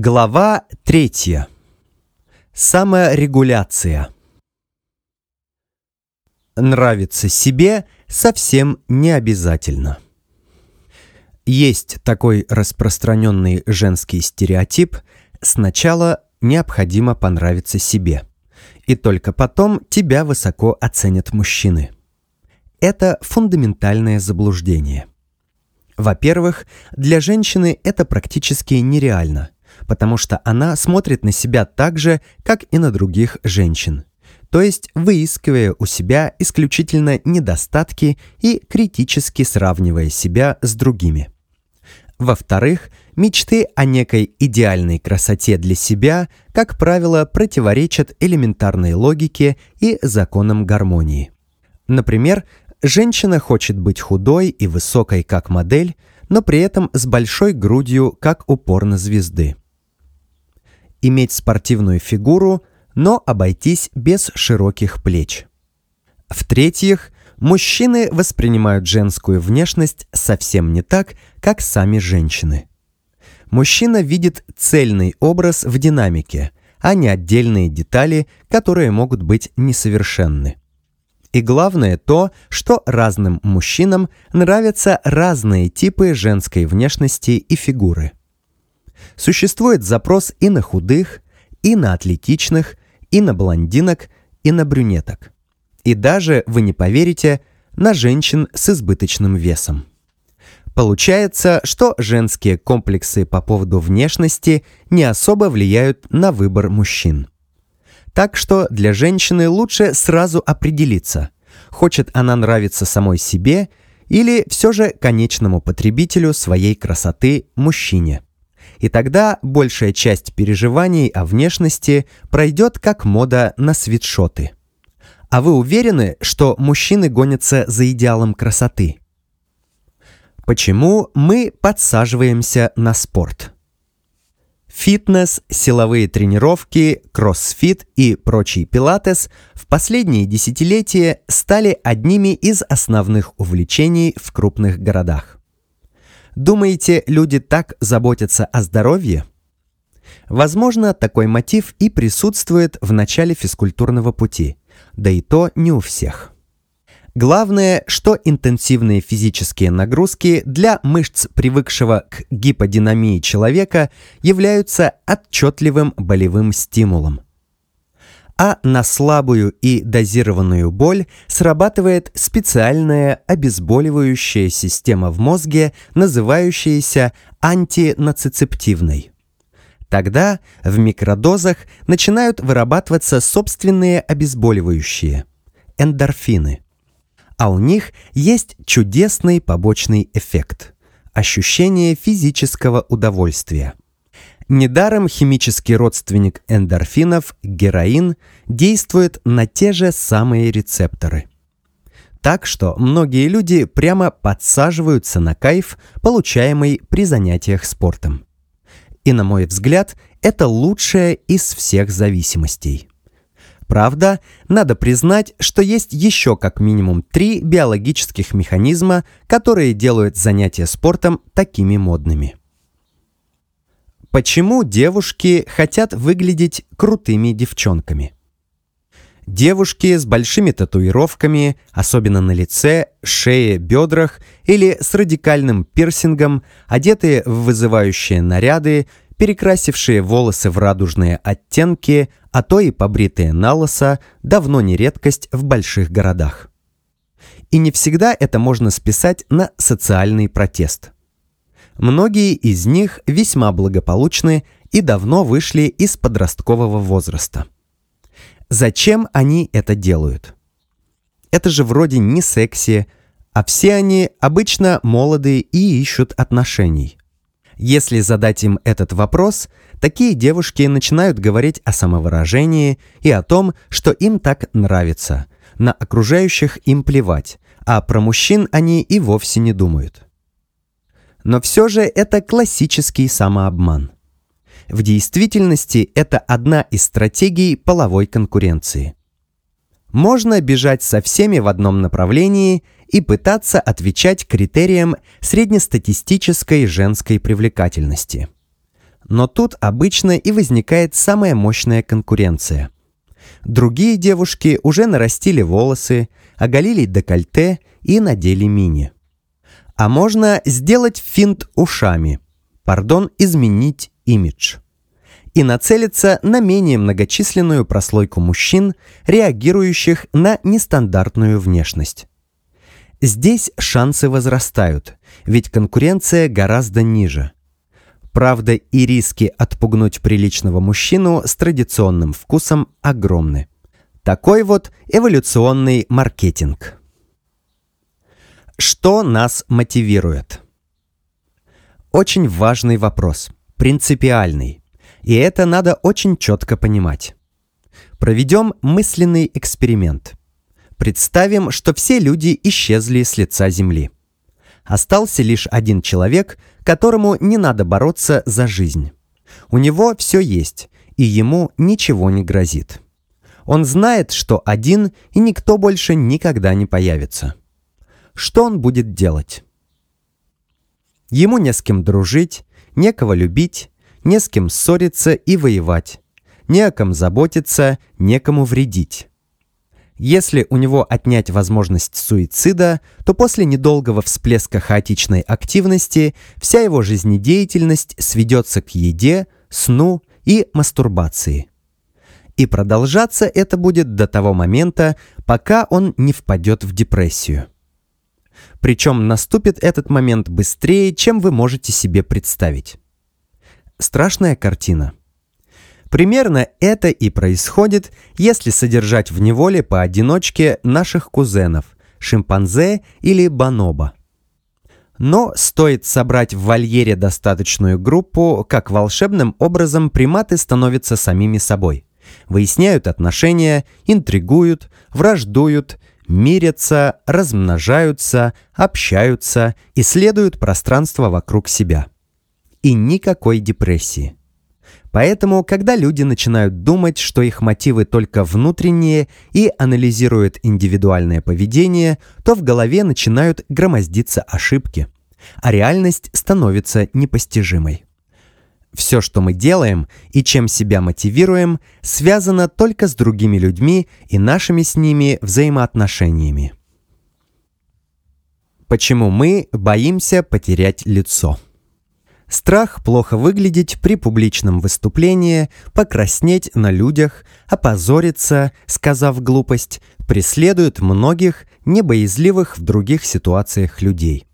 Глава 3. Саморегуляция. Нравиться себе совсем не обязательно. Есть такой распространенный женский стереотип «сначала необходимо понравиться себе, и только потом тебя высоко оценят мужчины». Это фундаментальное заблуждение. Во-первых, для женщины это практически нереально – потому что она смотрит на себя так же, как и на других женщин. То есть выискивая у себя исключительно недостатки и критически сравнивая себя с другими. Во-вторых, мечты о некой идеальной красоте для себя, как правило, противоречат элементарной логике и законам гармонии. Например, женщина хочет быть худой и высокой как модель, но при этом с большой грудью, как у порнозвезды. звезды иметь спортивную фигуру, но обойтись без широких плеч. В-третьих, мужчины воспринимают женскую внешность совсем не так, как сами женщины. Мужчина видит цельный образ в динамике, а не отдельные детали, которые могут быть несовершенны. И главное то, что разным мужчинам нравятся разные типы женской внешности и фигуры – Существует запрос и на худых, и на атлетичных, и на блондинок, и на брюнеток. И даже, вы не поверите, на женщин с избыточным весом. Получается, что женские комплексы по поводу внешности не особо влияют на выбор мужчин. Так что для женщины лучше сразу определиться, хочет она нравиться самой себе или все же конечному потребителю своей красоты мужчине. И тогда большая часть переживаний о внешности пройдет как мода на свитшоты. А вы уверены, что мужчины гонятся за идеалом красоты? Почему мы подсаживаемся на спорт? Фитнес, силовые тренировки, кроссфит и прочий пилатес в последние десятилетия стали одними из основных увлечений в крупных городах. Думаете, люди так заботятся о здоровье? Возможно, такой мотив и присутствует в начале физкультурного пути, да и то не у всех. Главное, что интенсивные физические нагрузки для мышц, привыкшего к гиподинамии человека, являются отчетливым болевым стимулом – а на слабую и дозированную боль срабатывает специальная обезболивающая система в мозге, называющаяся антинацицептивной. Тогда в микродозах начинают вырабатываться собственные обезболивающие – эндорфины. А у них есть чудесный побочный эффект – ощущение физического удовольствия – Недаром химический родственник эндорфинов, героин, действует на те же самые рецепторы. Так что многие люди прямо подсаживаются на кайф, получаемый при занятиях спортом. И на мой взгляд, это лучшая из всех зависимостей. Правда, надо признать, что есть еще как минимум три биологических механизма, которые делают занятия спортом такими модными – Почему девушки хотят выглядеть крутыми девчонками? Девушки с большими татуировками, особенно на лице, шее, бедрах или с радикальным пирсингом, одетые в вызывающие наряды, перекрасившие волосы в радужные оттенки, а то и побритые на лысо, давно не редкость в больших городах. И не всегда это можно списать на социальный протест – Многие из них весьма благополучны и давно вышли из подросткового возраста. Зачем они это делают? Это же вроде не секси, а все они обычно молодые и ищут отношений. Если задать им этот вопрос, такие девушки начинают говорить о самовыражении и о том, что им так нравится. На окружающих им плевать, а про мужчин они и вовсе не думают. Но все же это классический самообман. В действительности это одна из стратегий половой конкуренции. Можно бежать со всеми в одном направлении и пытаться отвечать критериям среднестатистической женской привлекательности. Но тут обычно и возникает самая мощная конкуренция. Другие девушки уже нарастили волосы, оголили декольте и надели мини – а можно сделать финт ушами, пардон, изменить имидж и нацелиться на менее многочисленную прослойку мужчин, реагирующих на нестандартную внешность. Здесь шансы возрастают, ведь конкуренция гораздо ниже. Правда, и риски отпугнуть приличного мужчину с традиционным вкусом огромны. Такой вот эволюционный маркетинг. Что нас мотивирует? Очень важный вопрос, принципиальный. И это надо очень четко понимать. Проведем мысленный эксперимент. Представим, что все люди исчезли с лица Земли. Остался лишь один человек, которому не надо бороться за жизнь. У него все есть, и ему ничего не грозит. Он знает, что один, и никто больше никогда не появится что он будет делать. Ему не с кем дружить, некого любить, не с кем ссориться и воевать, не о ком заботиться, некому вредить. Если у него отнять возможность суицида, то после недолгого всплеска хаотичной активности вся его жизнедеятельность сведется к еде, сну и мастурбации. И продолжаться это будет до того момента, пока он не впадет в депрессию. Причем наступит этот момент быстрее, чем вы можете себе представить. Страшная картина. Примерно это и происходит, если содержать в неволе поодиночке наших кузенов – шимпанзе или бонобо. Но стоит собрать в вольере достаточную группу, как волшебным образом приматы становятся самими собой. Выясняют отношения, интригуют, враждуют – мирятся, размножаются, общаются, исследуют пространство вокруг себя. И никакой депрессии. Поэтому, когда люди начинают думать, что их мотивы только внутренние и анализируют индивидуальное поведение, то в голове начинают громоздиться ошибки, а реальность становится непостижимой. Все, что мы делаем и чем себя мотивируем, связано только с другими людьми и нашими с ними взаимоотношениями. Почему мы боимся потерять лицо? Страх плохо выглядеть при публичном выступлении, покраснеть на людях, опозориться, сказав глупость, преследует многих небоязливых в других ситуациях людей.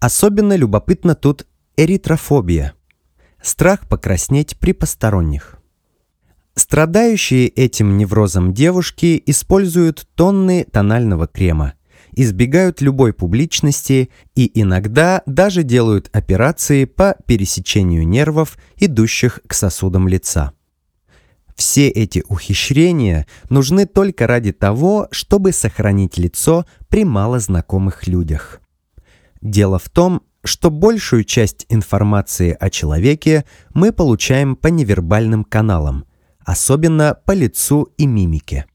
Особенно любопытна тут эритрофобия – страх покраснеть при посторонних. Страдающие этим неврозом девушки используют тонны тонального крема, избегают любой публичности и иногда даже делают операции по пересечению нервов, идущих к сосудам лица. Все эти ухищрения нужны только ради того, чтобы сохранить лицо при малознакомых людях. Дело в том, что большую часть информации о человеке мы получаем по невербальным каналам, особенно по лицу и мимике.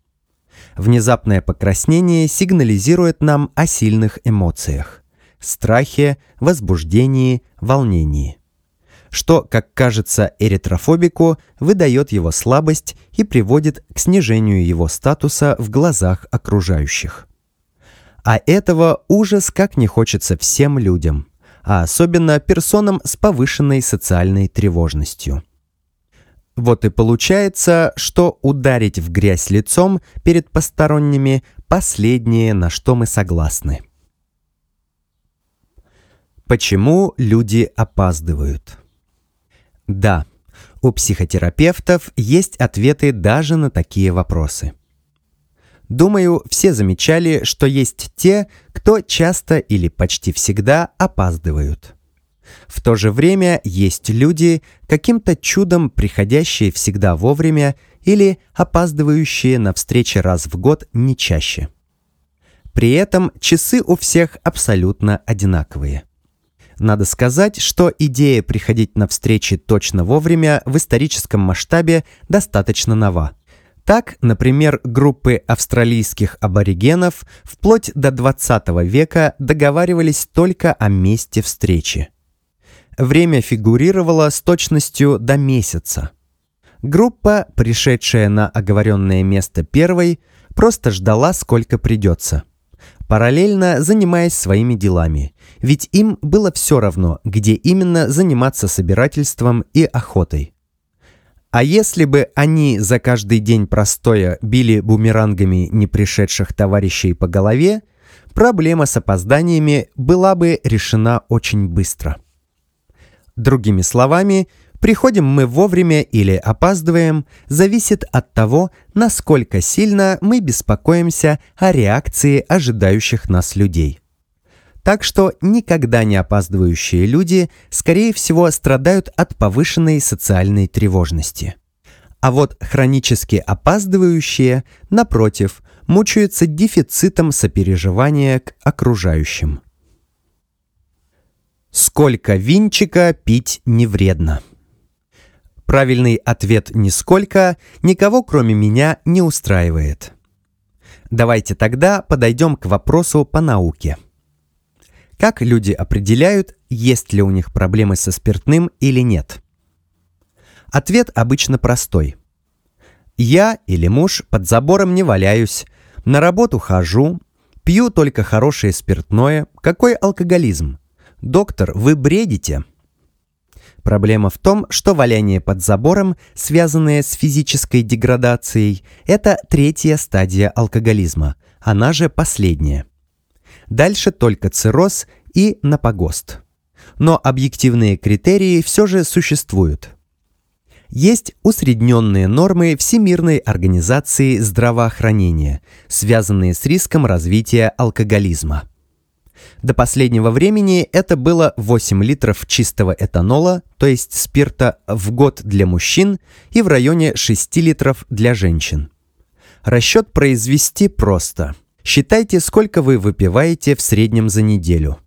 Внезапное покраснение сигнализирует нам о сильных эмоциях – страхе, возбуждении, волнении. Что, как кажется эритрофобику, выдает его слабость и приводит к снижению его статуса в глазах окружающих. А этого ужас как не хочется всем людям – а особенно персонам с повышенной социальной тревожностью. Вот и получается, что ударить в грязь лицом перед посторонними – последнее, на что мы согласны. Почему люди опаздывают? Да, у психотерапевтов есть ответы даже на такие вопросы – Думаю, все замечали, что есть те, кто часто или почти всегда опаздывают. В то же время есть люди, каким-то чудом приходящие всегда вовремя или опаздывающие на встречи раз в год не чаще. При этом часы у всех абсолютно одинаковые. Надо сказать, что идея приходить на встречи точно вовремя в историческом масштабе достаточно нова – так, например, группы австралийских аборигенов вплоть до 20 века договаривались только о месте встречи. Время фигурировало с точностью до месяца. Группа, пришедшая на оговоренное место первой, просто ждала, сколько придется. Параллельно занимаясь своими делами, ведь им было все равно, где именно заниматься собирательством и охотой – а если бы они за каждый день простоя били бумерангами не пришедших товарищей по голове, проблема с опозданиями была бы решена очень быстро. Другими словами, приходим мы вовремя или опаздываем, зависит от того, насколько сильно мы беспокоимся о реакции ожидающих нас людей – так что никогда не опаздывающие люди, скорее всего, страдают от повышенной социальной тревожности. А вот хронически опаздывающие, напротив, мучаются дефицитом сопереживания к окружающим. Сколько винчика пить не вредно? Правильный ответ «нисколько» никого, кроме меня, не устраивает. Давайте тогда подойдем к вопросу по науке – как люди определяют, есть ли у них проблемы со спиртным или нет? Ответ обычно простой. Я или муж под забором не валяюсь, на работу хожу, пью только хорошее спиртное. Какой алкоголизм? Доктор, вы бредите? Проблема в том, что валяние под забором, связанное с физической деградацией, это третья стадия алкоголизма, она же последняя. Дальше только цирроз и напогост. Но объективные критерии все же существуют. Есть усредненные нормы Всемирной организации здравоохранения, связанные с риском развития алкоголизма. До последнего времени это было 8 литров чистого этанола, то есть спирта, в год для мужчин и в районе 6 литров для женщин. Расчет произвести просто – Считайте, сколько вы выпиваете в среднем за неделю.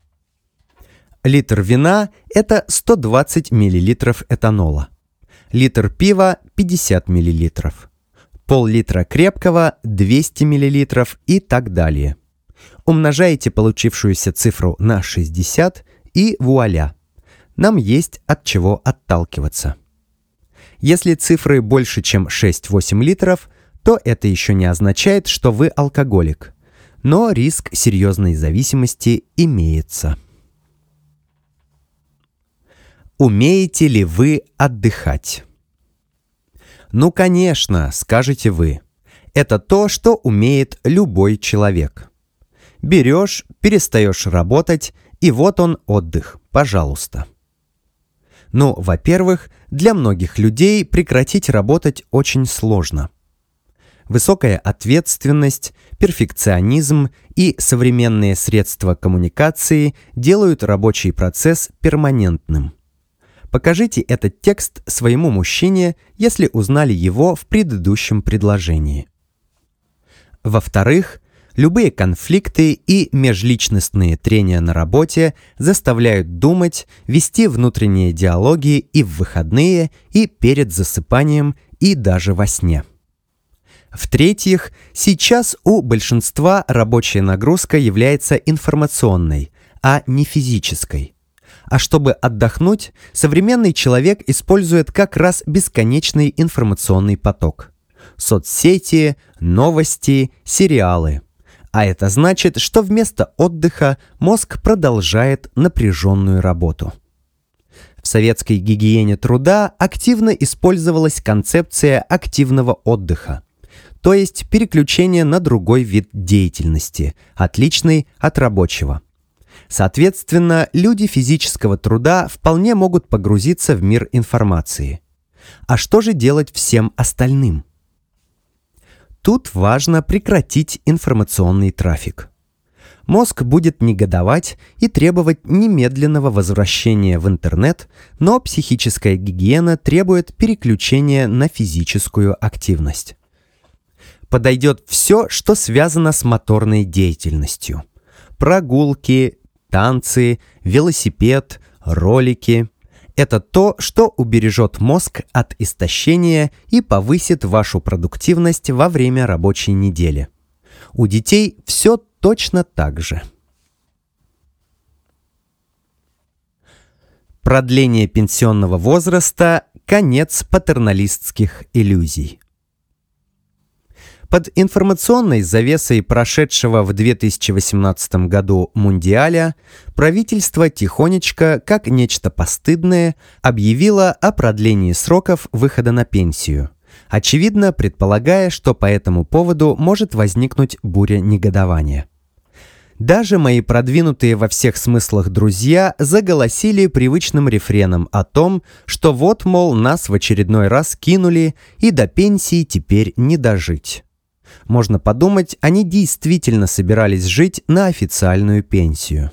Литр вина – это 120 мл этанола. Литр пива – 50 мл. Пол-литра крепкого – 200 мл и так далее. Умножаете получившуюся цифру на 60 и вуаля! Нам есть от чего отталкиваться. Если цифры больше, чем 6-8 литров, то это еще не означает, что вы алкоголик – но риск серьезной зависимости имеется. Умеете ли вы отдыхать? Ну, конечно, скажете вы. Это то, что умеет любой человек. Берешь, перестаешь работать, и вот он отдых, пожалуйста. Ну, во-первых, для многих людей прекратить работать очень сложно. Высокая ответственность – перфекционизм и современные средства коммуникации делают рабочий процесс перманентным. Покажите этот текст своему мужчине, если узнали его в предыдущем предложении. Во-вторых, любые конфликты и межличностные трения на работе заставляют думать, вести внутренние диалоги и в выходные, и перед засыпанием, и даже во сне. В-третьих, сейчас у большинства рабочая нагрузка является информационной, а не физической. А чтобы отдохнуть, современный человек использует как раз бесконечный информационный поток. Соцсети, новости, сериалы. А это значит, что вместо отдыха мозг продолжает напряженную работу. В советской гигиене труда активно использовалась концепция активного отдыха – то есть переключение на другой вид деятельности, отличный от рабочего. Соответственно, люди физического труда вполне могут погрузиться в мир информации. А что же делать всем остальным? Тут важно прекратить информационный трафик. Мозг будет негодовать и требовать немедленного возвращения в интернет, но психическая гигиена требует переключения на физическую активность подойдет все, что связано с моторной деятельностью. Прогулки, танцы, велосипед, ролики – это то, что убережет мозг от истощения и повысит вашу продуктивность во время рабочей недели. У детей все точно так же. Продление пенсионного возраста – конец патерналистских иллюзий. Под информационной завесой прошедшего в 2018 году Мундиаля правительство тихонечко, как нечто постыдное, объявило о продлении сроков выхода на пенсию, очевидно предполагая, что по этому поводу может возникнуть буря негодования. Даже мои продвинутые во всех смыслах друзья заголосили привычным рефреном о том, что вот, мол, нас в очередной раз кинули и до пенсии теперь не дожить. Можно подумать, они действительно собирались жить на официальную пенсию.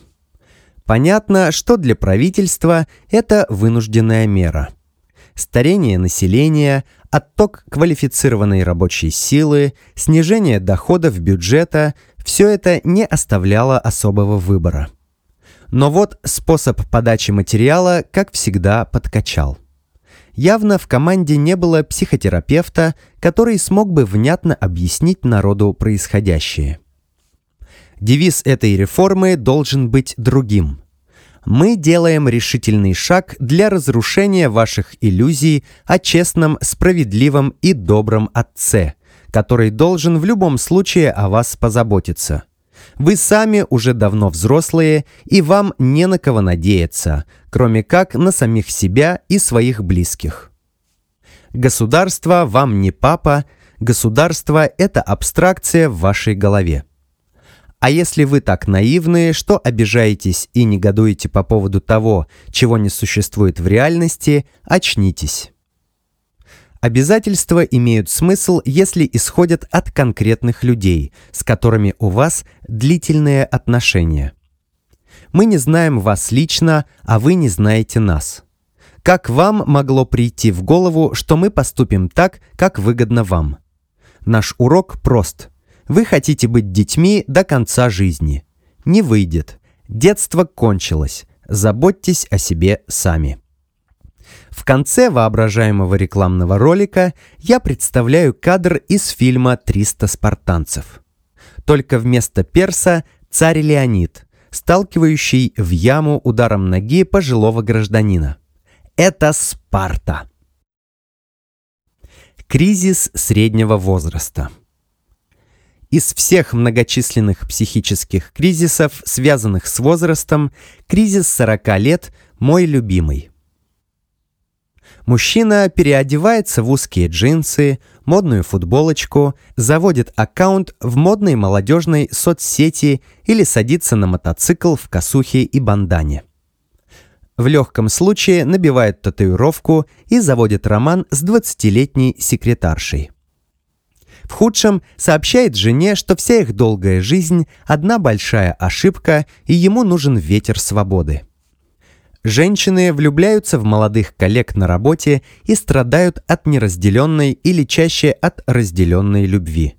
Понятно, что для правительства это вынужденная мера. Старение населения, отток квалифицированной рабочей силы, снижение доходов бюджета – все это не оставляло особого выбора. Но вот способ подачи материала, как всегда, подкачал – явно в команде не было психотерапевта, который смог бы внятно объяснить народу происходящее. Девиз этой реформы должен быть другим. Мы делаем решительный шаг для разрушения ваших иллюзий о честном, справедливом и добром отце, который должен в любом случае о вас позаботиться – вы сами уже давно взрослые, и вам не на кого надеяться, кроме как на самих себя и своих близких. Государство вам не папа, государство – это абстракция в вашей голове. А если вы так наивные, что обижаетесь и негодуете по поводу того, чего не существует в реальности, очнитесь. Обязательства имеют смысл, если исходят от конкретных людей, с которыми у вас длительные отношения. Мы не знаем вас лично, а вы не знаете нас. Как вам могло прийти в голову, что мы поступим так, как выгодно вам? Наш урок прост. Вы хотите быть детьми до конца жизни. Не выйдет. Детство кончилось. Заботьтесь о себе сами. В конце воображаемого рекламного ролика я представляю кадр из фильма «300 спартанцев». Только вместо перса царь Леонид, сталкивающий в яму ударом ноги пожилого гражданина. Это Спарта. Кризис среднего возраста. Из всех многочисленных психических кризисов, связанных с возрастом, кризис 40 лет – мой любимый – Мужчина переодевается в узкие джинсы, модную футболочку, заводит аккаунт в модной молодежной соцсети или садится на мотоцикл в косухе и бандане. В легком случае набивает татуировку и заводит роман с 20-летней секретаршей. В худшем сообщает жене, что вся их долгая жизнь – одна большая ошибка и ему нужен ветер свободы – Женщины влюбляются в молодых коллег на работе и страдают от неразделенной или чаще от разделенной любви.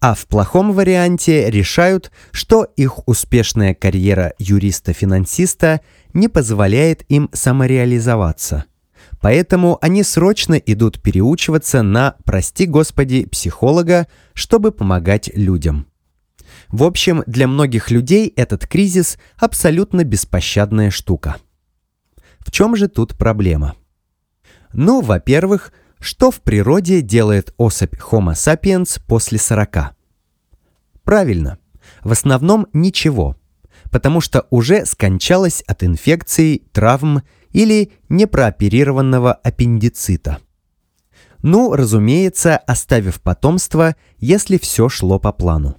А в плохом варианте решают, что их успешная карьера юриста-финансиста не позволяет им самореализоваться. Поэтому они срочно идут переучиваться на, прости господи, психолога, чтобы помогать людям. В общем, для многих людей этот кризис абсолютно беспощадная штука. В чем же тут проблема? Ну, во-первых, что в природе делает особь Homo sapiens после 40? Правильно, в основном ничего, потому что уже скончалась от инфекции, травм или непрооперированного аппендицита. Ну, разумеется, оставив потомство, если все шло по плану.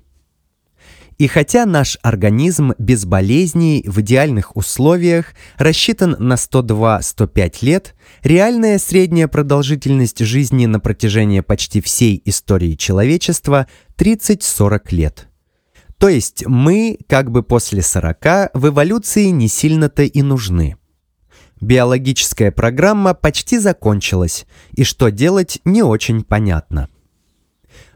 И хотя наш организм без болезней в идеальных условиях рассчитан на 102-105 лет, реальная средняя продолжительность жизни на протяжении почти всей истории человечества 30-40 лет. То есть мы, как бы после 40, в эволюции не сильно-то и нужны. Биологическая программа почти закончилась, и что делать не очень понятно.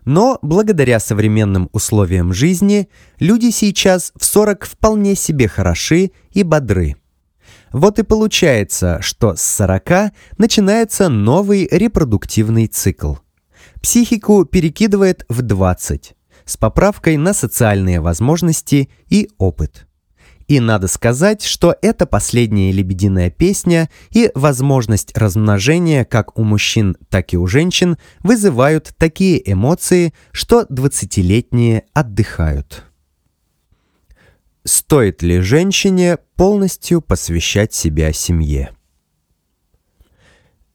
Но благодаря современным условиям жизни люди сейчас в 40 вполне себе хороши и бодры. Вот и получается, что с 40 начинается новый репродуктивный цикл. Психику перекидывает в 20 с поправкой на социальные возможности и опыт. И надо сказать, что это последняя лебединая песня и возможность размножения как у мужчин, так и у женщин вызывают такие эмоции, что 20-летние отдыхают. Стоит ли женщине полностью посвящать себя семье?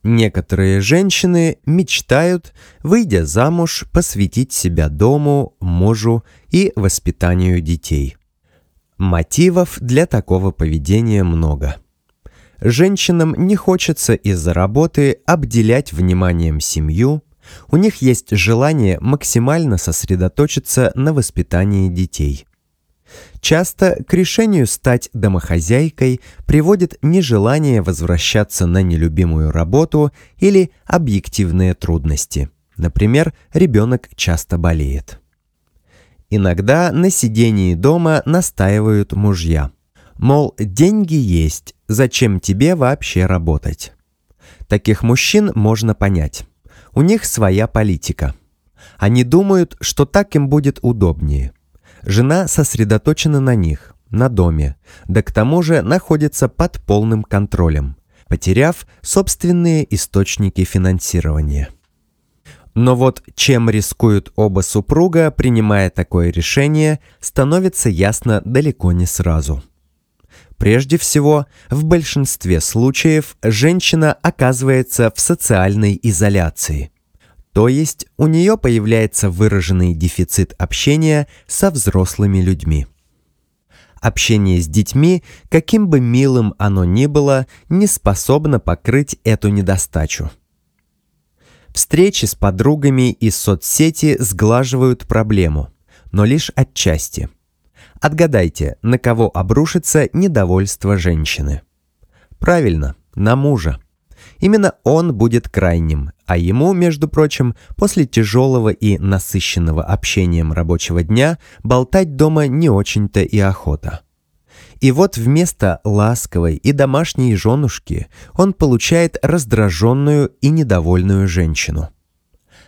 Некоторые женщины мечтают, выйдя замуж, посвятить себя дому, мужу и воспитанию детей – Мотивов для такого поведения много. Женщинам не хочется из-за работы обделять вниманием семью, у них есть желание максимально сосредоточиться на воспитании детей. Часто к решению стать домохозяйкой приводит нежелание возвращаться на нелюбимую работу или объективные трудности. Например, ребенок часто болеет. Иногда на сидении дома настаивают мужья. Мол, деньги есть, зачем тебе вообще работать? Таких мужчин можно понять. У них своя политика. Они думают, что так им будет удобнее. Жена сосредоточена на них, на доме, да к тому же находится под полным контролем, потеряв собственные источники финансирования. Но вот чем рискуют оба супруга, принимая такое решение, становится ясно далеко не сразу. Прежде всего, в большинстве случаев женщина оказывается в социальной изоляции. То есть у нее появляется выраженный дефицит общения со взрослыми людьми. Общение с детьми, каким бы милым оно ни было, не способно покрыть эту недостачу – Встречи с подругами и соцсети сглаживают проблему, но лишь отчасти. Отгадайте, на кого обрушится недовольство женщины. Правильно, на мужа. Именно он будет крайним, а ему, между прочим, после тяжелого и насыщенного общением рабочего дня болтать дома не очень-то и охота. И вот вместо ласковой и домашней женушки он получает раздраженную и недовольную женщину.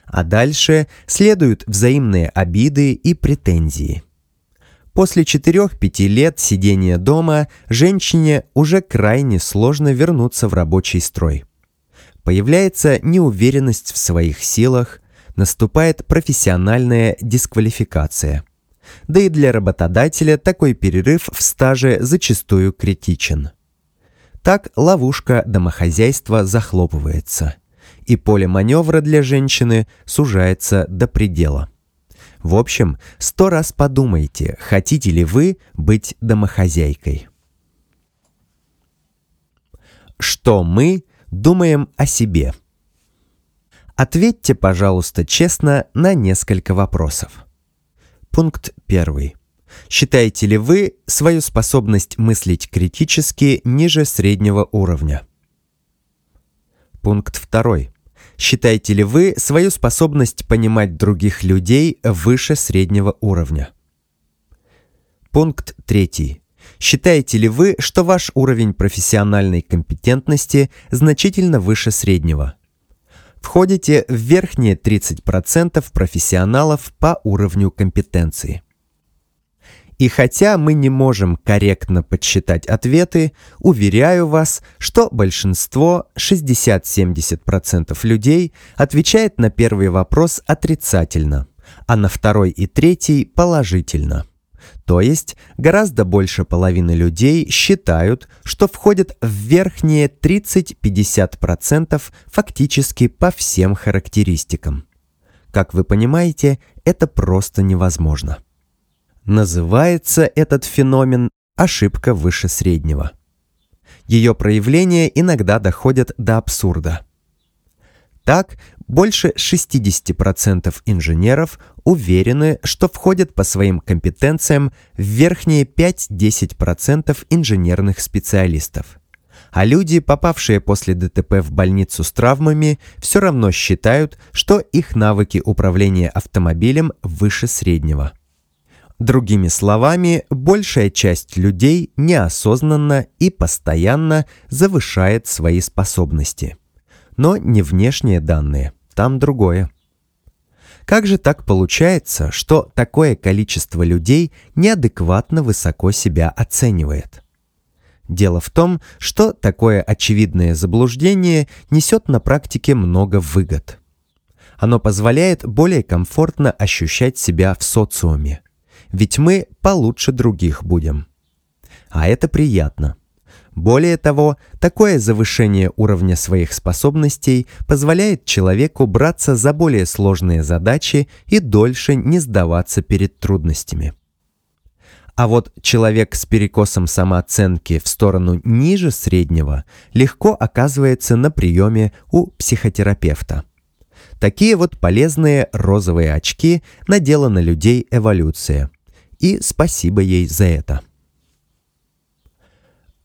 А дальше следуют взаимные обиды и претензии. После 4-5 лет сидения дома женщине уже крайне сложно вернуться в рабочий строй. Появляется неуверенность в своих силах, наступает профессиональная дисквалификация – да и для работодателя такой перерыв в стаже зачастую критичен. Так ловушка домохозяйства захлопывается, и поле маневра для женщины сужается до предела. В общем, сто раз подумайте, хотите ли вы быть домохозяйкой. Что мы думаем о себе? Ответьте, пожалуйста, честно на несколько вопросов. Пункт 1. Считаете ли вы свою способность мыслить критически ниже среднего уровня? Пункт 2. Считаете ли вы свою способность понимать других людей выше среднего уровня? Пункт 3. Считаете ли вы, что ваш уровень профессиональной компетентности значительно выше среднего? входите в верхние 30% профессионалов по уровню компетенции. И хотя мы не можем корректно подсчитать ответы, уверяю вас, что большинство, 60-70% людей, отвечает на первый вопрос отрицательно, а на второй и третий положительно – то есть гораздо больше половины людей считают, что входят в верхние 30-50% фактически по всем характеристикам. Как вы понимаете, это просто невозможно. Называется этот феномен «ошибка выше среднего». Ее проявления иногда доходят до абсурда. Так, больше 60% инженеров уверены, что входят по своим компетенциям в верхние 5-10% инженерных специалистов. А люди, попавшие после ДТП в больницу с травмами, все равно считают, что их навыки управления автомобилем выше среднего. Другими словами, большая часть людей неосознанно и постоянно завышает свои способности. Но не внешние данные, там другое. Как же так получается, что такое количество людей неадекватно высоко себя оценивает? Дело в том, что такое очевидное заблуждение несет на практике много выгод. Оно позволяет более комфортно ощущать себя в социуме. Ведь мы получше других будем. А это приятно – более того, такое завышение уровня своих способностей позволяет человеку браться за более сложные задачи и дольше не сдаваться перед трудностями. А вот человек с перекосом самооценки в сторону ниже среднего легко оказывается на приеме у психотерапевта. Такие вот полезные розовые очки надела на людей эволюция. И спасибо ей за это.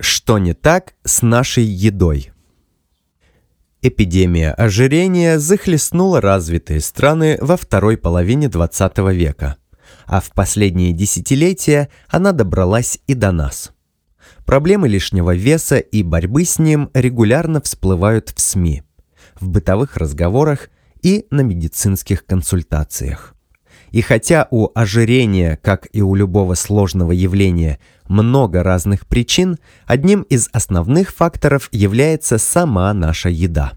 Что не так с нашей едой? Эпидемия ожирения захлестнула развитые страны во второй половине 20 века, а в последние десятилетия она добралась и до нас. Проблемы лишнего веса и борьбы с ним регулярно всплывают в СМИ, в бытовых разговорах и на медицинских консультациях. И хотя у ожирения, как и у любого сложного явления, много разных причин, одним из основных факторов является сама наша еда.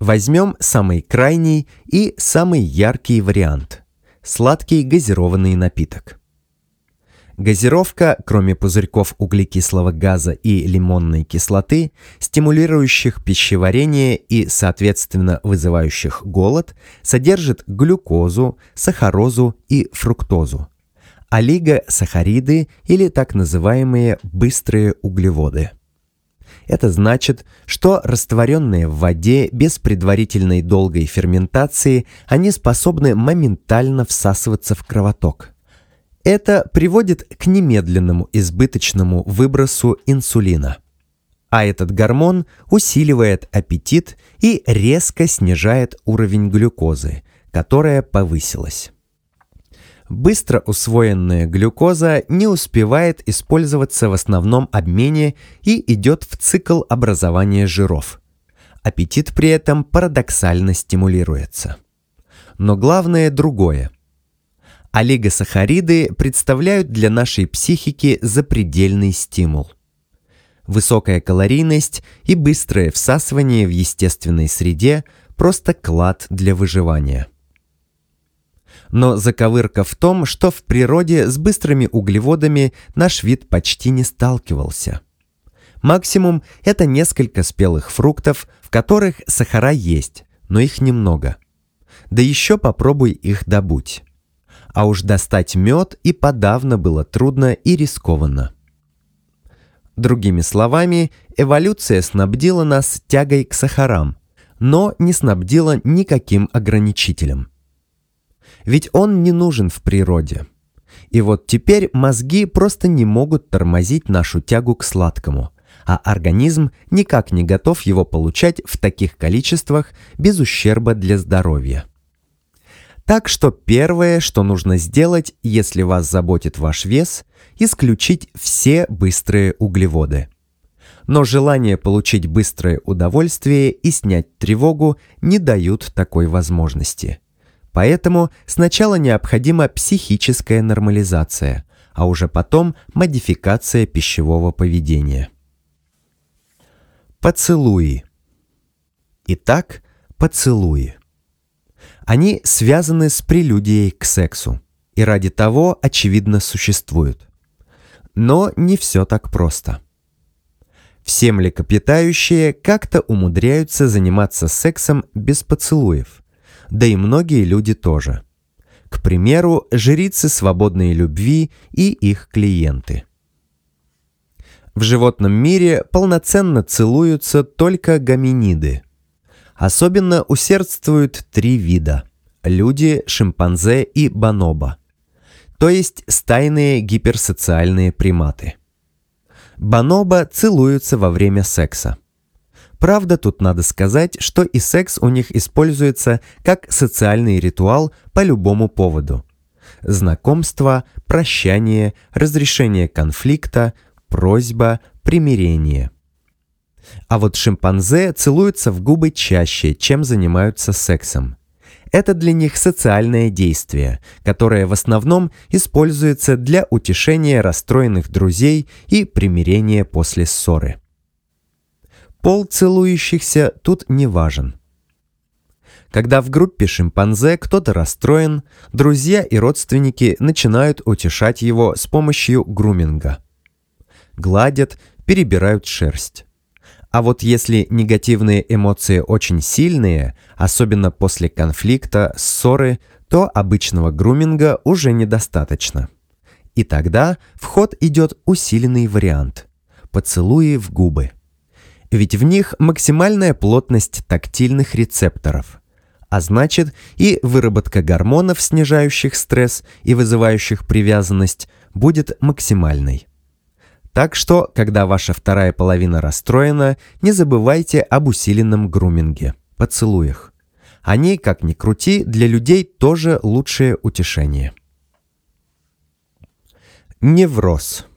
Возьмем самый крайний и самый яркий вариант – сладкий газированный напиток. Газировка, кроме пузырьков углекислого газа и лимонной кислоты, стимулирующих пищеварение и, соответственно, вызывающих голод, содержит глюкозу, сахарозу и фруктозу – а лигосахариды или так называемые быстрые углеводы. Это значит, что растворенные в воде без предварительной долгой ферментации, они способны моментально всасываться в кровоток. Это приводит к немедленному избыточному выбросу инсулина. А этот гормон усиливает аппетит и резко снижает уровень глюкозы, которая повысилась быстро усвоенная глюкоза не успевает использоваться в основном обмене и идет в цикл образования жиров. Аппетит при этом парадоксально стимулируется. Но главное другое. Олигосахариды представляют для нашей психики запредельный стимул. Высокая калорийность и быстрое всасывание в естественной среде – просто клад для выживания. Но заковырка в том, что в природе с быстрыми углеводами наш вид почти не сталкивался. Максимум – это несколько спелых фруктов, в которых сахара есть, но их немного. Да еще попробуй их добыть. А уж достать мед и подавно было трудно и рискованно. Другими словами, эволюция снабдила нас тягой к сахарам, но не снабдила никаким ограничителем. Ведь он не нужен в природе. И вот теперь мозги просто не могут тормозить нашу тягу к сладкому, а организм никак не готов его получать в таких количествах без ущерба для здоровья. Так что первое, что нужно сделать, если вас заботит ваш вес, исключить все быстрые углеводы. Но желание получить быстрое удовольствие и снять тревогу не дают такой возможности. Поэтому сначала необходима психическая нормализация, а уже потом модификация пищевого поведения. Поцелуи. Итак, поцелуи. Они связаны с прелюдией к сексу и ради того, очевидно, существуют. Но не все так просто. Все млекопитающие как-то умудряются заниматься сексом без поцелуев – да и многие люди тоже. К примеру, жрицы свободной любви и их клиенты. В животном мире полноценно целуются только гоминиды. Особенно усердствуют три вида – люди, шимпанзе и бонобо, то есть стайные гиперсоциальные приматы. Бонобо целуются во время секса. Правда, тут надо сказать, что и секс у них используется как социальный ритуал по любому поводу. Знакомство, прощание, разрешение конфликта, просьба, примирение. А вот шимпанзе целуются в губы чаще, чем занимаются сексом. Это для них социальное действие, которое в основном используется для утешения расстроенных друзей и примирения после ссоры. Пол целующихся тут не важен. Когда в группе шимпанзе кто-то расстроен, друзья и родственники начинают утешать его с помощью груминга. Гладят, перебирают шерсть. А вот если негативные эмоции очень сильные, особенно после конфликта, ссоры, то обычного груминга уже недостаточно. И тогда в ход идет усиленный вариант – поцелуи в губы – ведь в них максимальная плотность тактильных рецепторов, а значит и выработка гормонов, снижающих стресс и вызывающих привязанность, будет максимальной. Так что, когда ваша вторая половина расстроена, не забывайте об усиленном груминге, поцелуях. Они, как ни крути, для людей тоже лучшее утешение. Невроз –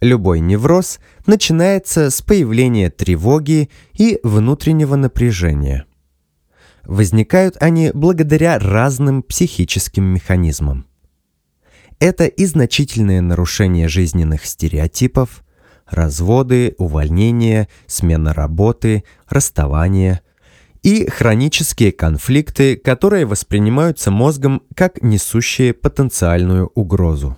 Любой невроз начинается с появления тревоги и внутреннего напряжения. Возникают они благодаря разным психическим механизмам. Это и значительное нарушение жизненных стереотипов, разводы, увольнения, смена работы, расставания и хронические конфликты, которые воспринимаются мозгом как несущие потенциальную угрозу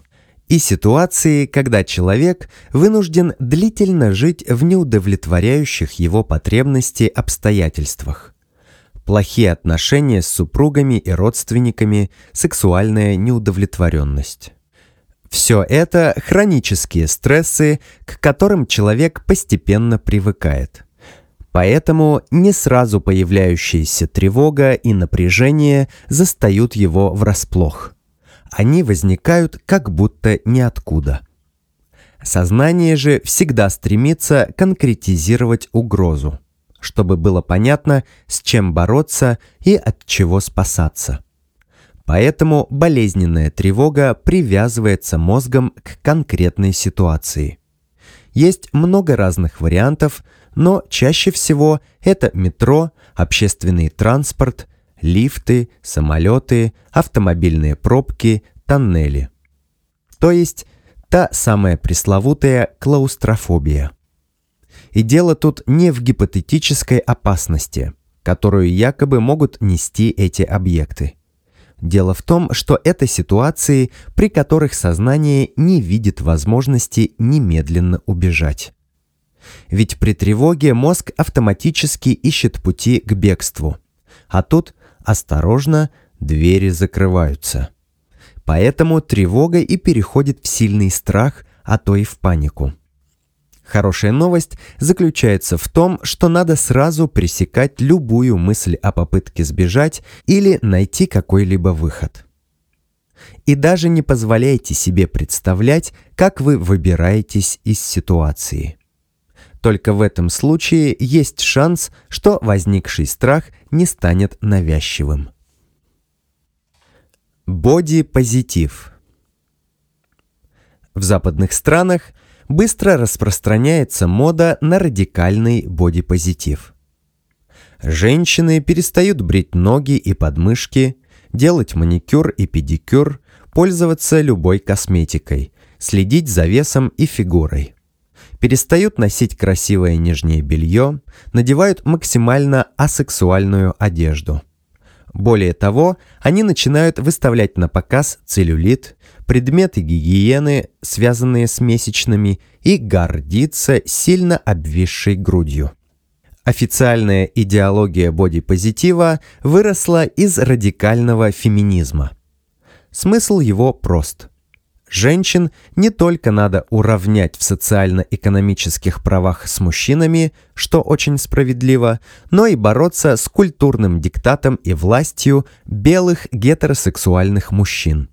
и ситуации, когда человек вынужден длительно жить в неудовлетворяющих его потребности обстоятельствах. Плохие отношения с супругами и родственниками, сексуальная неудовлетворенность. Все это хронические стрессы, к которым человек постепенно привыкает. Поэтому не сразу появляющаяся тревога и напряжение застают его врасплох – они возникают как будто ниоткуда. Сознание же всегда стремится конкретизировать угрозу, чтобы было понятно, с чем бороться и от чего спасаться. Поэтому болезненная тревога привязывается мозгом к конкретной ситуации. Есть много разных вариантов, но чаще всего это метро, общественный транспорт, лифты, самолеты, автомобильные пробки, тоннели. То есть та самая пресловутая клаустрофобия. И дело тут не в гипотетической опасности, которую якобы могут нести эти объекты. Дело в том, что это ситуации, при которых сознание не видит возможности немедленно убежать. Ведь при тревоге мозг автоматически ищет пути к бегству. А тут – осторожно двери закрываются. Поэтому тревога и переходит в сильный страх, а то и в панику. Хорошая новость заключается в том, что надо сразу пресекать любую мысль о попытке сбежать или найти какой-либо выход. И даже не позволяйте себе представлять, как вы выбираетесь из ситуации – только в этом случае есть шанс, что возникший страх не станет навязчивым. Боди-позитив В западных странах быстро распространяется мода на радикальный боди позитив. Женщины перестают брить ноги и подмышки, делать маникюр и педикюр, пользоваться любой косметикой, следить за весом и фигурой – перестают носить красивое нижнее белье, надевают максимально асексуальную одежду. Более того, они начинают выставлять на показ целлюлит, предметы гигиены, связанные с месячными, и гордиться сильно обвисшей грудью. Официальная идеология бодипозитива выросла из радикального феминизма. Смысл его прост – Женщин не только надо уравнять в социально-экономических правах с мужчинами, что очень справедливо, но и бороться с культурным диктатом и властью белых гетеросексуальных мужчин.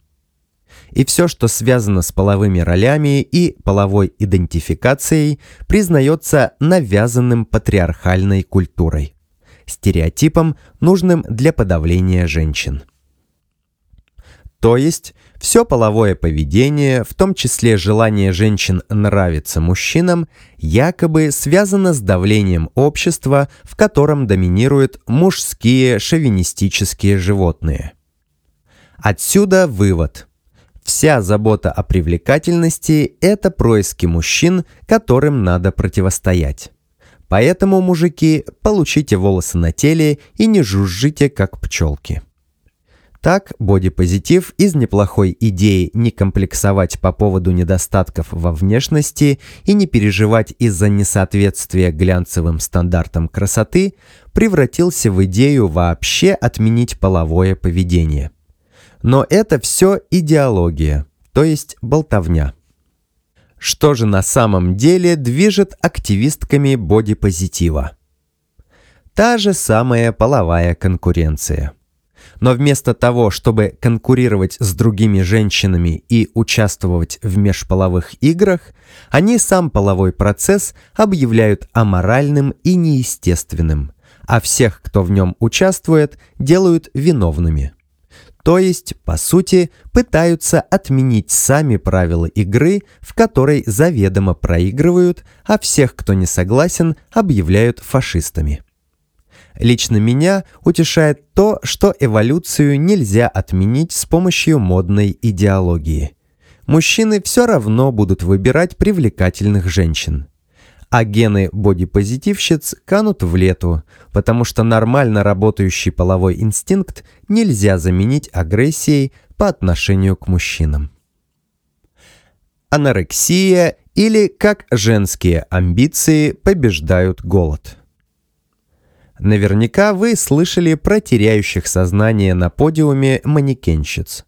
И все, что связано с половыми ролями и половой идентификацией, признается навязанным патриархальной культурой, стереотипом, нужным для подавления женщин. То есть все половое поведение, в том числе желание женщин нравиться мужчинам, якобы связано с давлением общества, в котором доминируют мужские шовинистические животные. Отсюда вывод. Вся забота о привлекательности – это происки мужчин, которым надо противостоять. Поэтому, мужики, получите волосы на теле и не жужжите, как пчелки. Так, бодипозитив из неплохой идеи не комплексовать по поводу недостатков во внешности и не переживать из-за несоответствия глянцевым стандартам красоты превратился в идею вообще отменить половое поведение. Но это все идеология, то есть болтовня. Что же на самом деле движет активистками бодипозитива? Та же самая половая конкуренция – но вместо того, чтобы конкурировать с другими женщинами и участвовать в межполовых играх, они сам половой процесс объявляют аморальным и неестественным, а всех, кто в нем участвует, делают виновными. То есть, по сути, пытаются отменить сами правила игры, в которой заведомо проигрывают, а всех, кто не согласен, объявляют фашистами. Лично меня утешает то, что эволюцию нельзя отменить с помощью модной идеологии. Мужчины все равно будут выбирать привлекательных женщин. А гены бодипозитивщиц канут в лету, потому что нормально работающий половой инстинкт нельзя заменить агрессией по отношению к мужчинам. Анорексия или как женские амбиции побеждают голод – Наверняка вы слышали про теряющих сознание на подиуме манекенщиц.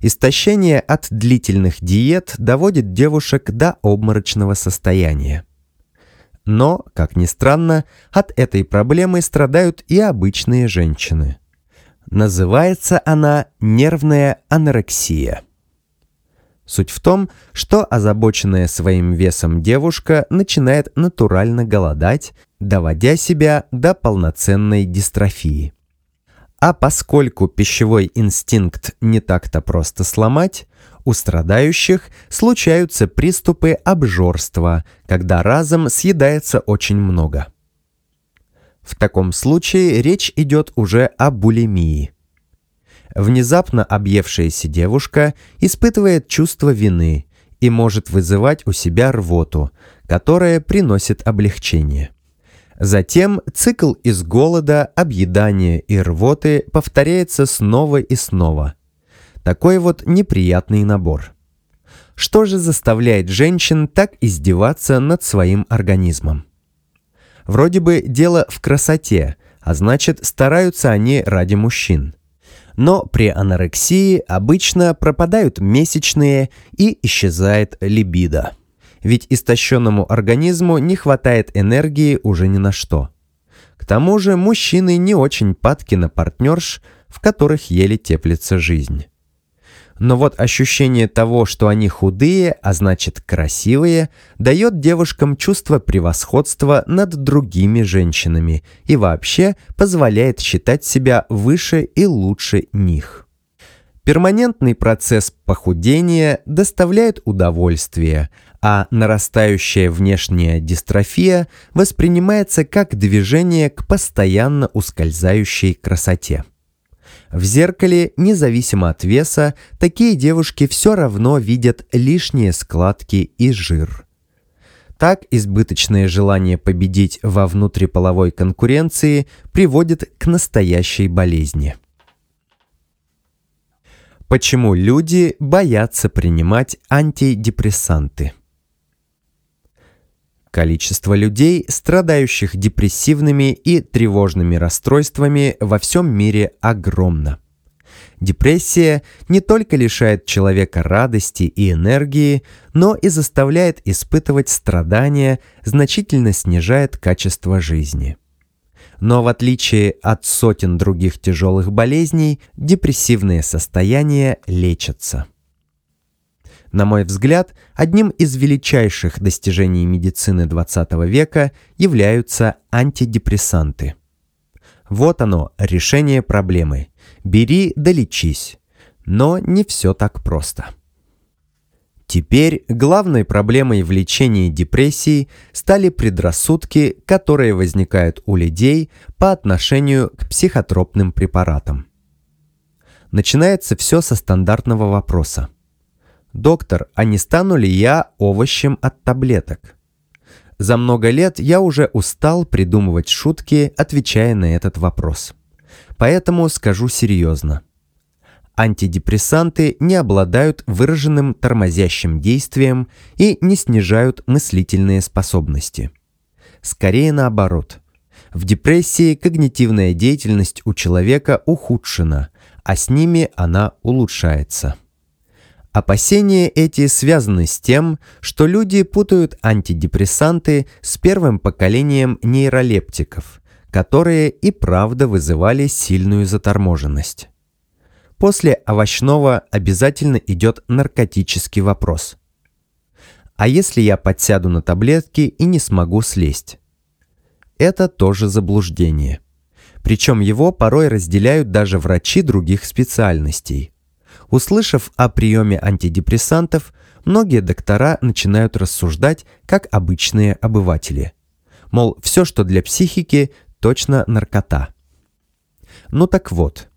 Истощение от длительных диет доводит девушек до обморочного состояния. Но, как ни странно, от этой проблемы страдают и обычные женщины. Называется она нервная анорексия. Суть в том, что озабоченная своим весом девушка начинает натурально голодать, доводя себя до полноценной дистрофии. А поскольку пищевой инстинкт не так-то просто сломать, у страдающих случаются приступы обжорства, когда разом съедается очень много. В таком случае речь идет уже о булимии – Внезапно объевшаяся девушка испытывает чувство вины и может вызывать у себя рвоту, которая приносит облегчение. Затем цикл из голода, объедания и рвоты повторяется снова и снова. Такой вот неприятный набор. Что же заставляет женщин так издеваться над своим организмом? Вроде бы дело в красоте, а значит стараются они ради мужчин – но при анорексии обычно пропадают месячные и исчезает либидо. Ведь истощенному организму не хватает энергии уже ни на что. К тому же мужчины не очень падки на партнерш, в которых еле теплится жизнь но вот ощущение того, что они худые, а значит красивые, дает девушкам чувство превосходства над другими женщинами и вообще позволяет считать себя выше и лучше них. Перманентный процесс похудения доставляет удовольствие, а нарастающая внешняя дистрофия воспринимается как движение к постоянно ускользающей красоте. В зеркале, независимо от веса, такие девушки все равно видят лишние складки и жир. Так избыточное желание победить во внутриполовой конкуренции приводит к настоящей болезни. Почему люди боятся принимать антидепрессанты? количество людей, страдающих депрессивными и тревожными расстройствами во всем мире огромно. Депрессия не только лишает человека радости и энергии, но и заставляет испытывать страдания, значительно снижает качество жизни. Но в отличие от сотен других тяжелых болезней, депрессивные состояния лечатся. На мой взгляд, одним из величайших достижений медицины 20 века являются антидепрессанты. Вот оно, решение проблемы. Бери да лечись. Но не все так просто. Теперь главной проблемой в лечении депрессии стали предрассудки, которые возникают у людей по отношению к психотропным препаратам. Начинается все со стандартного вопроса. «Доктор, а не стану ли я овощем от таблеток?» За много лет я уже устал придумывать шутки, отвечая на этот вопрос. Поэтому скажу серьезно. Антидепрессанты не обладают выраженным тормозящим действием и не снижают мыслительные способности. Скорее наоборот. В депрессии когнитивная деятельность у человека ухудшена, а с ними она улучшается. Опасения эти связаны с тем, что люди путают антидепрессанты с первым поколением нейролептиков, которые и правда вызывали сильную заторможенность. После овощного обязательно идет наркотический вопрос. А если я подсяду на таблетки и не смогу слезть? Это тоже заблуждение. Причем его порой разделяют даже врачи других специальностей. Услышав о приеме антидепрессантов, многие доктора начинают рассуждать, как обычные обыватели. Мол, все, что для психики, точно наркота. Ну так вот,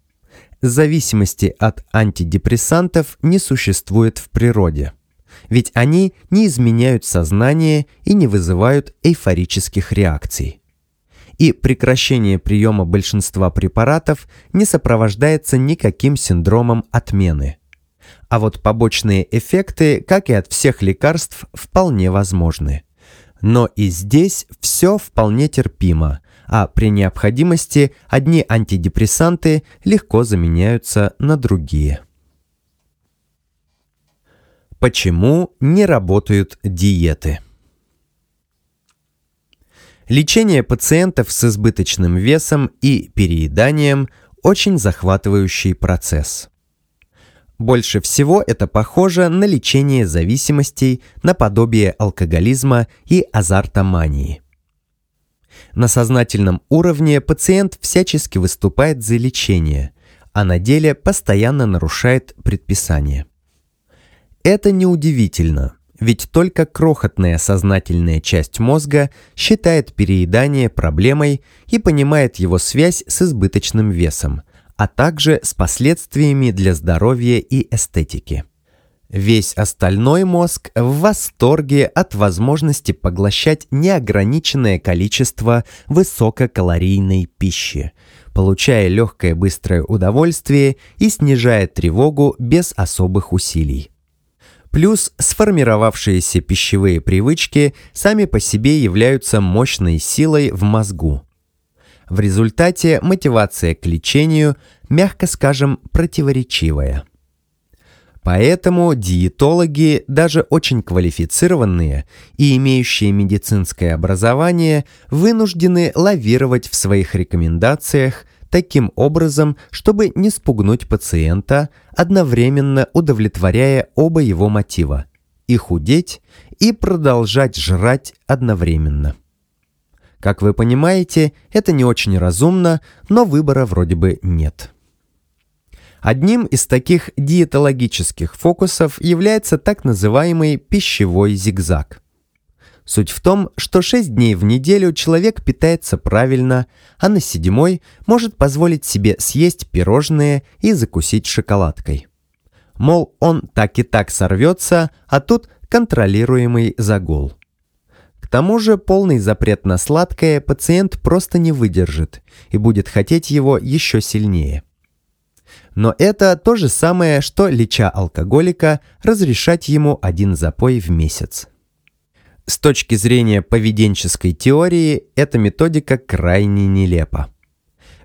зависимости от антидепрессантов не существует в природе, ведь они не изменяют сознание и не вызывают эйфорических реакций и прекращение приема большинства препаратов не сопровождается никаким синдромом отмены. А вот побочные эффекты, как и от всех лекарств, вполне возможны. Но и здесь все вполне терпимо, а при необходимости одни антидепрессанты легко заменяются на другие. Почему не работают диеты? Лечение пациентов с избыточным весом и перееданием – очень захватывающий процесс. Больше всего это похоже на лечение зависимостей, наподобие алкоголизма и азартомании. На сознательном уровне пациент всячески выступает за лечение, а на деле постоянно нарушает предписание. Это неудивительно – ведь только крохотная сознательная часть мозга считает переедание проблемой и понимает его связь с избыточным весом, а также с последствиями для здоровья и эстетики. Весь остальной мозг в восторге от возможности поглощать неограниченное количество высококалорийной пищи, получая легкое быстрое удовольствие и снижая тревогу без особых усилий. Плюс, сформировавшиеся пищевые привычки сами по себе являются мощной силой в мозгу. В результате мотивация к лечению, мягко скажем, противоречивая. Поэтому диетологи, даже очень квалифицированные и имеющие медицинское образование, вынуждены лавировать в своих рекомендациях – таким образом, чтобы не спугнуть пациента, одновременно удовлетворяя оба его мотива – и худеть, и продолжать жрать одновременно. Как вы понимаете, это не очень разумно, но выбора вроде бы нет. Одним из таких диетологических фокусов является так называемый пищевой зигзаг – Суть в том, что 6 дней в неделю человек питается правильно, а на седьмой может позволить себе съесть пирожные и закусить шоколадкой. Мол, он так и так сорвется, а тут контролируемый загул. К тому же полный запрет на сладкое пациент просто не выдержит и будет хотеть его еще сильнее. Но это то же самое, что леча алкоголика разрешать ему один запой в месяц. С точки зрения поведенческой теории эта методика крайне нелепа.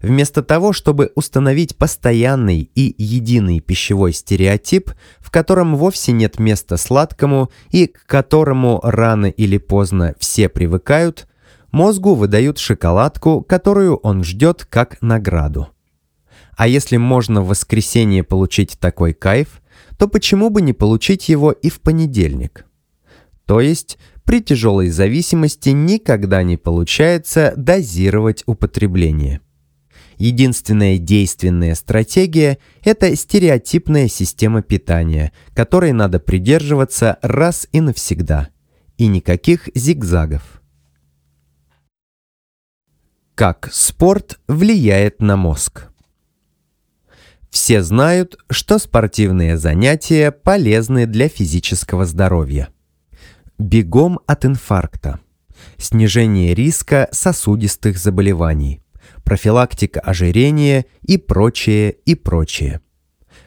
Вместо того, чтобы установить постоянный и единый пищевой стереотип, в котором вовсе нет места сладкому и к которому рано или поздно все привыкают, мозгу выдают шоколадку, которую он ждет как награду. А если можно в воскресенье получить такой кайф, то почему бы не получить его и в понедельник? То есть при тяжелой зависимости никогда не получается дозировать употребление. Единственная действенная стратегия – это стереотипная система питания, которой надо придерживаться раз и навсегда. И никаких зигзагов. Как спорт влияет на мозг? Все знают, что спортивные занятия полезны для физического здоровья бегом от инфаркта, снижение риска сосудистых заболеваний, профилактика ожирения и прочее, и прочее.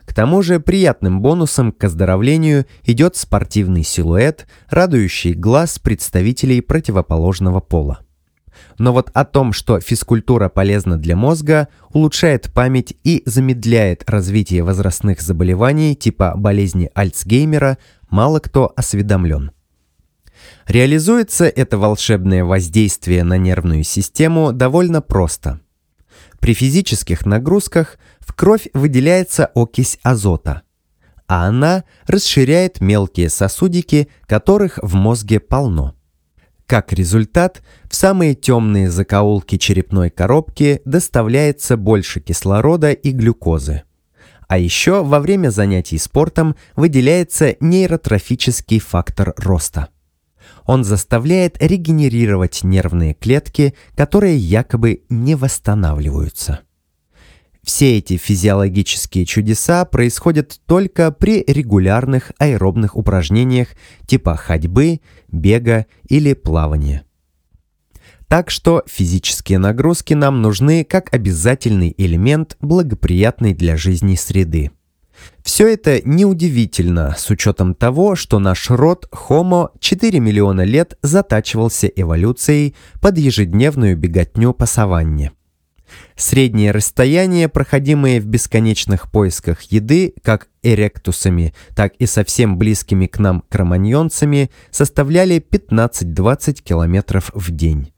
К тому же приятным бонусом к оздоровлению идет спортивный силуэт, радующий глаз представителей противоположного пола. Но вот о том, что физкультура полезна для мозга, улучшает память и замедляет развитие возрастных заболеваний типа болезни Альцгеймера, мало кто осведомлен. Реализуется это волшебное воздействие на нервную систему довольно просто. При физических нагрузках в кровь выделяется окись азота, а она расширяет мелкие сосудики, которых в мозге полно. Как результат, в самые темные закоулки черепной коробки доставляется больше кислорода и глюкозы. А еще во время занятий спортом выделяется нейротрофический фактор роста – он заставляет регенерировать нервные клетки, которые якобы не восстанавливаются. Все эти физиологические чудеса происходят только при регулярных аэробных упражнениях типа ходьбы, бега или плавания. Так что физические нагрузки нам нужны как обязательный элемент благоприятной для жизни среды – все это неудивительно с учетом того, что наш род Homo 4 миллиона лет затачивался эволюцией под ежедневную беготню по саванне. Средние расстояния, проходимые в бесконечных поисках еды, как эректусами, так и совсем близкими к нам кроманьонцами, составляли 15-20 километров в день.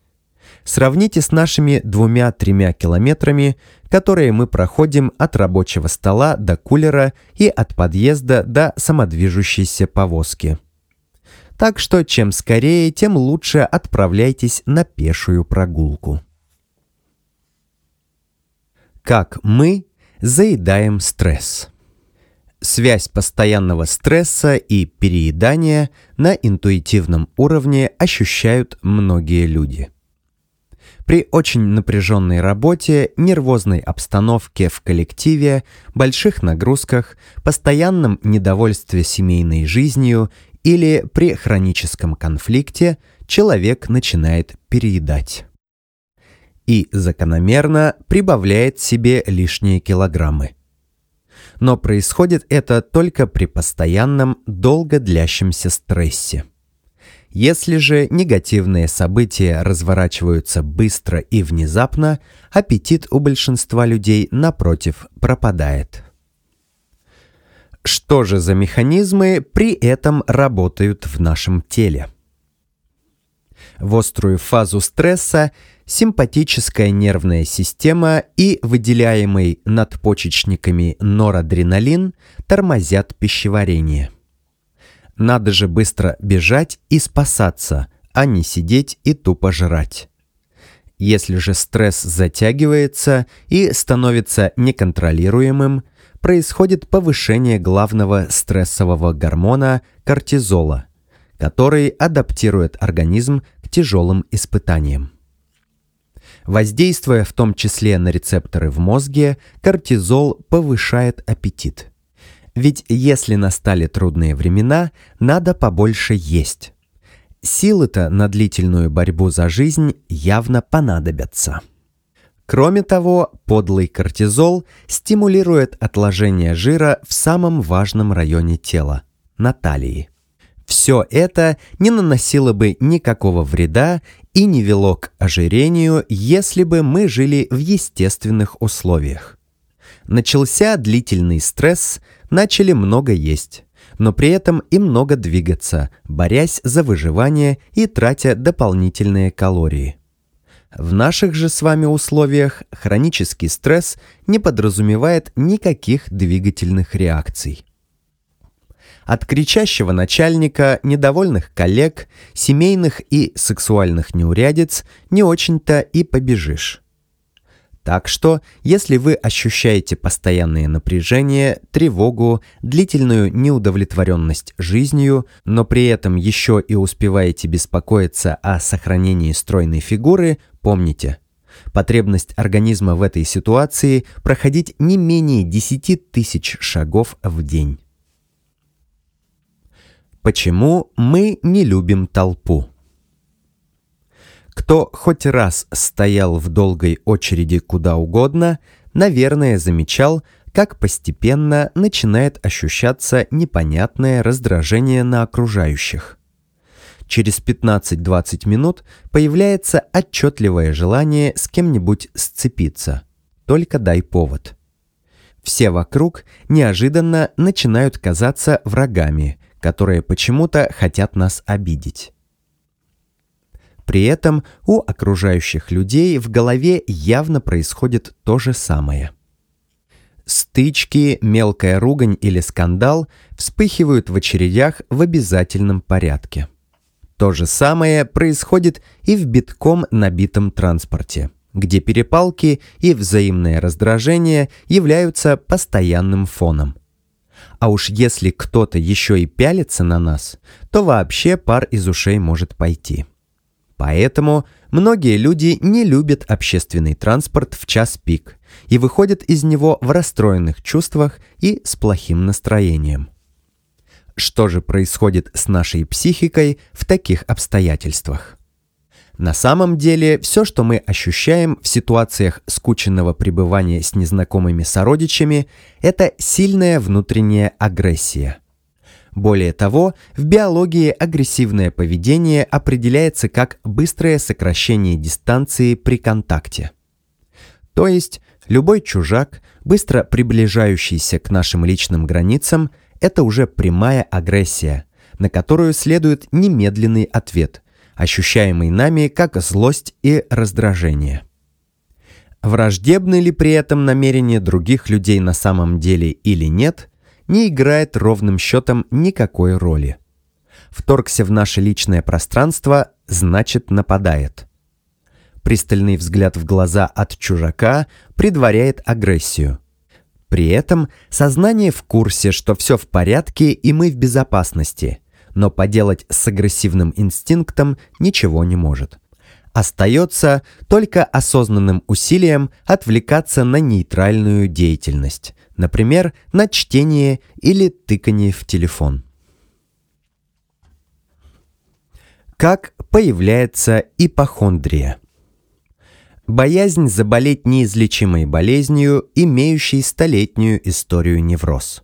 Сравните с нашими двумя-тремя километрами – которые мы проходим от рабочего стола до кулера и от подъезда до самодвижущейся повозки. Так что чем скорее, тем лучше отправляйтесь на пешую прогулку. Как мы заедаем стресс? Связь постоянного стресса и переедания на интуитивном уровне ощущают многие люди – при очень напряженной работе, нервозной обстановке в коллективе, больших нагрузках, постоянном недовольстве семейной жизнью или при хроническом конфликте человек начинает переедать. И закономерно прибавляет себе лишние килограммы. Но происходит это только при постоянном долго длящемся стрессе. Если же негативные события разворачиваются быстро и внезапно, аппетит у большинства людей, напротив, пропадает. Что же за механизмы при этом работают в нашем теле? В острую фазу стресса симпатическая нервная система и выделяемый надпочечниками норадреналин тормозят пищеварение – надо же быстро бежать и спасаться, а не сидеть и тупо жрать. Если же стресс затягивается и становится неконтролируемым, происходит повышение главного стрессового гормона кортизола, который адаптирует организм к тяжелым испытаниям. Воздействуя в том числе на рецепторы в мозге, кортизол повышает аппетит – ведь если настали трудные времена, надо побольше есть. Силы-то на длительную борьбу за жизнь явно понадобятся. Кроме того, подлый кортизол стимулирует отложение жира в самом важном районе тела – на талии. Все это не наносило бы никакого вреда и не вело к ожирению, если бы мы жили в естественных условиях. Начался длительный стресс – начали много есть, но при этом и много двигаться, борясь за выживание и тратя дополнительные калории. В наших же с вами условиях хронический стресс не подразумевает никаких двигательных реакций. От кричащего начальника, недовольных коллег, семейных и сексуальных неурядиц не очень-то и побежишь. Так что, если вы ощущаете постоянные напряжения, тревогу, длительную неудовлетворенность жизнью, но при этом еще и успеваете беспокоиться о сохранении стройной фигуры, помните, потребность организма в этой ситуации проходить не менее 10 тысяч шагов в день. Почему мы не любим толпу? Кто хоть раз стоял в долгой очереди куда угодно, наверное, замечал, как постепенно начинает ощущаться непонятное раздражение на окружающих. Через 15-20 минут появляется отчетливое желание с кем-нибудь сцепиться. Только дай повод. Все вокруг неожиданно начинают казаться врагами, которые почему-то хотят нас обидеть. При этом у окружающих людей в голове явно происходит то же самое. Стычки, мелкая ругань или скандал вспыхивают в очередях в обязательном порядке. То же самое происходит и в битком набитом транспорте, где перепалки и взаимное раздражение являются постоянным фоном – а уж если кто-то еще и пялится на нас, то вообще пар из ушей может пойти. Поэтому многие люди не любят общественный транспорт в час пик и выходят из него в расстроенных чувствах и с плохим настроением. Что же происходит с нашей психикой в таких обстоятельствах? На самом деле, все, что мы ощущаем в ситуациях скученного пребывания с незнакомыми сородичами, это сильная внутренняя агрессия – более того, в биологии агрессивное поведение определяется как быстрое сокращение дистанции при контакте. То есть любой чужак, быстро приближающийся к нашим личным границам, это уже прямая агрессия, на которую следует немедленный ответ, ощущаемый нами как злость и раздражение. Враждебны ли при этом намерения других людей на самом деле или нет – не играет ровным счетом никакой роли. Вторгся в наше личное пространство, значит нападает. Пристальный взгляд в глаза от чужака предваряет агрессию. При этом сознание в курсе, что все в порядке и мы в безопасности, но поделать с агрессивным инстинктом ничего не может. Остается только осознанным усилием отвлекаться на нейтральную деятельность, например, на чтение или тыкание в телефон. Как появляется ипохондрия? Боязнь заболеть неизлечимой болезнью, имеющей столетнюю историю невроз.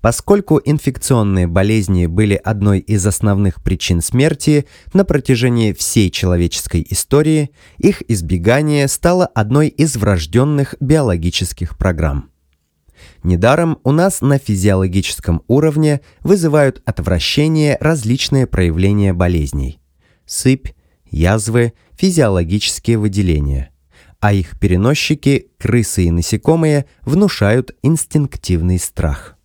Поскольку инфекционные болезни были одной из основных причин смерти на протяжении всей человеческой истории, их избегание стало одной из врожденных биологических программ. Недаром у нас на физиологическом уровне вызывают отвращение различные проявления болезней. Сыпь, язвы, физиологические выделения. А их переносчики, крысы и насекомые, внушают инстинктивный страх.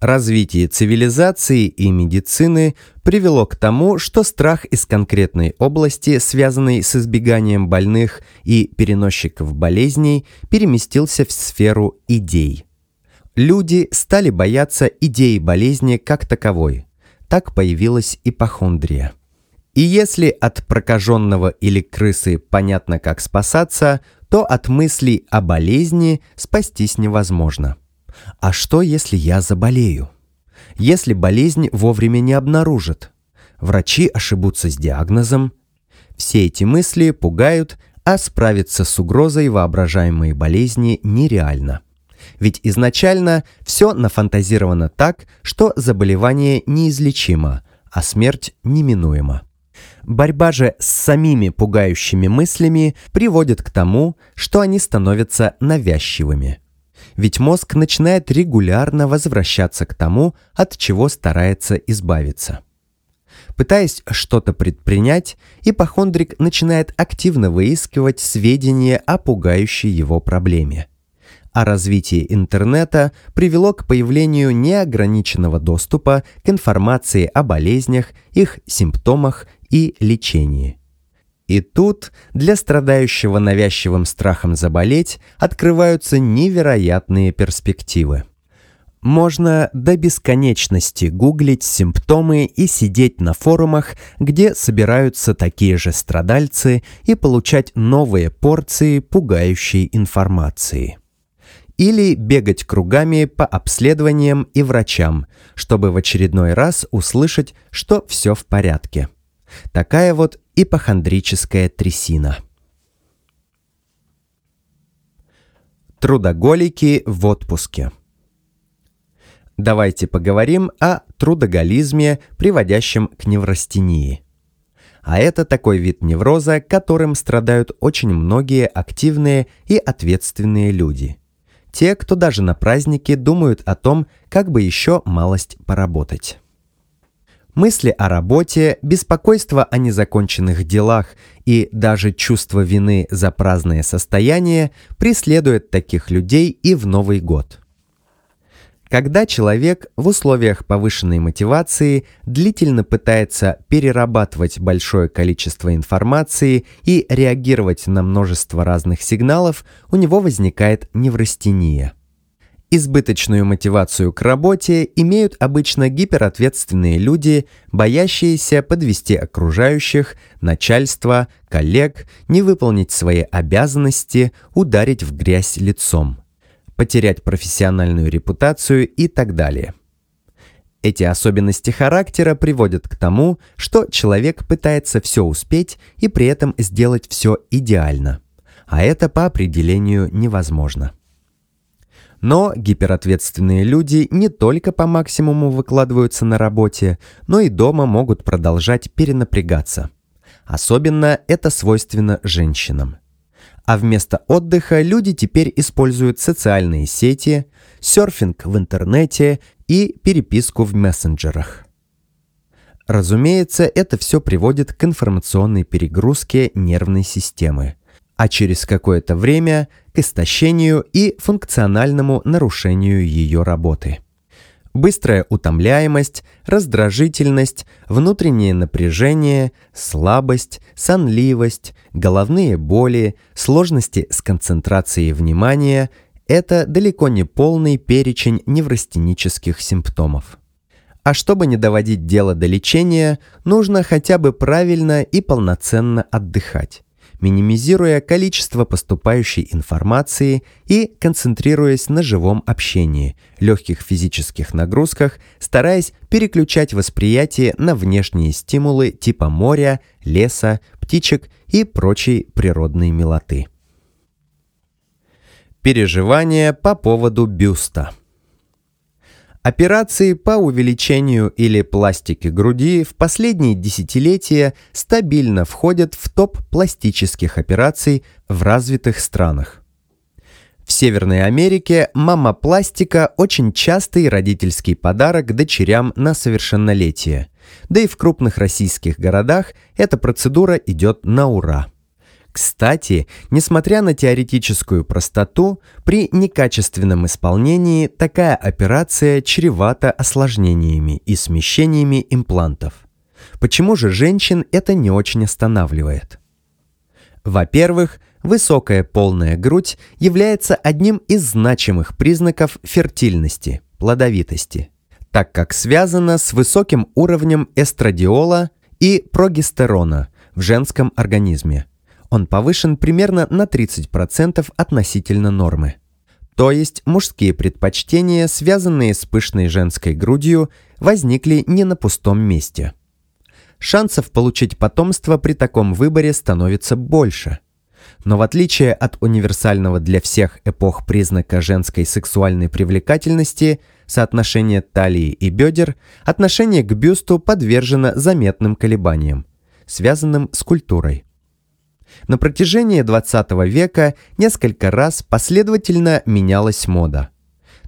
Развитие цивилизации и медицины привело к тому, что страх из конкретной области, связанный с избеганием больных и переносчиков болезней, переместился в сферу идей – Люди стали бояться идеи болезни как таковой. Так появилась ипохондрия. И если от прокаженного или крысы понятно, как спасаться, то от мыслей о болезни спастись невозможно. А что, если я заболею? Если болезнь вовремя не обнаружат? Врачи ошибутся с диагнозом? Все эти мысли пугают, а справиться с угрозой воображаемой болезни нереально – ведь изначально все нафантазировано так, что заболевание неизлечимо, а смерть неминуема. Борьба же с самими пугающими мыслями приводит к тому, что они становятся навязчивыми. Ведь мозг начинает регулярно возвращаться к тому, от чего старается избавиться. Пытаясь что-то предпринять, ипохондрик начинает активно выискивать сведения о пугающей его проблеме о развитии интернета привело к появлению неограниченного доступа к информации о болезнях, их симптомах и лечении. И тут для страдающего навязчивым страхом заболеть открываются невероятные перспективы. Можно до бесконечности гуглить симптомы и сидеть на форумах, где собираются такие же страдальцы и получать новые порции пугающей информации или бегать кругами по обследованиям и врачам, чтобы в очередной раз услышать, что все в порядке. Такая вот ипохондрическая трясина. Трудоголики в отпуске. Давайте поговорим о трудоголизме, приводящем к неврастении. А это такой вид невроза, которым страдают очень многие активные и ответственные люди – те, кто даже на празднике думают о том, как бы еще малость поработать. Мысли о работе, беспокойство о незаконченных делах и даже чувство вины за праздное состояние преследуют таких людей и в Новый год когда человек в условиях повышенной мотивации длительно пытается перерабатывать большое количество информации и реагировать на множество разных сигналов, у него возникает неврастения. Избыточную мотивацию к работе имеют обычно гиперответственные люди, боящиеся подвести окружающих, начальство, коллег, не выполнить свои обязанности, ударить в грязь лицом – потерять профессиональную репутацию и так далее. Эти особенности характера приводят к тому, что человек пытается все успеть и при этом сделать все идеально. А это по определению невозможно. Но гиперответственные люди не только по максимуму выкладываются на работе, но и дома могут продолжать перенапрягаться. Особенно это свойственно женщинам а вместо отдыха люди теперь используют социальные сети, серфинг в интернете и переписку в мессенджерах. Разумеется, это все приводит к информационной перегрузке нервной системы, а через какое-то время к истощению и функциональному нарушению ее работы быстрая утомляемость, раздражительность, внутреннее напряжение, слабость, сонливость, головные боли, сложности с концентрацией внимания – это далеко не полный перечень неврастенических симптомов. А чтобы не доводить дело до лечения, нужно хотя бы правильно и полноценно отдыхать минимизируя количество поступающей информации и концентрируясь на живом общении, легких физических нагрузках, стараясь переключать восприятие на внешние стимулы типа моря, леса, птичек и прочей природной милоты. Переживания по поводу бюста – Операции по увеличению или пластике груди в последние десятилетия стабильно входят в топ пластических операций в развитых странах. В Северной Америке мамопластика – очень частый родительский подарок дочерям на совершеннолетие. Да и в крупных российских городах эта процедура идет на ура – кстати, несмотря на теоретическую простоту, при некачественном исполнении такая операция чревата осложнениями и смещениями имплантов. Почему же женщин это не очень останавливает? Во-первых, высокая полная грудь является одним из значимых признаков фертильности, плодовитости, так как связана с высоким уровнем эстрадиола и прогестерона в женском организме – он повышен примерно на 30% относительно нормы. То есть мужские предпочтения, связанные с пышной женской грудью, возникли не на пустом месте. Шансов получить потомство при таком выборе становится больше. Но в отличие от универсального для всех эпох признака женской сексуальной привлекательности, соотношение талии и бедер, отношение к бюсту подвержено заметным колебаниям, связанным с культурой. На протяжении 20 века несколько раз последовательно менялась мода.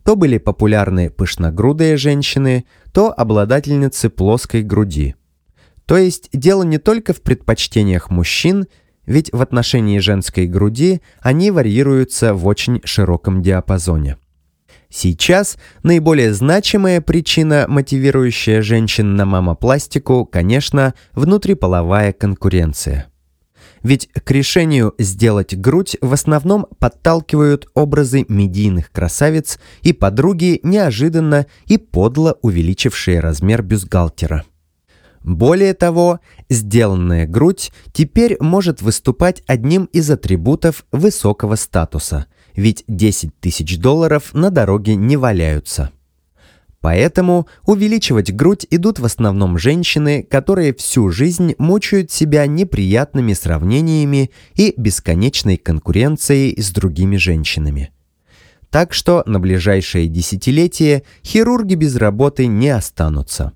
То были популярны пышногрудые женщины, то обладательницы плоской груди. То есть дело не только в предпочтениях мужчин, ведь в отношении женской груди они варьируются в очень широком диапазоне. Сейчас наиболее значимая причина, мотивирующая женщин на мамопластику, конечно, внутриполовая конкуренция – ведь к решению сделать грудь в основном подталкивают образы медийных красавиц и подруги, неожиданно и подло увеличившие размер бюстгальтера. Более того, сделанная грудь теперь может выступать одним из атрибутов высокого статуса, ведь 10 тысяч долларов на дороге не валяются. Поэтому увеличивать грудь идут в основном женщины, которые всю жизнь мучают себя неприятными сравнениями и бесконечной конкуренцией с другими женщинами. Так что на ближайшие десятилетия хирурги без работы не останутся.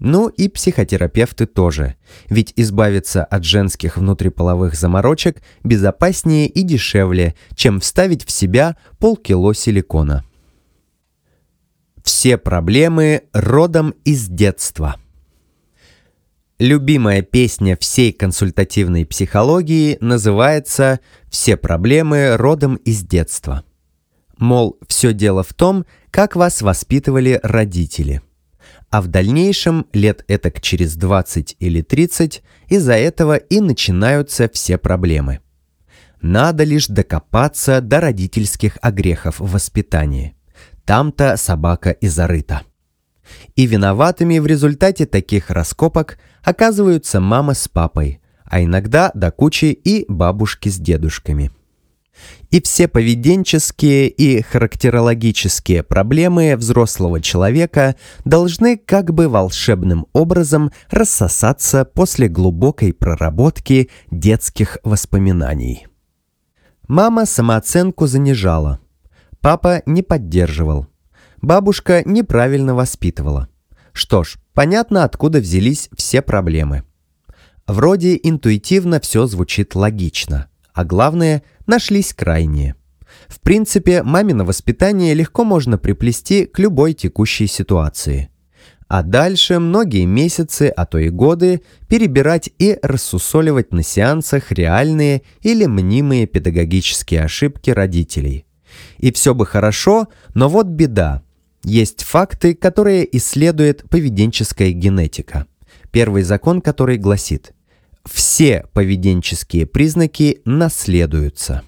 Ну и психотерапевты тоже, ведь избавиться от женских внутриполовых заморочек безопаснее и дешевле, чем вставить в себя полкило силикона. Все проблемы родом из детства. Любимая песня всей консультативной психологии называется «Все проблемы родом из детства». Мол, все дело в том, как вас воспитывали родители. А в дальнейшем, лет этак через 20 или 30, из-за этого и начинаются все проблемы. Надо лишь докопаться до родительских огрехов воспитания там-то собака и зарыта. И виноватыми в результате таких раскопок оказываются мама с папой, а иногда до кучи и бабушки с дедушками. И все поведенческие и характерологические проблемы взрослого человека должны как бы волшебным образом рассосаться после глубокой проработки детских воспоминаний. Мама самооценку занижала – Папа не поддерживал. Бабушка неправильно воспитывала. Что ж, понятно, откуда взялись все проблемы. Вроде интуитивно все звучит логично, а главное, нашлись крайние. В принципе, мамино воспитание легко можно приплести к любой текущей ситуации. А дальше многие месяцы, а то и годы перебирать и рассусоливать на сеансах реальные или мнимые педагогические ошибки родителей – и все бы хорошо, но вот беда. Есть факты, которые исследует поведенческая генетика. Первый закон, который гласит «Все поведенческие признаки наследуются».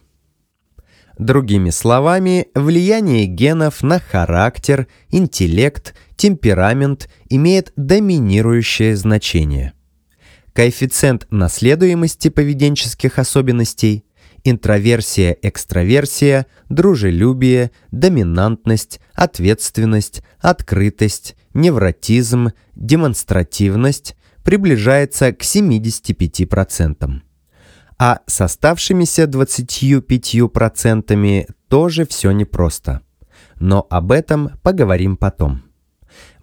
Другими словами, влияние генов на характер, интеллект, темперамент имеет доминирующее значение. Коэффициент наследуемости поведенческих особенностей интроверсия, экстраверсия, дружелюбие, доминантность, ответственность, открытость, невротизм, демонстративность приближается к 75%. А с оставшимися 25% тоже все непросто. Но об этом поговорим потом.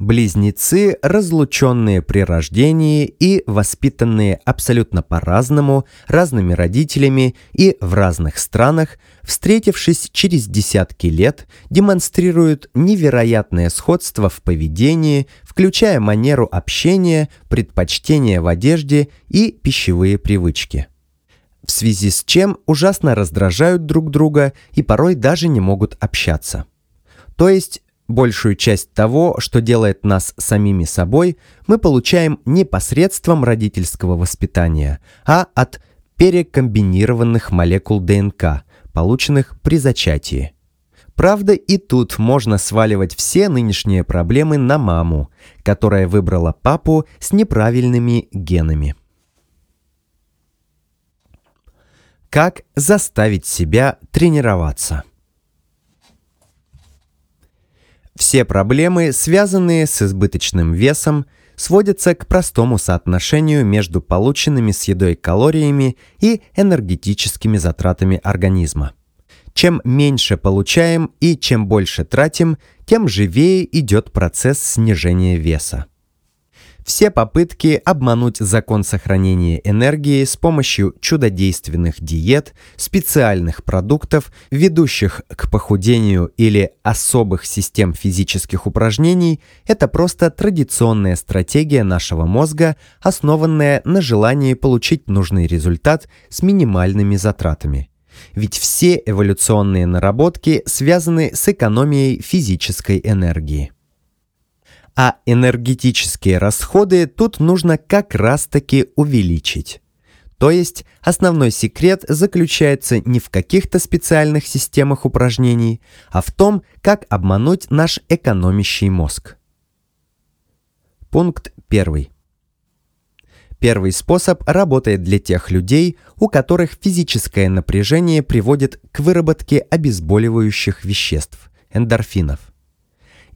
Близнецы, разлученные при рождении и воспитанные абсолютно по-разному, разными родителями и в разных странах, встретившись через десятки лет, демонстрируют невероятное сходство в поведении, включая манеру общения, предпочтения в одежде и пищевые привычки. В связи с чем ужасно раздражают друг друга и порой даже не могут общаться. То есть Большую часть того, что делает нас самими собой, мы получаем не посредством родительского воспитания, а от перекомбинированных молекул ДНК, полученных при зачатии. Правда, и тут можно сваливать все нынешние проблемы на маму, которая выбрала папу с неправильными генами. Как заставить себя тренироваться? Все проблемы, связанные с избыточным весом, сводятся к простому соотношению между полученными с едой калориями и энергетическими затратами организма. Чем меньше получаем и чем больше тратим, тем живее идет процесс снижения веса все попытки обмануть закон сохранения энергии с помощью чудодейственных диет, специальных продуктов, ведущих к похудению или особых систем физических упражнений – это просто традиционная стратегия нашего мозга, основанная на желании получить нужный результат с минимальными затратами. Ведь все эволюционные наработки связаны с экономией физической энергии а энергетические расходы тут нужно как раз-таки увеличить. То есть основной секрет заключается не в каких-то специальных системах упражнений, а в том, как обмануть наш экономящий мозг. Пункт первый. Первый способ работает для тех людей, у которых физическое напряжение приводит к выработке обезболивающих веществ – эндорфинов –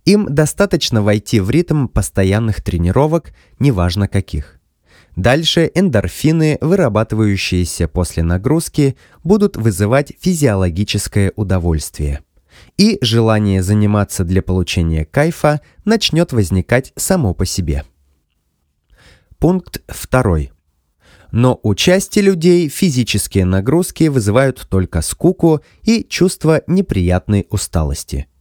им достаточно войти в ритм постоянных тренировок, неважно каких. Дальше эндорфины, вырабатывающиеся после нагрузки, будут вызывать физиологическое удовольствие. И желание заниматься для получения кайфа начнет возникать само по себе. Пункт 2. Но у части людей физические нагрузки вызывают только скуку и чувство неприятной усталости –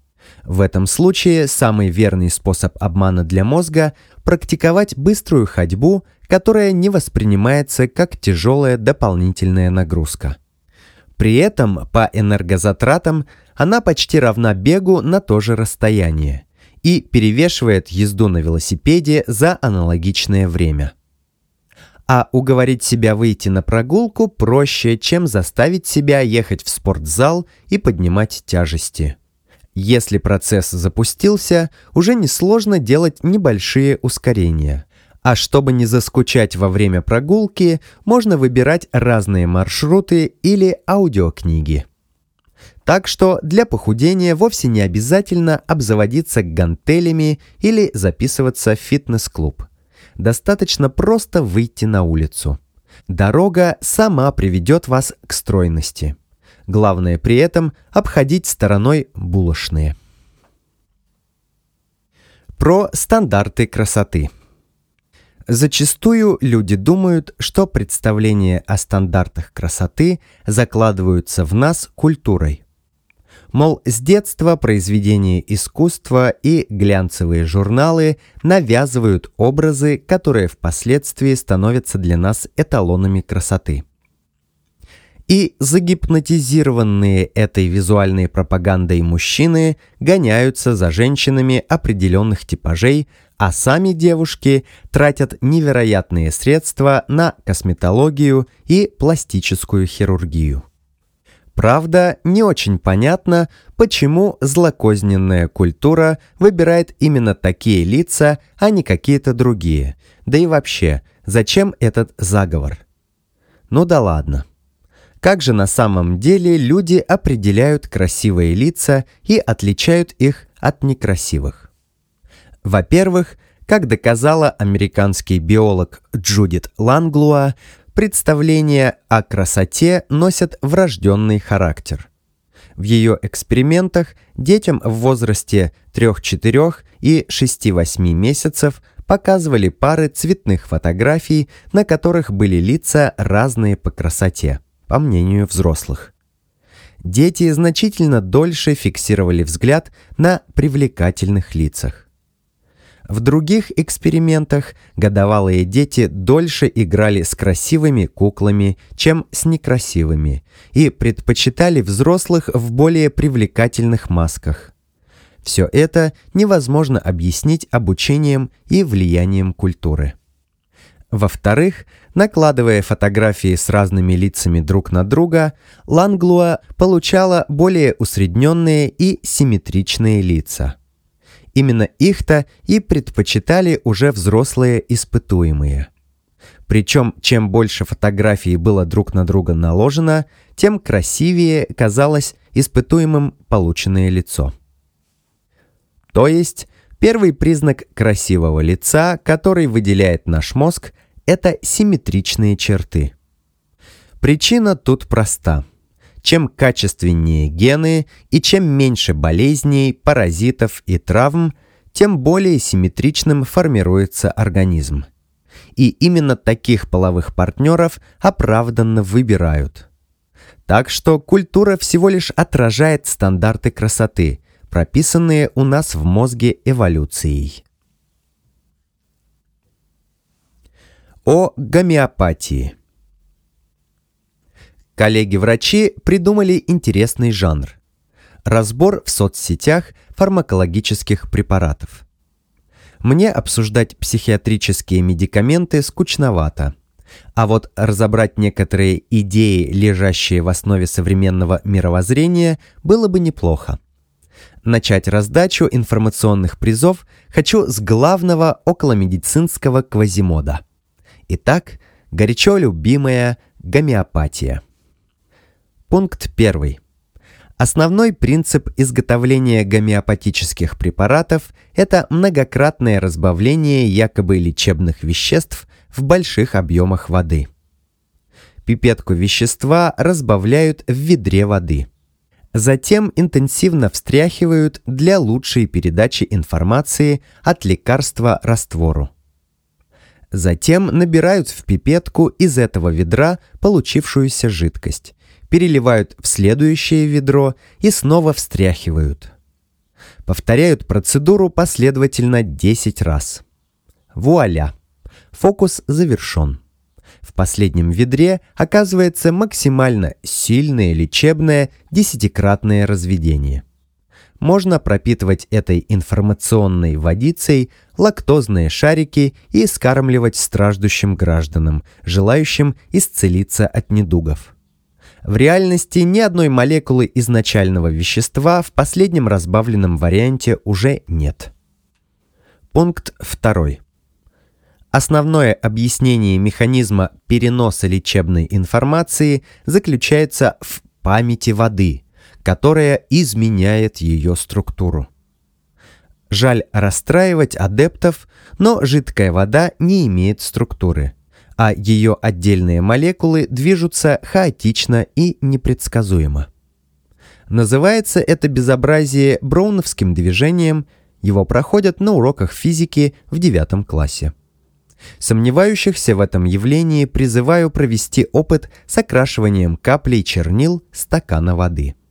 в этом случае самый верный способ обмана для мозга – практиковать быструю ходьбу, которая не воспринимается как тяжелая дополнительная нагрузка. При этом по энергозатратам она почти равна бегу на то же расстояние и перевешивает езду на велосипеде за аналогичное время. А уговорить себя выйти на прогулку проще, чем заставить себя ехать в спортзал и поднимать тяжести. Если процесс запустился, уже несложно делать небольшие ускорения. А чтобы не заскучать во время прогулки, можно выбирать разные маршруты или аудиокниги. Так что для похудения вовсе не обязательно обзаводиться гантелями или записываться в фитнес-клуб. Достаточно просто выйти на улицу. Дорога сама приведет вас к стройности. Главное при этом обходить стороной булочные. Про стандарты красоты. Зачастую люди думают, что представления о стандартах красоты закладываются в нас культурой. Мол, с детства произведения искусства и глянцевые журналы навязывают образы, которые впоследствии становятся для нас эталонами красоты и загипнотизированные этой визуальной пропагандой мужчины гоняются за женщинами определенных типажей, а сами девушки тратят невероятные средства на косметологию и пластическую хирургию. Правда, не очень понятно, почему злокозненная культура выбирает именно такие лица, а не какие-то другие. Да и вообще, зачем этот заговор? Ну да ладно. Как же на самом деле люди определяют красивые лица и отличают их от некрасивых? Во-первых, как доказала американский биолог Джудит Ланглуа, представления о красоте носят врожденный характер. В ее экспериментах детям в возрасте 3-4 и 6-8 месяцев показывали пары цветных фотографий, на которых были лица разные по красоте – по мнению взрослых. Дети значительно дольше фиксировали взгляд на привлекательных лицах. В других экспериментах годовалые дети дольше играли с красивыми куклами, чем с некрасивыми, и предпочитали взрослых в более привлекательных масках. Все это невозможно объяснить обучением и влиянием культуры. Во-вторых, накладывая фотографии с разными лицами друг на друга, Ланглуа получала более усредненные и симметричные лица. Именно их-то и предпочитали уже взрослые испытуемые. Причем, чем больше фотографий было друг на друга наложено, тем красивее казалось испытуемым полученное лицо. То есть, Первый признак красивого лица, который выделяет наш мозг, это симметричные черты. Причина тут проста. Чем качественнее гены и чем меньше болезней, паразитов и травм, тем более симметричным формируется организм. И именно таких половых партнеров оправданно выбирают. Так что культура всего лишь отражает стандарты красоты, прописанные у нас в мозге эволюцией. о гомеопатии. Коллеги-врачи придумали интересный жанр – разбор в соцсетях фармакологических препаратов. Мне обсуждать психиатрические медикаменты скучновато, а вот разобрать некоторые идеи, лежащие в основе современного мировоззрения, было бы неплохо. Начать раздачу информационных призов хочу с главного околомедицинского квазимода. Итак, горячо любимая гомеопатия. Пункт 1. Основной принцип изготовления гомеопатических препаратов – это многократное разбавление якобы лечебных веществ в больших объемах воды. Пипетку вещества разбавляют в ведре воды. Затем интенсивно встряхивают для лучшей передачи информации от лекарства раствору. Затем набирают в пипетку из этого ведра получившуюся жидкость, переливают в следующее ведро и снова встряхивают. Повторяют процедуру последовательно 10 раз. Вуаля! Фокус завершен. В последнем ведре оказывается максимально сильное лечебное десятикратное разведение можно пропитывать этой информационной водицей лактозные шарики и скармливать страждущим гражданам, желающим исцелиться от недугов. В реальности ни одной молекулы изначального вещества в последнем разбавленном варианте уже нет. Пункт 2. Основное объяснение механизма переноса лечебной информации заключается в памяти воды – которая изменяет ее структуру. Жаль расстраивать адептов, но жидкая вода не имеет структуры, а ее отдельные молекулы движутся хаотично и непредсказуемо. Называется это безобразие броуновским движением, его проходят на уроках физики в девятом классе. Сомневающихся в этом явлении призываю провести опыт с окрашиванием каплей чернил стакана воды –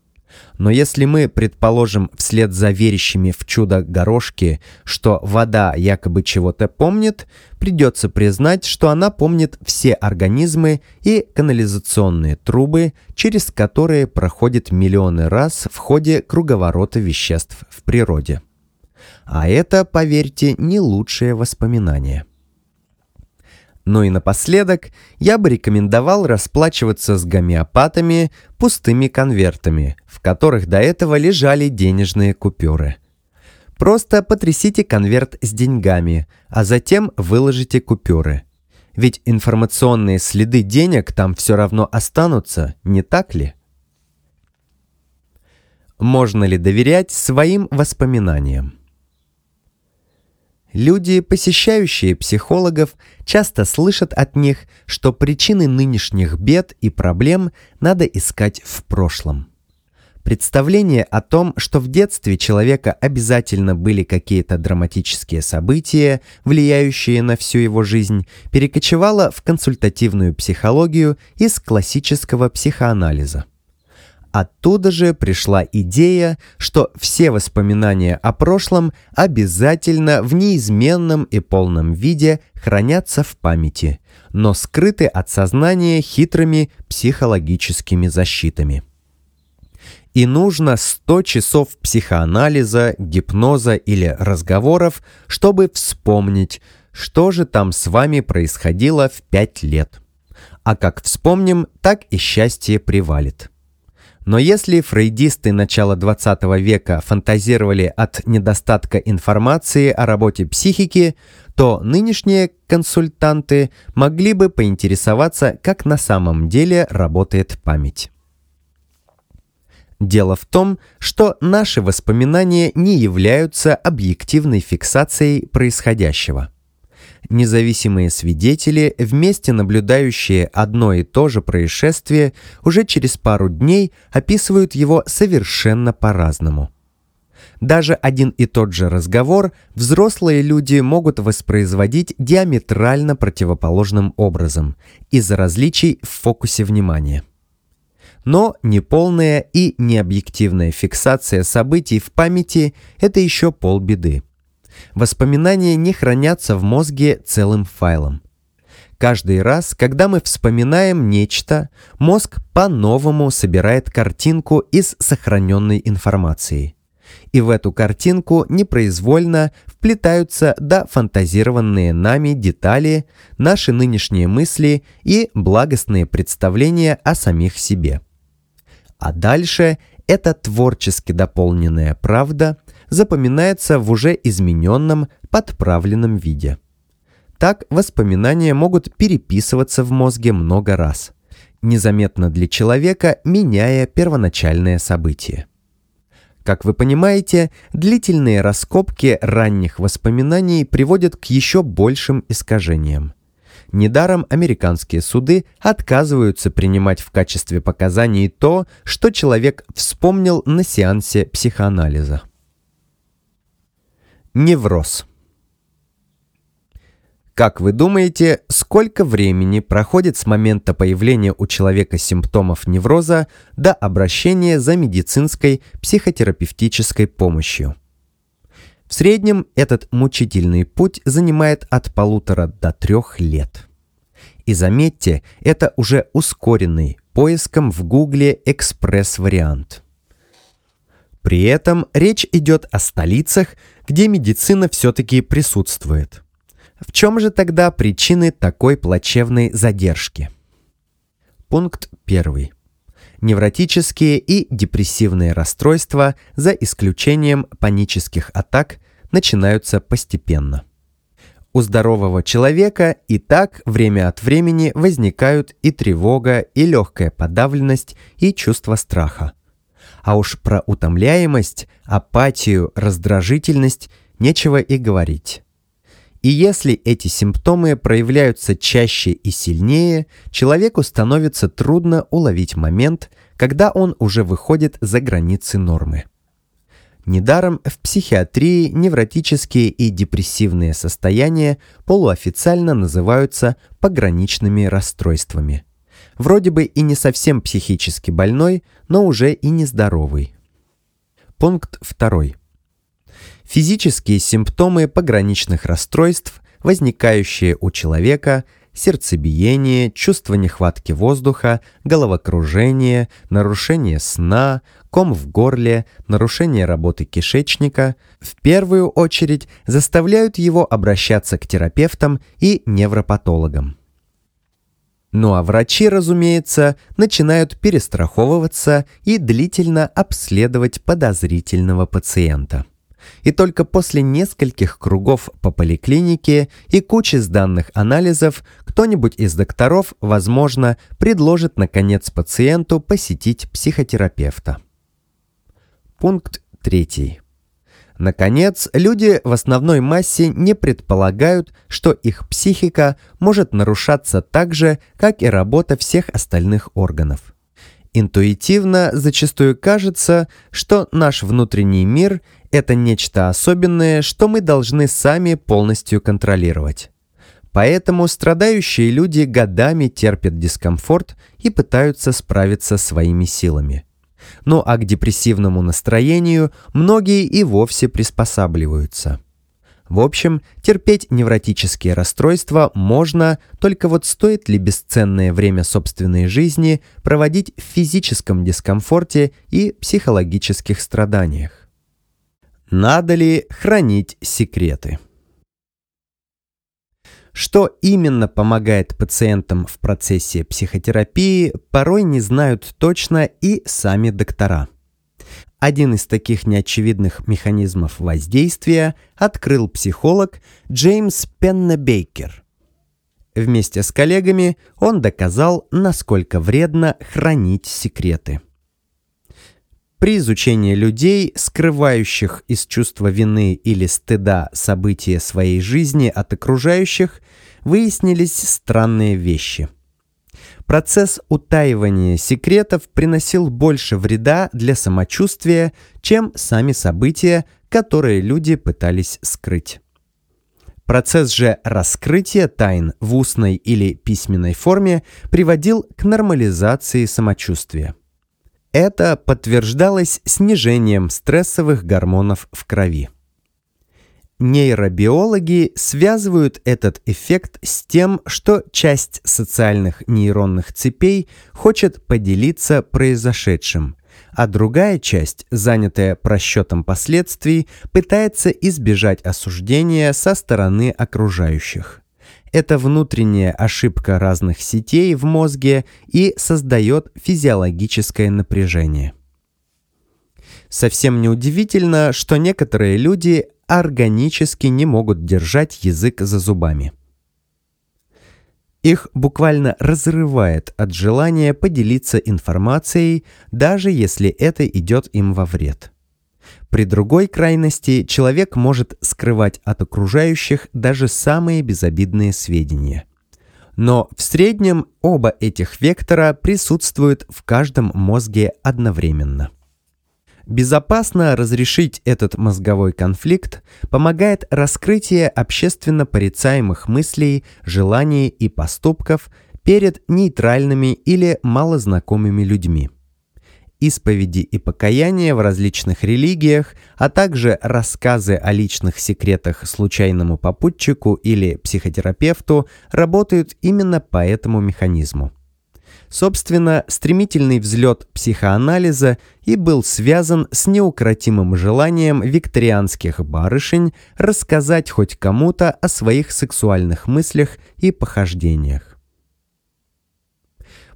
но если мы предположим вслед за верящими в чудо горошки, что вода якобы чего-то помнит, придется признать, что она помнит все организмы и канализационные трубы, через которые проходит миллионы раз в ходе круговорота веществ в природе. А это, поверьте, не лучшее воспоминание. Ну и напоследок я бы рекомендовал расплачиваться с гомеопатами пустыми конвертами, в которых до этого лежали денежные купюры. Просто потрясите конверт с деньгами, а затем выложите купюры. Ведь информационные следы денег там все равно останутся, не так ли? Можно ли доверять своим воспоминаниям? Люди, посещающие психологов, часто слышат от них, что причины нынешних бед и проблем надо искать в прошлом. Представление о том, что в детстве человека обязательно были какие-то драматические события, влияющие на всю его жизнь, перекочевало в консультативную психологию из классического психоанализа – Оттуда же пришла идея, что все воспоминания о прошлом обязательно в неизменном и полном виде хранятся в памяти, но скрыты от сознания хитрыми психологическими защитами. И нужно 100 часов психоанализа, гипноза или разговоров, чтобы вспомнить, что же там с вами происходило в 5 лет. А как вспомним, так и счастье привалит – но если фрейдисты начала 20 века фантазировали от недостатка информации о работе психики, то нынешние консультанты могли бы поинтересоваться, как на самом деле работает память. Дело в том, что наши воспоминания не являются объективной фиксацией происходящего – независимые свидетели, вместе наблюдающие одно и то же происшествие, уже через пару дней описывают его совершенно по-разному. Даже один и тот же разговор взрослые люди могут воспроизводить диаметрально противоположным образом из-за различий в фокусе внимания. Но неполная и необъективная фиксация событий в памяти – это еще полбеды. Воспоминания не хранятся в мозге целым файлом. Каждый раз, когда мы вспоминаем нечто, мозг по-новому собирает картинку из сохраненной информации. И в эту картинку непроизвольно вплетаются дофантазированные нами детали, наши нынешние мысли и благостные представления о самих себе. А дальше это творчески дополненная правда – запоминается в уже измененном, подправленном виде. Так воспоминания могут переписываться в мозге много раз, незаметно для человека меняя первоначальное событие. Как вы понимаете, длительные раскопки ранних воспоминаний приводят к еще большим искажениям. Недаром американские суды отказываются принимать в качестве показаний то, что человек вспомнил на сеансе психоанализа. Невроз. Как вы думаете, сколько времени проходит с момента появления у человека симптомов невроза до обращения за медицинской психотерапевтической помощью? В среднем этот мучительный путь занимает от полутора до трех лет. И заметьте, это уже ускоренный поиском в Гугле экспресс-вариант. При этом речь идет о столицах, где медицина все-таки присутствует. В чем же тогда причины такой плачевной задержки? Пункт 1. Невротические и депрессивные расстройства, за исключением панических атак, начинаются постепенно. У здорового человека и так время от времени возникают и тревога, и легкая подавленность, и чувство страха. А уж про утомляемость, апатию, раздражительность нечего и говорить. И если эти симптомы проявляются чаще и сильнее, человеку становится трудно уловить момент, когда он уже выходит за границы нормы. Недаром в психиатрии невротические и депрессивные состояния полуофициально называются пограничными расстройствами – Вроде бы и не совсем психически больной, но уже и нездоровый. Пункт 2. Физические симптомы пограничных расстройств, возникающие у человека, сердцебиение, чувство нехватки воздуха, головокружение, нарушение сна, ком в горле, нарушение работы кишечника, в первую очередь заставляют его обращаться к терапевтам и невропатологам. Ну а врачи, разумеется, начинают перестраховываться и длительно обследовать подозрительного пациента. И только после нескольких кругов по поликлинике и кучи сданных анализов кто-нибудь из докторов, возможно, предложит наконец пациенту посетить психотерапевта. Пункт третий. Наконец, люди в основной массе не предполагают, что их психика может нарушаться так же, как и работа всех остальных органов. Интуитивно зачастую кажется, что наш внутренний мир – это нечто особенное, что мы должны сами полностью контролировать. Поэтому страдающие люди годами терпят дискомфорт и пытаются справиться своими силами. Но а к депрессивному настроению многие и вовсе приспосабливаются. В общем, терпеть невротические расстройства можно, только вот стоит ли бесценное время собственной жизни проводить в физическом дискомфорте и психологических страданиях? Надо ли хранить секреты? что именно помогает пациентам в процессе психотерапии, порой не знают точно и сами доктора. Один из таких неочевидных механизмов воздействия открыл психолог Джеймс Пеннебейкер. Вместе с коллегами он доказал, насколько вредно хранить секреты. При изучении людей, скрывающих из чувства вины или стыда события своей жизни от окружающих, выяснились странные вещи. Процесс утаивания секретов приносил больше вреда для самочувствия, чем сами события, которые люди пытались скрыть. Процесс же раскрытия тайн в устной или письменной форме приводил к нормализации самочувствия. Это подтверждалось снижением стрессовых гормонов в крови. Нейробиологи связывают этот эффект с тем, что часть социальных нейронных цепей хочет поделиться произошедшим, а другая часть, занятая просчетом последствий, пытается избежать осуждения со стороны окружающих это внутренняя ошибка разных сетей в мозге и создает физиологическое напряжение. Совсем неудивительно, что некоторые люди органически не могут держать язык за зубами. Их буквально разрывает от желания поделиться информацией, даже если это идет им во вред – при другой крайности человек может скрывать от окружающих даже самые безобидные сведения. Но в среднем оба этих вектора присутствуют в каждом мозге одновременно. Безопасно разрешить этот мозговой конфликт помогает раскрытие общественно порицаемых мыслей, желаний и поступков перед нейтральными или малознакомыми людьми – исповеди и покаяния в различных религиях, а также рассказы о личных секретах случайному попутчику или психотерапевту работают именно по этому механизму. Собственно, стремительный взлет психоанализа и был связан с неукротимым желанием викторианских барышень рассказать хоть кому-то о своих сексуальных мыслях и похождениях.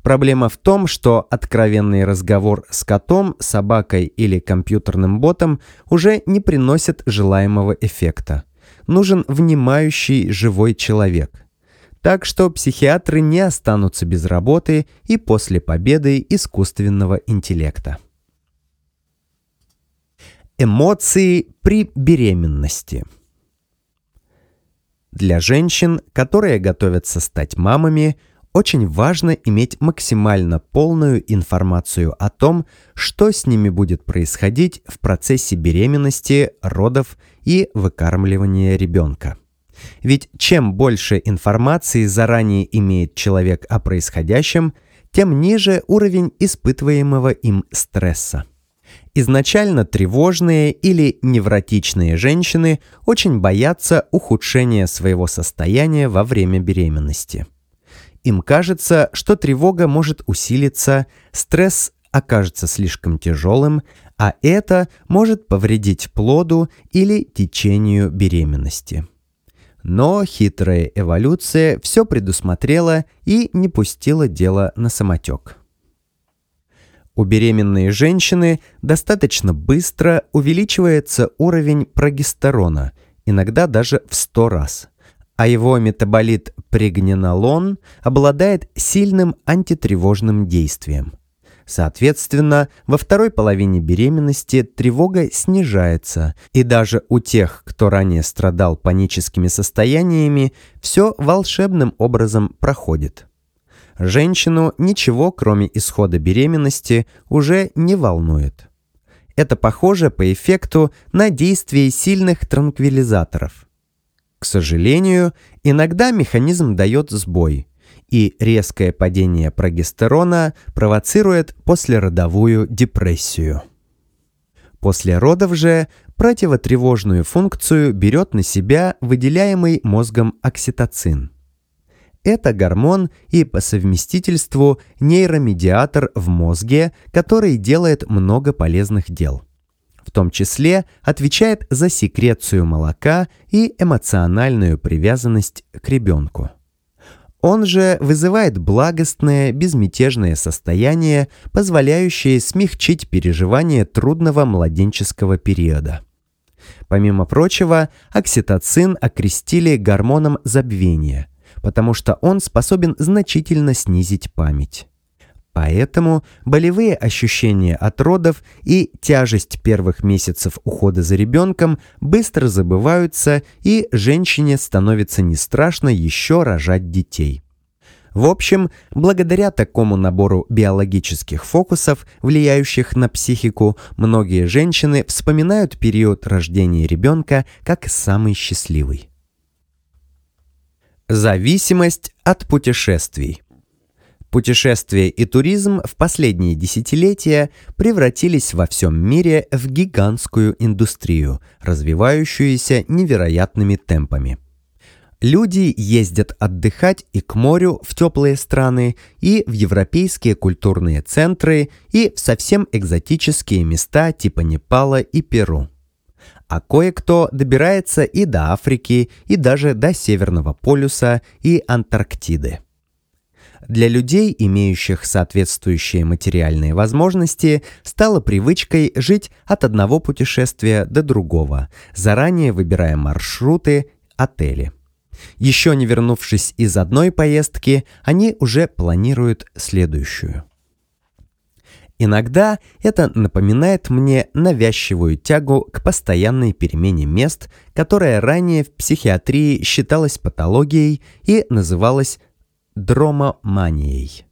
Проблема в том, что откровенный разговор с котом, собакой или компьютерным ботом уже не приносит желаемого эффекта. Нужен внимающий живой человек. Так что психиатры не останутся без работы и после победы искусственного интеллекта. Эмоции при беременности. Для женщин, которые готовятся стать мамами – очень важно иметь максимально полную информацию о том, что с ними будет происходить в процессе беременности, родов и выкармливания ребенка. Ведь чем больше информации заранее имеет человек о происходящем, тем ниже уровень испытываемого им стресса. Изначально тревожные или невротичные женщины очень боятся ухудшения своего состояния во время беременности – им кажется, что тревога может усилиться, стресс окажется слишком тяжелым, а это может повредить плоду или течению беременности. Но хитрая эволюция все предусмотрела и не пустила дело на самотек. У беременной женщины достаточно быстро увеличивается уровень прогестерона, иногда даже в 100 раз а его метаболит пригненолон обладает сильным антитревожным действием. Соответственно, во второй половине беременности тревога снижается, и даже у тех, кто ранее страдал паническими состояниями, все волшебным образом проходит. Женщину ничего, кроме исхода беременности, уже не волнует. Это похоже по эффекту на действие сильных транквилизаторов – к сожалению, иногда механизм дает сбой, и резкое падение прогестерона провоцирует послеродовую депрессию. После родов же противотревожную функцию берет на себя выделяемый мозгом окситоцин. Это гормон и по совместительству нейромедиатор в мозге, который делает много полезных дел – в том числе отвечает за секрецию молока и эмоциональную привязанность к ребенку. Он же вызывает благостное, безмятежное состояние, позволяющее смягчить переживание трудного младенческого периода. Помимо прочего, окситоцин окрестили гормоном забвения, потому что он способен значительно снизить память. Поэтому болевые ощущения от родов и тяжесть первых месяцев ухода за ребенком быстро забываются, и женщине становится не страшно еще рожать детей. В общем, благодаря такому набору биологических фокусов, влияющих на психику, многие женщины вспоминают период рождения ребенка как самый счастливый. Зависимость от путешествий – Путешествия и туризм в последние десятилетия превратились во всем мире в гигантскую индустрию, развивающуюся невероятными темпами. Люди ездят отдыхать и к морю в теплые страны, и в европейские культурные центры, и в совсем экзотические места типа Непала и Перу. А кое-кто добирается и до Африки, и даже до Северного полюса и Антарктиды. Для людей, имеющих соответствующие материальные возможности, стало привычкой жить от одного путешествия до другого, заранее выбирая маршруты, отели. Еще не вернувшись из одной поездки, они уже планируют следующую. Иногда это напоминает мне навязчивую тягу к постоянной перемене мест, которая ранее в психиатрии считалась патологией и называлась дромоманией.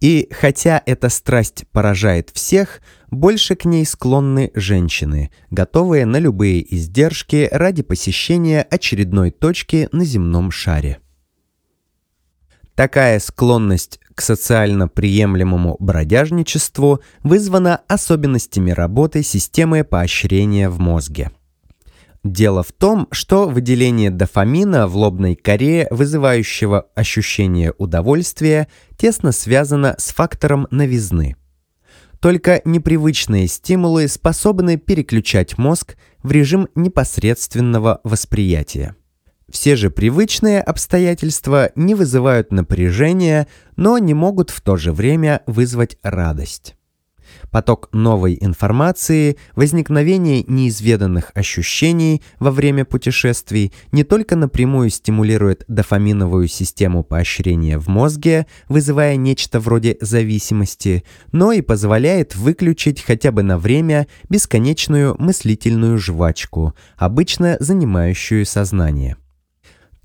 И хотя эта страсть поражает всех, больше к ней склонны женщины, готовые на любые издержки ради посещения очередной точки на земном шаре. Такая склонность к социально приемлемому бродяжничеству вызвана особенностями работы системы поощрения в мозге – Дело в том, что выделение дофамина в лобной коре, вызывающего ощущение удовольствия, тесно связано с фактором новизны. Только непривычные стимулы способны переключать мозг в режим непосредственного восприятия. Все же привычные обстоятельства не вызывают напряжения, но не могут в то же время вызвать радость поток новой информации, возникновение неизведанных ощущений во время путешествий не только напрямую стимулирует дофаминовую систему поощрения в мозге, вызывая нечто вроде зависимости, но и позволяет выключить хотя бы на время бесконечную мыслительную жвачку, обычно занимающую сознание.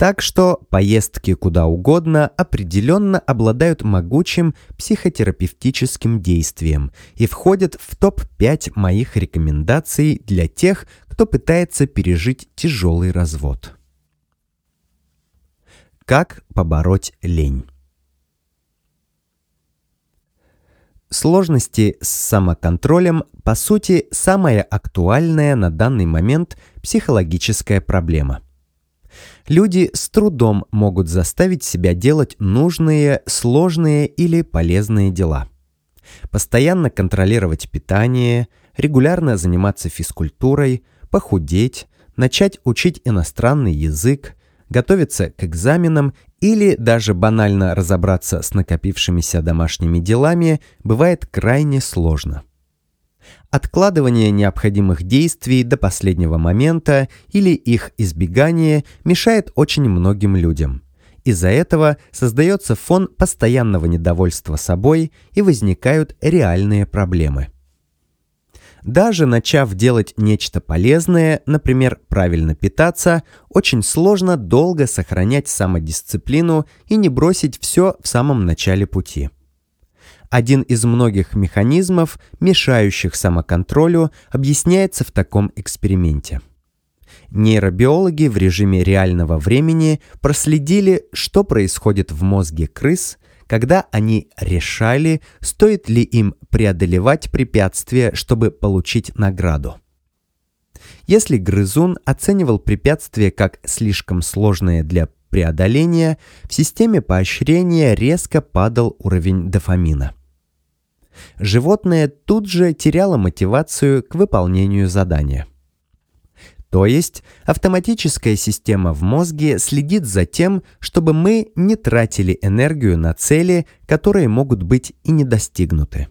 Так что поездки куда угодно определенно обладают могучим психотерапевтическим действием и входят в топ-5 моих рекомендаций для тех, кто пытается пережить тяжелый развод. Как побороть лень? Сложности с самоконтролем, по сути, самая актуальная на данный момент психологическая проблема – Люди с трудом могут заставить себя делать нужные, сложные или полезные дела. Постоянно контролировать питание, регулярно заниматься физкультурой, похудеть, начать учить иностранный язык, готовиться к экзаменам или даже банально разобраться с накопившимися домашними делами бывает крайне сложно – Откладывание необходимых действий до последнего момента или их избегание мешает очень многим людям. Из-за этого создается фон постоянного недовольства собой и возникают реальные проблемы. Даже начав делать нечто полезное, например, правильно питаться, очень сложно долго сохранять самодисциплину и не бросить все в самом начале пути один из многих механизмов, мешающих самоконтролю, объясняется в таком эксперименте. Нейробиологи в режиме реального времени проследили, что происходит в мозге крыс, когда они решали, стоит ли им преодолевать препятствия, чтобы получить награду. Если грызун оценивал препятствие как слишком сложное для преодоления, в системе поощрения резко падал уровень дофамина – животное тут же теряло мотивацию к выполнению задания. То есть автоматическая система в мозге следит за тем, чтобы мы не тратили энергию на цели, которые могут быть и не достигнуты.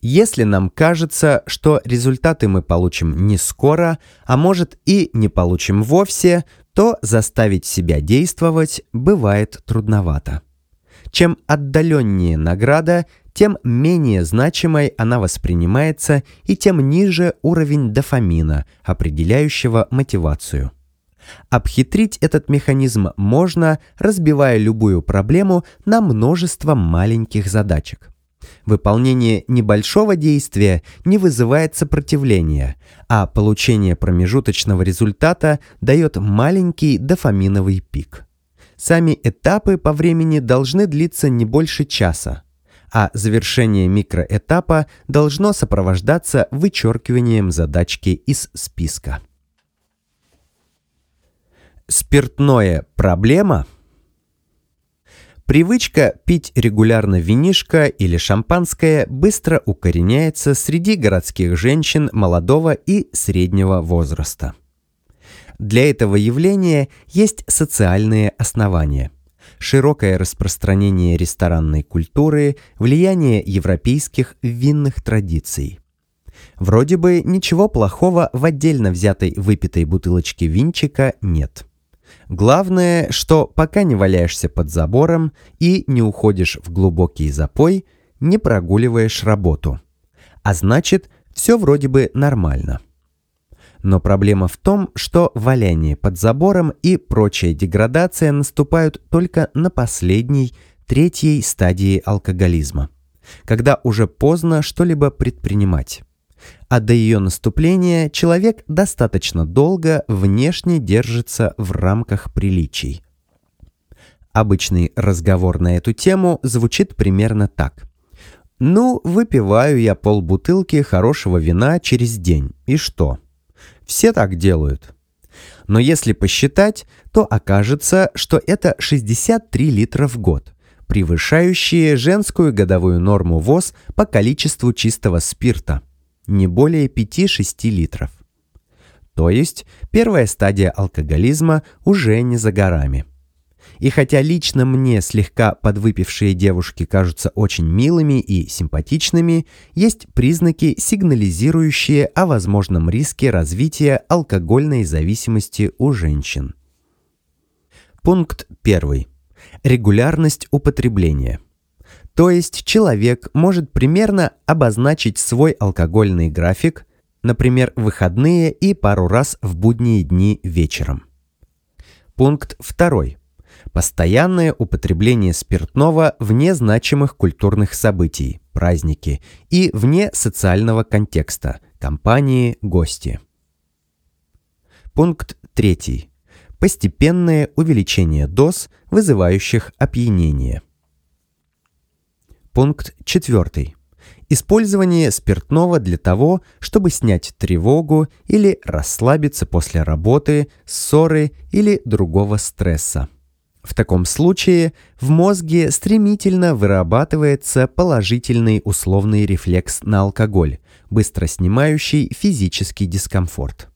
Если нам кажется, что результаты мы получим не скоро, а может и не получим вовсе, то заставить себя действовать бывает трудновато. Чем отдаленнее награда, тем менее значимой она воспринимается и тем ниже уровень дофамина, определяющего мотивацию. Обхитрить этот механизм можно, разбивая любую проблему на множество маленьких задачек. Выполнение небольшого действия не вызывает сопротивления, а получение промежуточного результата дает маленький дофаминовый пик. Сами этапы по времени должны длиться не больше часа а завершение микроэтапа должно сопровождаться вычеркиванием задачки из списка. Спиртное проблема – Привычка пить регулярно винишко или шампанское быстро укореняется среди городских женщин молодого и среднего возраста. Для этого явления есть социальные основания – широкое распространение ресторанной культуры, влияние европейских винных традиций. Вроде бы ничего плохого в отдельно взятой выпитой бутылочке винчика нет. Главное, что пока не валяешься под забором и не уходишь в глубокий запой, не прогуливаешь работу. А значит, все вроде бы нормально. Но проблема в том, что валяние под забором и прочая деградация наступают только на последней, третьей стадии алкоголизма, когда уже поздно что-либо предпринимать. А до ее наступления человек достаточно долго внешне держится в рамках приличий. Обычный разговор на эту тему звучит примерно так. «Ну, выпиваю я полбутылки хорошего вина через день, и что?» Все так делают. Но если посчитать, то окажется, что это 63 литра в год, превышающие женскую годовую норму ВОЗ по количеству чистого спирта, не более 5-6 литров. То есть первая стадия алкоголизма уже не за горами – и хотя лично мне слегка подвыпившие девушки кажутся очень милыми и симпатичными, есть признаки, сигнализирующие о возможном риске развития алкогольной зависимости у женщин. Пункт 1. Регулярность употребления. То есть человек может примерно обозначить свой алкогольный график, например, выходные и пару раз в будние дни вечером. Пункт 2 постоянное употребление спиртного вне значимых культурных событий, праздники и вне социального контекста, компании, гости. Пункт 3. Постепенное увеличение доз, вызывающих опьянение. Пункт 4. Использование спиртного для того, чтобы снять тревогу или расслабиться после работы, ссоры или другого стресса. В таком случае в мозге стремительно вырабатывается положительный условный рефлекс на алкоголь, быстро снимающий физический дискомфорт.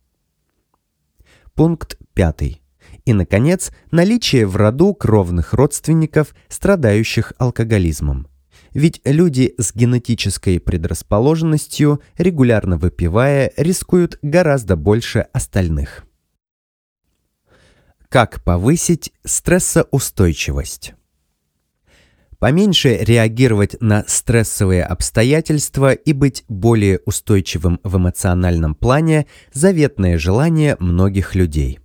Пункт 5. И, наконец, наличие в роду кровных родственников, страдающих алкоголизмом. Ведь люди с генетической предрасположенностью, регулярно выпивая, рискуют гораздо больше остальных. Как повысить стрессоустойчивость? Поменьше реагировать на стрессовые обстоятельства и быть более устойчивым в эмоциональном плане – заветное желание многих людей.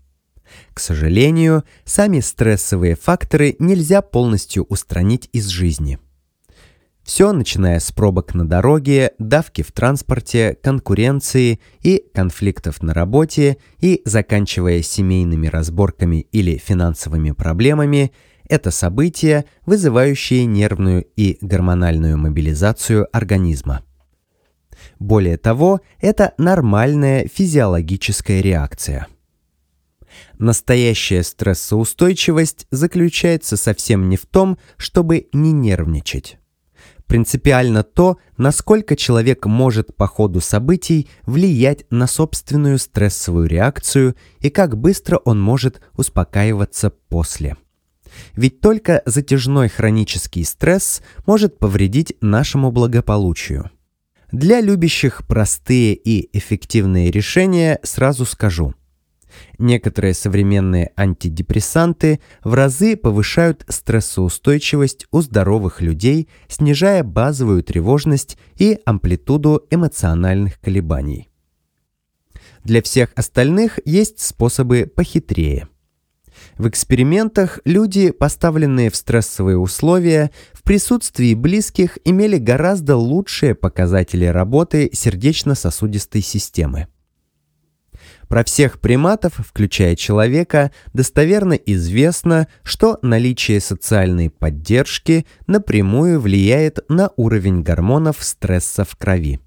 К сожалению, сами стрессовые факторы нельзя полностью устранить из жизни – все, начиная с пробок на дороге, давки в транспорте, конкуренции и конфликтов на работе и заканчивая семейными разборками или финансовыми проблемами, это события, вызывающие нервную и гормональную мобилизацию организма. Более того, это нормальная физиологическая реакция. Настоящая стрессоустойчивость заключается совсем не в том, чтобы не нервничать принципиально то, насколько человек может по ходу событий влиять на собственную стрессовую реакцию и как быстро он может успокаиваться после. Ведь только затяжной хронический стресс может повредить нашему благополучию. Для любящих простые и эффективные решения сразу скажу – Некоторые современные антидепрессанты в разы повышают стрессоустойчивость у здоровых людей, снижая базовую тревожность и амплитуду эмоциональных колебаний. Для всех остальных есть способы похитрее. В экспериментах люди, поставленные в стрессовые условия, в присутствии близких имели гораздо лучшие показатели работы сердечно-сосудистой системы. Про всех приматов, включая человека, достоверно известно, что наличие социальной поддержки напрямую влияет на уровень гормонов стресса в крови.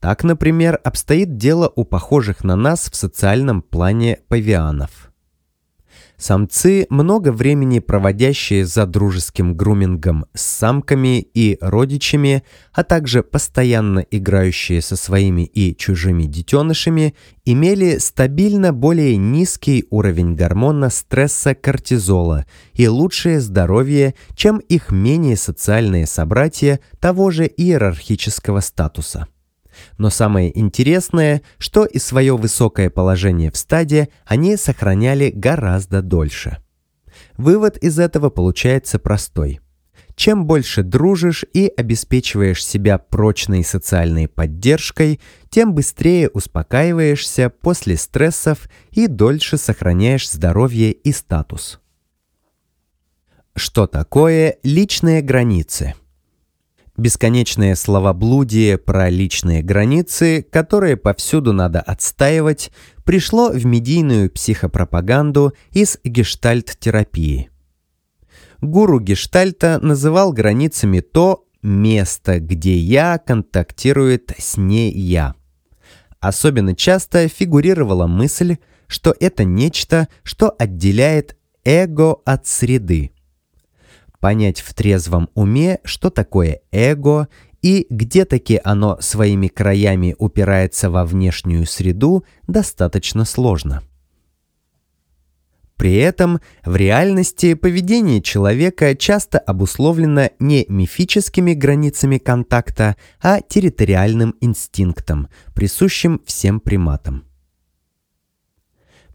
Так, например, обстоит дело у похожих на нас в социальном плане павианов – Самцы много времени проводящие за дружеским грумингом с самками и родичами, а также постоянно играющие со своими и чужими детенышами, имели стабильно более низкий уровень гормона стресса кортизола и лучшее здоровье, чем их менее социальные собратья того же иерархического статуса. Но самое интересное, что и свое высокое положение в стаде они сохраняли гораздо дольше. Вывод из этого получается простой. Чем больше дружишь и обеспечиваешь себя прочной социальной поддержкой, тем быстрее успокаиваешься после стрессов и дольше сохраняешь здоровье и статус. Что такое личные границы? бесконечные словоблудие про личные границы, которые повсюду надо отстаивать, пришло в медийную психопропаганду из гештальт-терапии. Гуру гештальта называл границами то место, где «я» контактирует с «не я». Особенно часто фигурировала мысль, что это нечто, что отделяет эго от среды – понять в трезвом уме, что такое эго и где-таки оно своими краями упирается во внешнюю среду, достаточно сложно. При этом в реальности поведение человека часто обусловлено не мифическими границами контакта, а территориальным инстинктом, присущим всем приматам.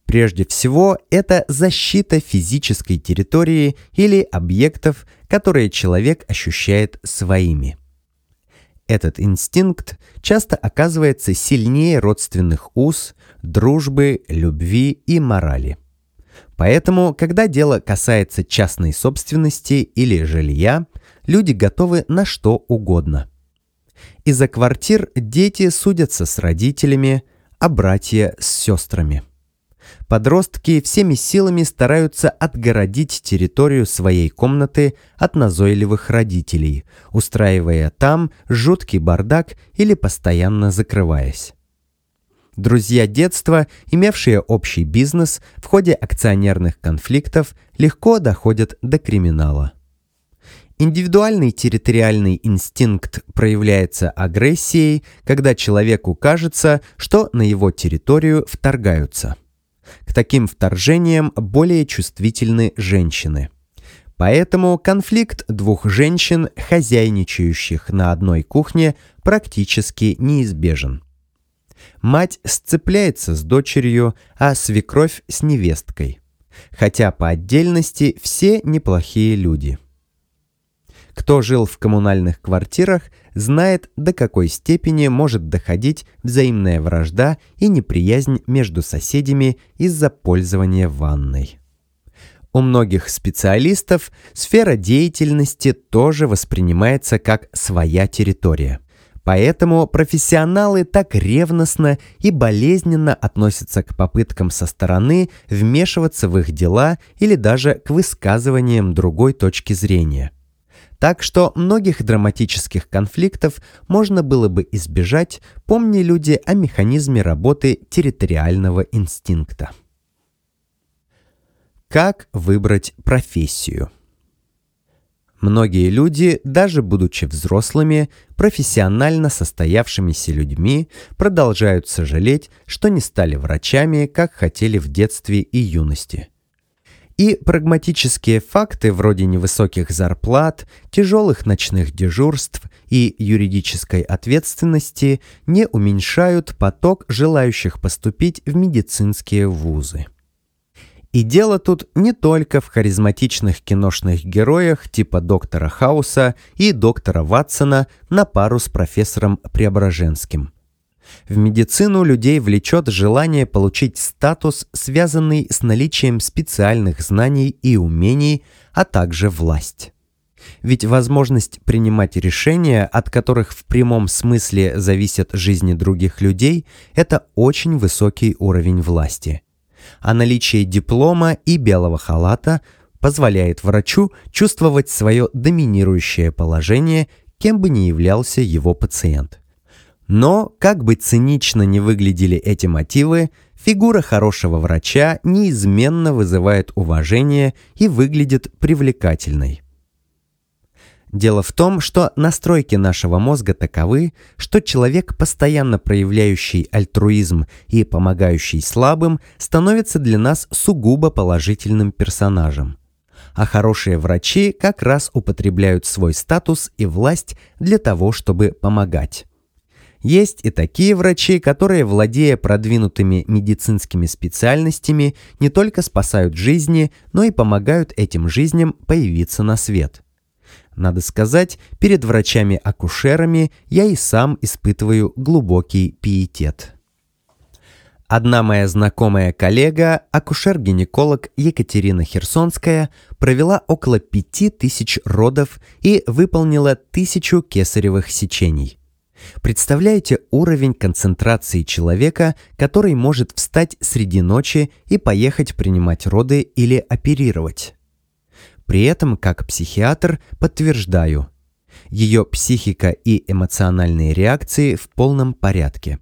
Прежде всего, это защита физической территории или объектов, которые человек ощущает своими. Этот инстинкт часто оказывается сильнее родственных уз, дружбы, любви и морали. Поэтому, когда дело касается частной собственности или жилья, люди готовы на что угодно. Из-за квартир дети судятся с родителями, а братья с сестрами – Подростки всеми силами стараются отгородить территорию своей комнаты от назойливых родителей, устраивая там жуткий бардак или постоянно закрываясь. Друзья детства, имевшие общий бизнес, в ходе акционерных конфликтов легко доходят до криминала. Индивидуальный территориальный инстинкт проявляется агрессией, когда человеку кажется, что на его территорию вторгаются – к таким вторжениям более чувствительны женщины. Поэтому конфликт двух женщин, хозяйничающих на одной кухне, практически неизбежен. Мать сцепляется с дочерью, а свекровь с невесткой. Хотя по отдельности все неплохие люди. Кто жил в коммунальных квартирах – знает, до какой степени может доходить взаимная вражда и неприязнь между соседями из-за пользования ванной. У многих специалистов сфера деятельности тоже воспринимается как своя территория. Поэтому профессионалы так ревностно и болезненно относятся к попыткам со стороны вмешиваться в их дела или даже к высказываниям другой точки зрения – так что многих драматических конфликтов можно было бы избежать, помни люди о механизме работы территориального инстинкта. Как выбрать профессию? Многие люди, даже будучи взрослыми, профессионально состоявшимися людьми, продолжают сожалеть, что не стали врачами, как хотели в детстве и юности – и прагматические факты вроде невысоких зарплат, тяжелых ночных дежурств и юридической ответственности не уменьшают поток желающих поступить в медицинские вузы. И дело тут не только в харизматичных киношных героях типа доктора Хауса и доктора Ватсона на пару с профессором Преображенским. В медицину людей влечет желание получить статус, связанный с наличием специальных знаний и умений, а также власть. Ведь возможность принимать решения, от которых в прямом смысле зависят жизни других людей, это очень высокий уровень власти. А наличие диплома и белого халата позволяет врачу чувствовать свое доминирующее положение, кем бы ни являлся его пациент. Но, как бы цинично не выглядели эти мотивы, фигура хорошего врача неизменно вызывает уважение и выглядит привлекательной. Дело в том, что настройки нашего мозга таковы, что человек, постоянно проявляющий альтруизм и помогающий слабым, становится для нас сугубо положительным персонажем. А хорошие врачи как раз употребляют свой статус и власть для того, чтобы помогать. Есть и такие врачи, которые, владея продвинутыми медицинскими специальностями, не только спасают жизни, но и помогают этим жизням появиться на свет. Надо сказать, перед врачами-акушерами я и сам испытываю глубокий пиетет. Одна моя знакомая коллега, акушер-гинеколог Екатерина Херсонская, провела около 5000 родов и выполнила тысячу кесаревых сечений – Представляете уровень концентрации человека, который может встать среди ночи и поехать принимать роды или оперировать? При этом, как психиатр, подтверждаю, ее психика и эмоциональные реакции в полном порядке.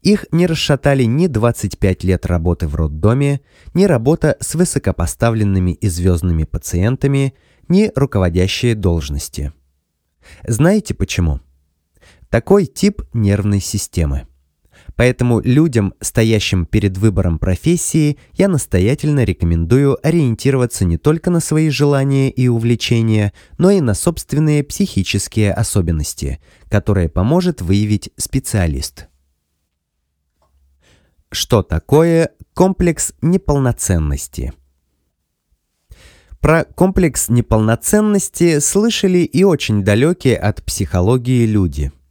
Их не расшатали ни 25 лет работы в роддоме, ни работа с высокопоставленными и звездными пациентами, ни руководящие должности. Знаете почему? Почему? Такой тип нервной системы. Поэтому людям, стоящим перед выбором профессии, я настоятельно рекомендую ориентироваться не только на свои желания и увлечения, но и на собственные психические особенности, которые поможет выявить специалист. Что такое комплекс неполноценности? Про комплекс неполноценности слышали и очень далекие от психологии люди –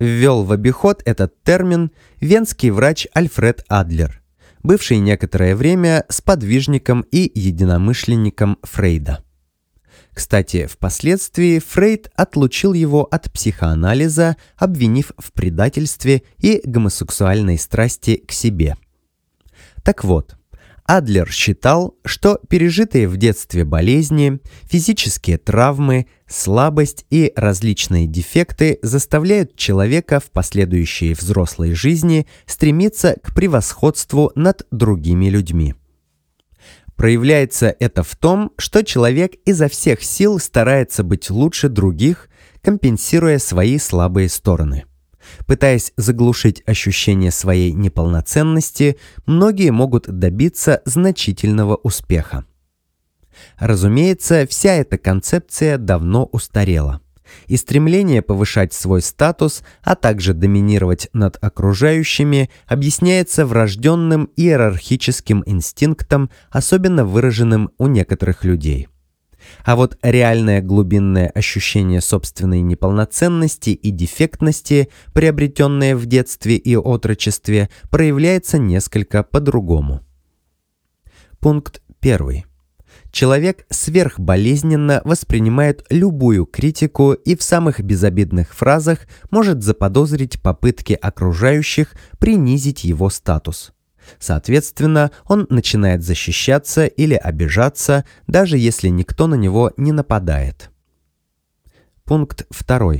ввел в обиход этот термин венский врач Альфред Адлер, бывший некоторое время сподвижником и единомышленником Фрейда. Кстати, впоследствии Фрейд отлучил его от психоанализа, обвинив в предательстве и гомосексуальной страсти к себе. Так вот, Адлер считал, что пережитые в детстве болезни, физические травмы, слабость и различные дефекты заставляют человека в последующей взрослой жизни стремиться к превосходству над другими людьми. Проявляется это в том, что человек изо всех сил старается быть лучше других, компенсируя свои слабые стороны – Пытаясь заглушить ощущение своей неполноценности, многие могут добиться значительного успеха. Разумеется, вся эта концепция давно устарела. И стремление повышать свой статус, а также доминировать над окружающими, объясняется врожденным иерархическим инстинктом, особенно выраженным у некоторых людей – а вот реальное глубинное ощущение собственной неполноценности и дефектности, приобретенное в детстве и отрочестве, проявляется несколько по-другому. Пункт 1. Человек сверхболезненно воспринимает любую критику и в самых безобидных фразах может заподозрить попытки окружающих принизить его статус – Соответственно, он начинает защищаться или обижаться, даже если никто на него не нападает. Пункт 2.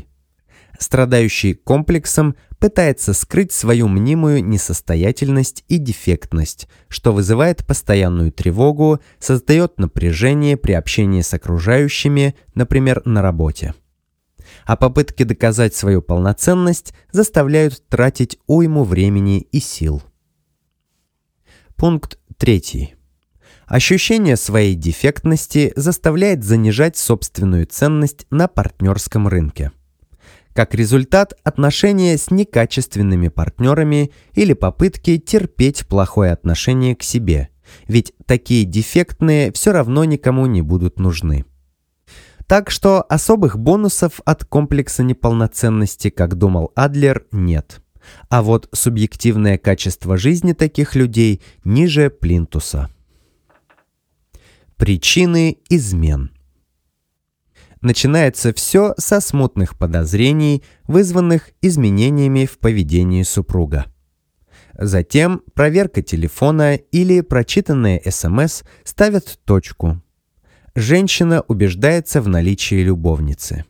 Страдающий комплексом пытается скрыть свою мнимую несостоятельность и дефектность, что вызывает постоянную тревогу, создает напряжение при общении с окружающими, например, на работе. А попытки доказать свою полноценность заставляют тратить уйму времени и сил. Пункт 3. Ощущение своей дефектности заставляет занижать собственную ценность на партнерском рынке. Как результат, отношения с некачественными партнерами или попытки терпеть плохое отношение к себе, ведь такие дефектные все равно никому не будут нужны. Так что особых бонусов от комплекса неполноценности, как думал Адлер, нет. А вот субъективное качество жизни таких людей ниже плинтуса. Причины измен. Начинается все со смутных подозрений, вызванных изменениями в поведении супруга. Затем проверка телефона или прочитанные СМС ставят точку. Женщина убеждается в наличии любовницы –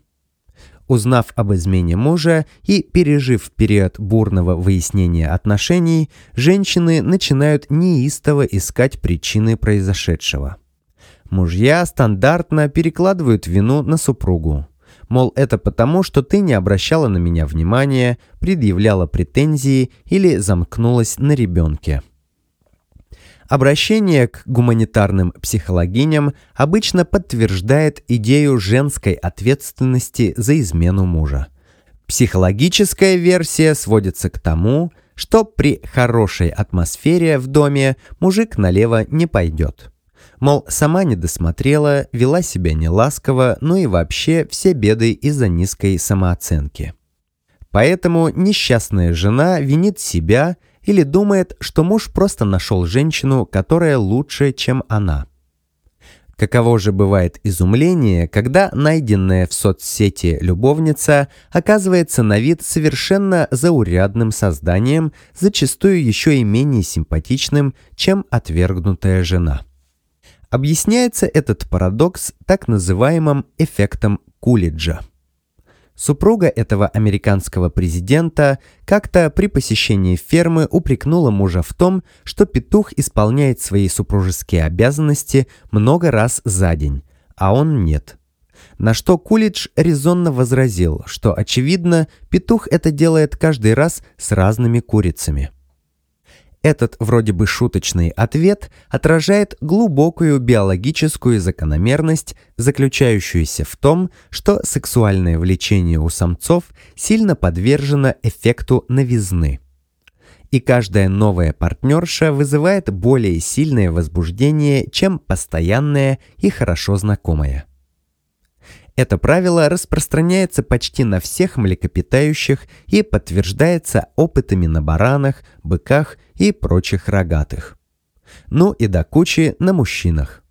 Узнав об измене мужа и пережив период бурного выяснения отношений, женщины начинают неистово искать причины произошедшего. Мужья стандартно перекладывают вину на супругу. Мол, это потому, что ты не обращала на меня внимания, предъявляла претензии или замкнулась на ребенке – Обращение к гуманитарным психологиням обычно подтверждает идею женской ответственности за измену мужа. Психологическая версия сводится к тому, что при хорошей атмосфере в доме мужик налево не пойдет. Мол, сама не досмотрела, вела себя неласково, ну и вообще все беды из-за низкой самооценки. Поэтому несчастная жена винит себя – или думает, что муж просто нашел женщину, которая лучше, чем она. Каково же бывает изумление, когда найденная в соцсети любовница оказывается на вид совершенно заурядным созданием, зачастую еще и менее симпатичным, чем отвергнутая жена. Объясняется этот парадокс так называемым эффектом Кулиджа – Супруга этого американского президента как-то при посещении фермы упрекнула мужа в том, что петух исполняет свои супружеские обязанности много раз за день, а он нет. На что Кулич резонно возразил, что, очевидно, петух это делает каждый раз с разными курицами – этот вроде бы шуточный ответ отражает глубокую биологическую закономерность, заключающуюся в том, что сексуальное влечение у самцов сильно подвержено эффекту новизны. И каждая новая партнерша вызывает более сильное возбуждение, чем постоянная и хорошо знакомая. Это правило распространяется почти на всех млекопитающих и подтверждается опытами на баранах, быках и прочих рогатых. Ну и до кучи на мужчинах.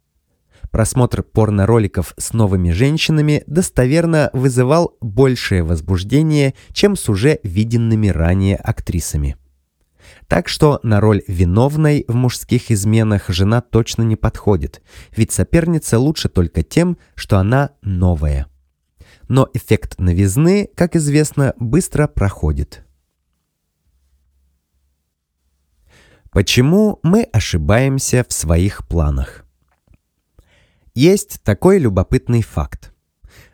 Просмотр порно-роликов с новыми женщинами достоверно вызывал большее возбуждение, чем с уже виденными ранее актрисами. Так что на роль виновной в мужских изменах жена точно не подходит, ведь соперница лучше только тем, что она новая. Но эффект новизны, как известно, быстро проходит. Почему мы ошибаемся в своих планах? Есть такой любопытный факт.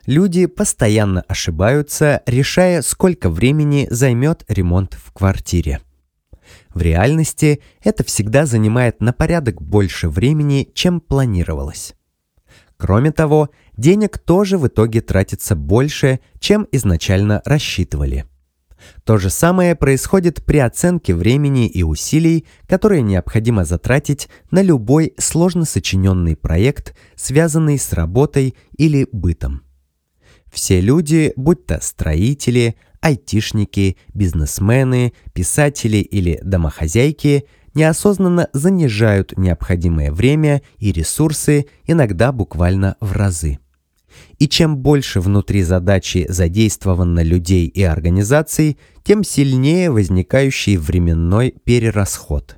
Люди постоянно ошибаются, решая, сколько времени займет ремонт в квартире. В реальности это всегда занимает на порядок больше времени, чем планировалось. Кроме того, денег тоже в итоге тратится больше, чем изначально рассчитывали – то же самое происходит при оценке времени и усилий, которые необходимо затратить на любой сложно сочиненный проект, связанный с работой или бытом. Все люди, будь то строители, айтишники, бизнесмены, писатели или домохозяйки, неосознанно занижают необходимое время и ресурсы, иногда буквально в разы. И чем больше внутри задачи задействовано людей и организаций, тем сильнее возникающий временной перерасход.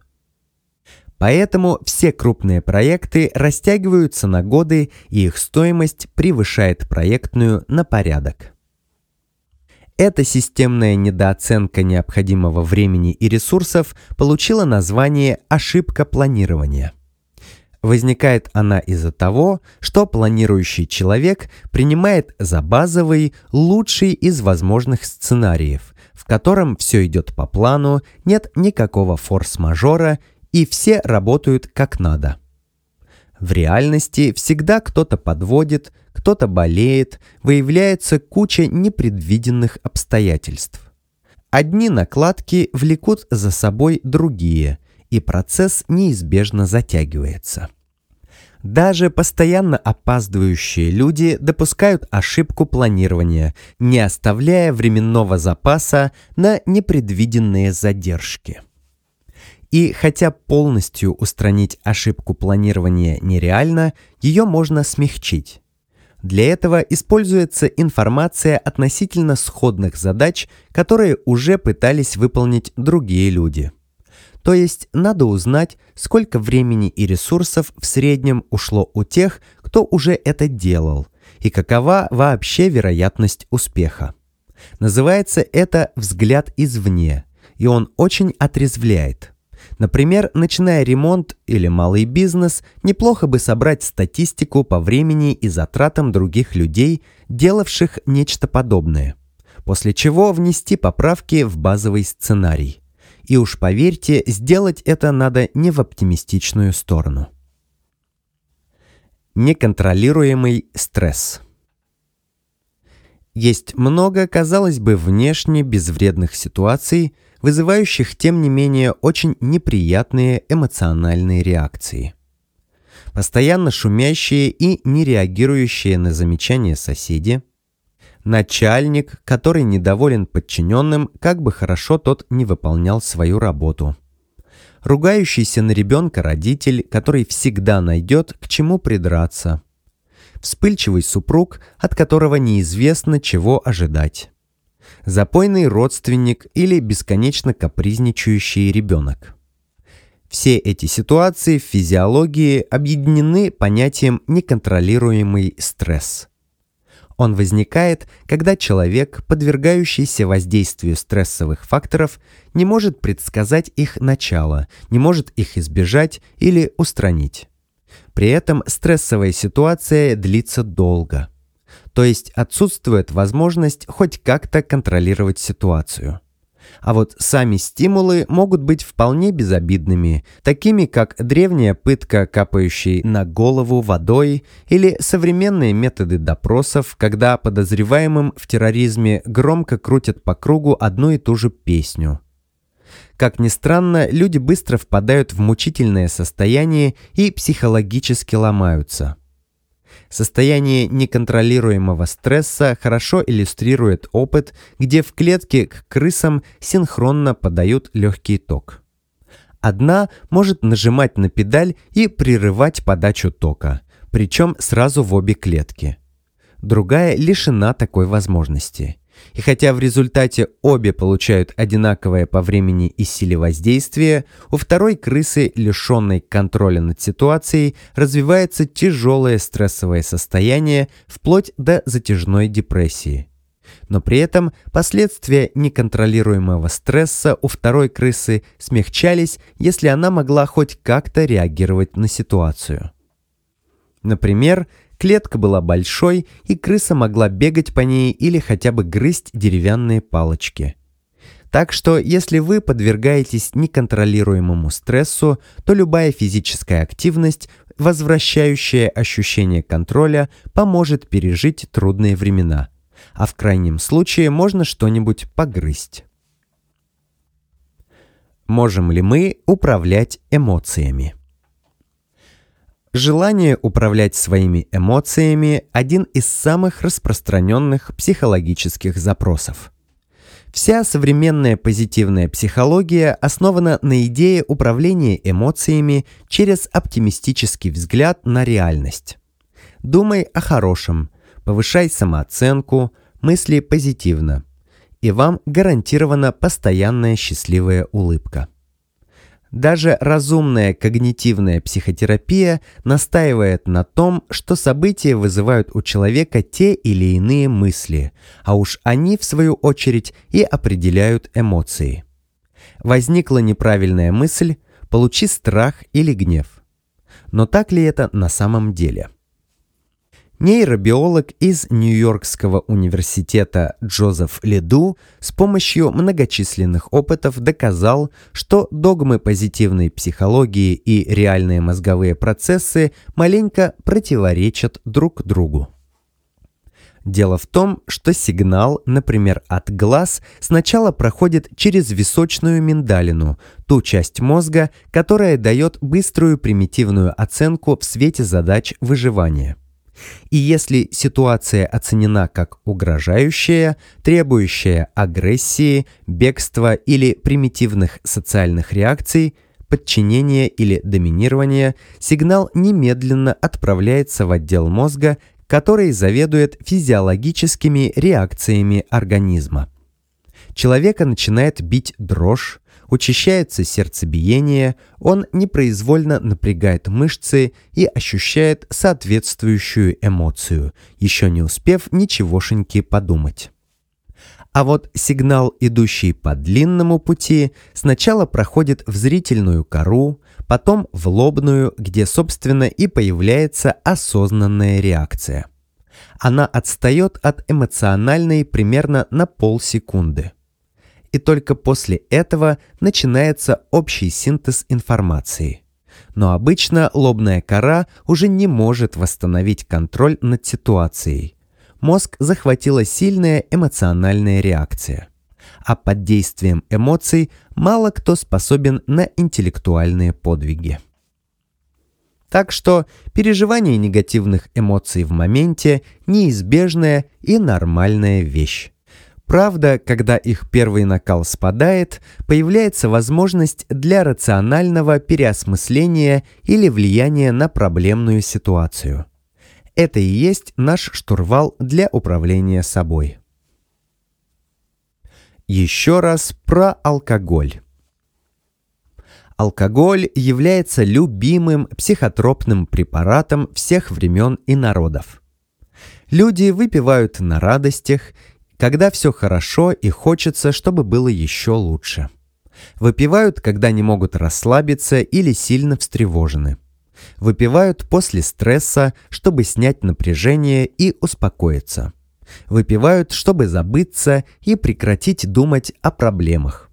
Поэтому все крупные проекты растягиваются на годы, и их стоимость превышает проектную на порядок. Эта системная недооценка необходимого времени и ресурсов получила название «ошибка планирования». Возникает она из-за того, что планирующий человек принимает за базовый лучший из возможных сценариев, в котором все идет по плану, нет никакого форс-мажора и все работают как надо. В реальности всегда кто-то подводит, кто-то болеет, выявляется куча непредвиденных обстоятельств. Одни накладки влекут за собой другие – и процесс неизбежно затягивается. Даже постоянно опаздывающие люди допускают ошибку планирования, не оставляя временного запаса на непредвиденные задержки. И хотя полностью устранить ошибку планирования нереально, ее можно смягчить. Для этого используется информация относительно сходных задач, которые уже пытались выполнить другие люди – то есть надо узнать, сколько времени и ресурсов в среднем ушло у тех, кто уже это делал, и какова вообще вероятность успеха. Называется это «взгляд извне», и он очень отрезвляет. Например, начиная ремонт или малый бизнес, неплохо бы собрать статистику по времени и затратам других людей, делавших нечто подобное. После чего внести поправки в базовый сценарий – и уж поверьте, сделать это надо не в оптимистичную сторону. Неконтролируемый стресс. Есть много, казалось бы, внешне безвредных ситуаций, вызывающих, тем не менее, очень неприятные эмоциональные реакции. Постоянно шумящие и не реагирующие на замечания соседи – начальник, который недоволен подчиненным, как бы хорошо тот не выполнял свою работу. Ругающийся на ребенка родитель, который всегда найдет, к чему придраться. Вспыльчивый супруг, от которого неизвестно, чего ожидать. Запойный родственник или бесконечно капризничающий ребенок. Все эти ситуации в физиологии объединены понятием «неконтролируемый стресс». Он возникает, когда человек, подвергающийся воздействию стрессовых факторов, не может предсказать их начало, не может их избежать или устранить. При этом стрессовая ситуация длится долго. То есть отсутствует возможность хоть как-то контролировать ситуацию а вот сами стимулы могут быть вполне безобидными, такими как древняя пытка, капающей на голову водой, или современные методы допросов, когда подозреваемым в терроризме громко крутят по кругу одну и ту же песню. Как ни странно, люди быстро впадают в мучительное состояние и психологически ломаются – Состояние неконтролируемого стресса хорошо иллюстрирует опыт, где в клетке к крысам синхронно подают легкий ток. Одна может нажимать на педаль и прерывать подачу тока, причем сразу в обе клетки. Другая лишена такой возможности – и хотя в результате обе получают одинаковое по времени и силе воздействия, у второй крысы, лишенной контроля над ситуацией, развивается тяжелое стрессовое состояние вплоть до затяжной депрессии. Но при этом последствия неконтролируемого стресса у второй крысы смягчались, если она могла хоть как-то реагировать на ситуацию. Например, Клетка была большой, и крыса могла бегать по ней или хотя бы грызть деревянные палочки. Так что, если вы подвергаетесь неконтролируемому стрессу, то любая физическая активность, возвращающая ощущение контроля, поможет пережить трудные времена. А в крайнем случае можно что-нибудь погрызть. Можем ли мы управлять эмоциями? Желание управлять своими эмоциями – один из самых распространенных психологических запросов. Вся современная позитивная психология основана на идее управления эмоциями через оптимистический взгляд на реальность. Думай о хорошем, повышай самооценку, мысли позитивно, и вам гарантирована постоянная счастливая улыбка. Даже разумная когнитивная психотерапия настаивает на том, что события вызывают у человека те или иные мысли, а уж они, в свою очередь, и определяют эмоции. Возникла неправильная мысль, получи страх или гнев. Но так ли это на самом деле? Нейробиолог из Нью-Йоркского университета Джозеф Леду с помощью многочисленных опытов доказал, что догмы позитивной психологии и реальные мозговые процессы маленько противоречат друг другу. Дело в том, что сигнал, например, от глаз, сначала проходит через височную миндалину, ту часть мозга, которая дает быструю примитивную оценку в свете задач выживания – и если ситуация оценена как угрожающая, требующая агрессии, бегства или примитивных социальных реакций, подчинения или доминирования, сигнал немедленно отправляется в отдел мозга, который заведует физиологическими реакциями организма. Человека начинает бить дрожь, Учащается сердцебиение, он непроизвольно напрягает мышцы и ощущает соответствующую эмоцию, еще не успев ничегошеньки подумать. А вот сигнал, идущий по длинному пути, сначала проходит в зрительную кору, потом в лобную, где, собственно, и появляется осознанная реакция. Она отстает от эмоциональной примерно на полсекунды – и только после этого начинается общий синтез информации. Но обычно лобная кора уже не может восстановить контроль над ситуацией. Мозг захватила сильная эмоциональная реакция. А под действием эмоций мало кто способен на интеллектуальные подвиги. Так что переживание негативных эмоций в моменте – неизбежная и нормальная вещь. Правда, когда их первый накал спадает, появляется возможность для рационального переосмысления или влияния на проблемную ситуацию. Это и есть наш штурвал для управления собой. Еще раз про алкоголь. Алкоголь является любимым психотропным препаратом всех времен и народов. Люди выпивают на радостях – когда все хорошо и хочется, чтобы было еще лучше. Выпивают, когда не могут расслабиться или сильно встревожены. Выпивают после стресса, чтобы снять напряжение и успокоиться. Выпивают, чтобы забыться и прекратить думать о проблемах.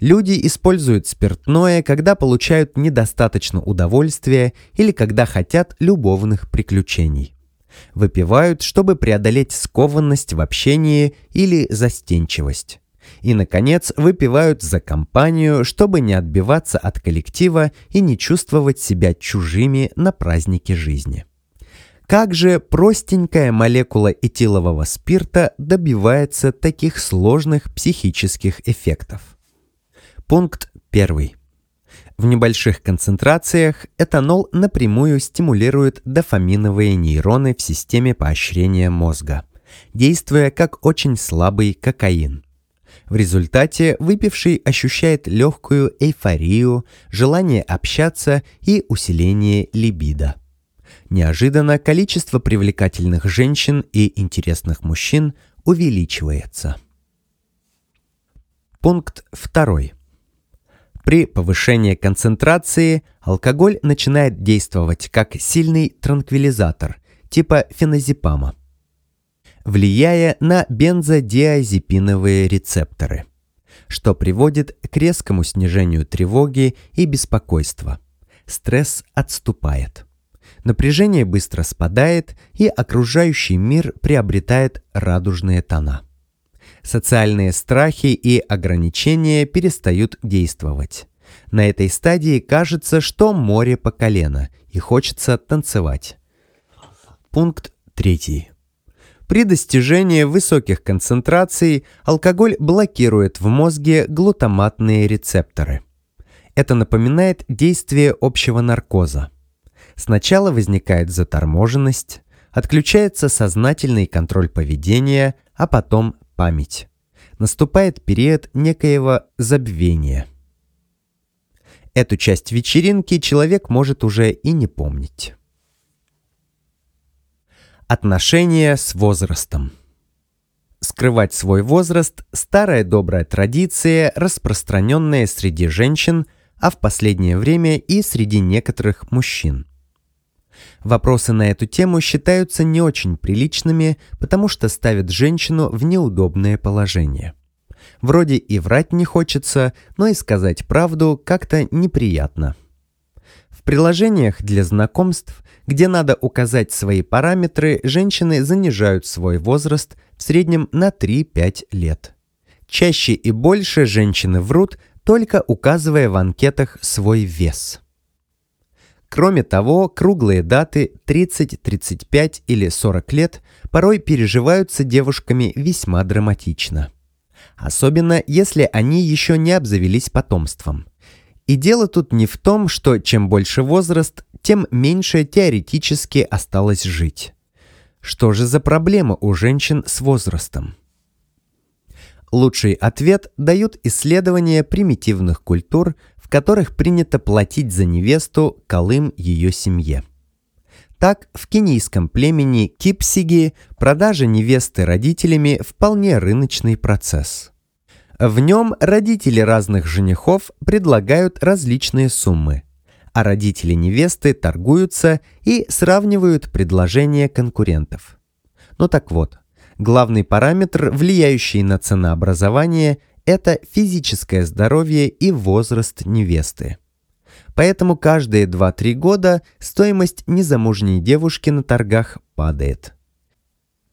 Люди используют спиртное, когда получают недостаточно удовольствия или когда хотят любовных приключений выпивают, чтобы преодолеть скованность в общении или застенчивость. И, наконец, выпивают за компанию, чтобы не отбиваться от коллектива и не чувствовать себя чужими на празднике жизни. Как же простенькая молекула этилового спирта добивается таких сложных психических эффектов? Пункт первый. В небольших концентрациях этанол напрямую стимулирует дофаминовые нейроны в системе поощрения мозга, действуя как очень слабый кокаин. В результате выпивший ощущает легкую эйфорию, желание общаться и усиление либидо. Неожиданно количество привлекательных женщин и интересных мужчин увеличивается. Пункт второй. При повышении концентрации алкоголь начинает действовать как сильный транквилизатор, типа феназепама, влияя на бензодиазепиновые рецепторы, что приводит к резкому снижению тревоги и беспокойства. Стресс отступает. Напряжение быстро спадает, и окружающий мир приобретает радужные тона социальные страхи и ограничения перестают действовать. На этой стадии кажется, что море по колено, и хочется танцевать. Пункт третий. При достижении высоких концентраций алкоголь блокирует в мозге глутаматные рецепторы. Это напоминает действие общего наркоза. Сначала возникает заторможенность, отключается сознательный контроль поведения, а потом память. Наступает период некоего забвения. Эту часть вечеринки человек может уже и не помнить. Отношения с возрастом. Скрывать свой возраст – старая добрая традиция, распространенная среди женщин, а в последнее время и среди некоторых мужчин – Вопросы на эту тему считаются не очень приличными, потому что ставят женщину в неудобное положение. Вроде и врать не хочется, но и сказать правду как-то неприятно. В приложениях для знакомств, где надо указать свои параметры, женщины занижают свой возраст в среднем на 3-5 лет. Чаще и больше женщины врут, только указывая в анкетах свой вес – Кроме того, круглые даты 30, 35 или 40 лет порой переживаются девушками весьма драматично. Особенно, если они еще не обзавелись потомством. И дело тут не в том, что чем больше возраст, тем меньше теоретически осталось жить. Что же за проблема у женщин с возрастом? Лучший ответ дают исследования примитивных культур – которых принято платить за невесту Колым ее семье. Так, в кенийском племени Кипсиги продажа невесты родителями вполне рыночный процесс. В нем родители разных женихов предлагают различные суммы, а родители невесты торгуются и сравнивают предложения конкурентов. Ну так вот, главный параметр, влияющий на ценообразование, это физическое здоровье и возраст невесты. Поэтому каждые 2-3 года стоимость незамужней девушки на торгах падает.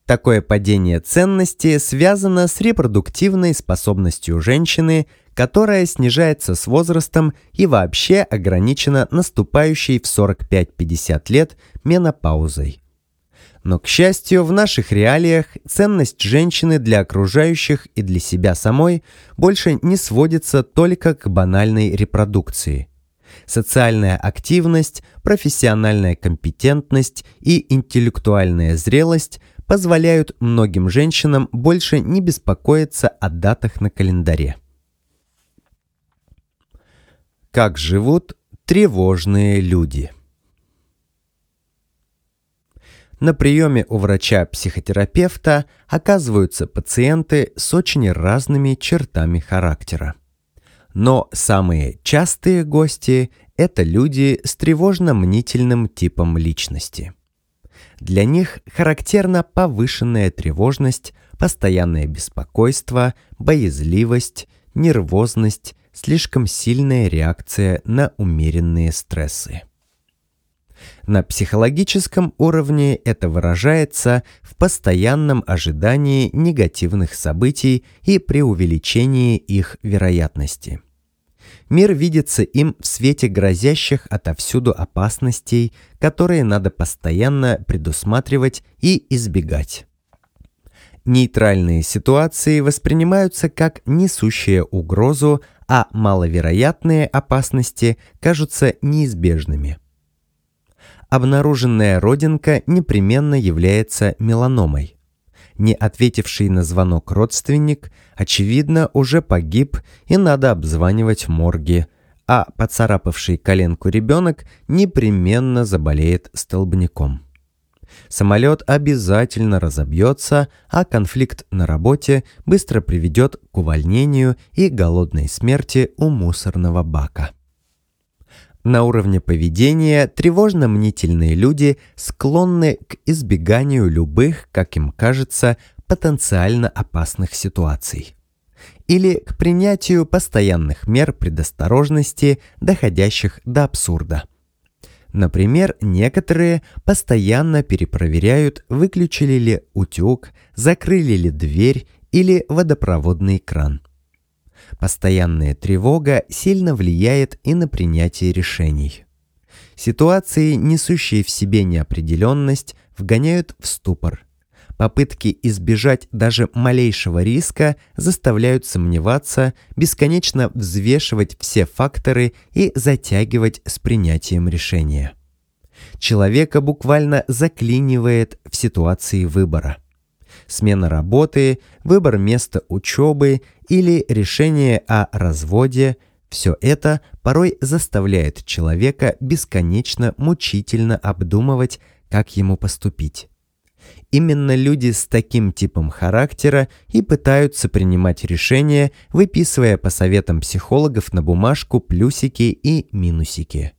Такое падение ценности связано с репродуктивной способностью женщины, которая снижается с возрастом и вообще ограничена наступающей в 45-50 лет менопаузой – но, к счастью, в наших реалиях ценность женщины для окружающих и для себя самой больше не сводится только к банальной репродукции. Социальная активность, профессиональная компетентность и интеллектуальная зрелость позволяют многим женщинам больше не беспокоиться о датах на календаре. Как живут тревожные люди – на приеме у врача-психотерапевта оказываются пациенты с очень разными чертами характера. Но самые частые гости – это люди с тревожно-мнительным типом личности. Для них характерна повышенная тревожность, постоянное беспокойство, боязливость, нервозность, слишком сильная реакция на умеренные стрессы. На психологическом уровне это выражается в постоянном ожидании негативных событий и преувеличении их вероятности. Мир видится им в свете грозящих отовсюду опасностей, которые надо постоянно предусматривать и избегать. Нейтральные ситуации воспринимаются как несущие угрозу, а маловероятные опасности кажутся неизбежными – обнаруженная родинка непременно является меланомой. Не ответивший на звонок родственник, очевидно, уже погиб и надо обзванивать морги, а поцарапавший коленку ребенок непременно заболеет столбняком. Самолет обязательно разобьется, а конфликт на работе быстро приведет к увольнению и голодной смерти у мусорного бака. На уровне поведения тревожно-мнительные люди склонны к избеганию любых, как им кажется, потенциально опасных ситуаций или к принятию постоянных мер предосторожности, доходящих до абсурда. Например, некоторые постоянно перепроверяют, выключили ли утюг, закрыли ли дверь или водопроводный кран – Постоянная тревога сильно влияет и на принятие решений. Ситуации, несущие в себе неопределенность, вгоняют в ступор. Попытки избежать даже малейшего риска заставляют сомневаться, бесконечно взвешивать все факторы и затягивать с принятием решения. Человека буквально заклинивает в ситуации выбора. Смена работы, выбор места учебы, или решение о разводе – все это порой заставляет человека бесконечно мучительно обдумывать, как ему поступить. Именно люди с таким типом характера и пытаются принимать решения, выписывая по советам психологов на бумажку плюсики и минусики.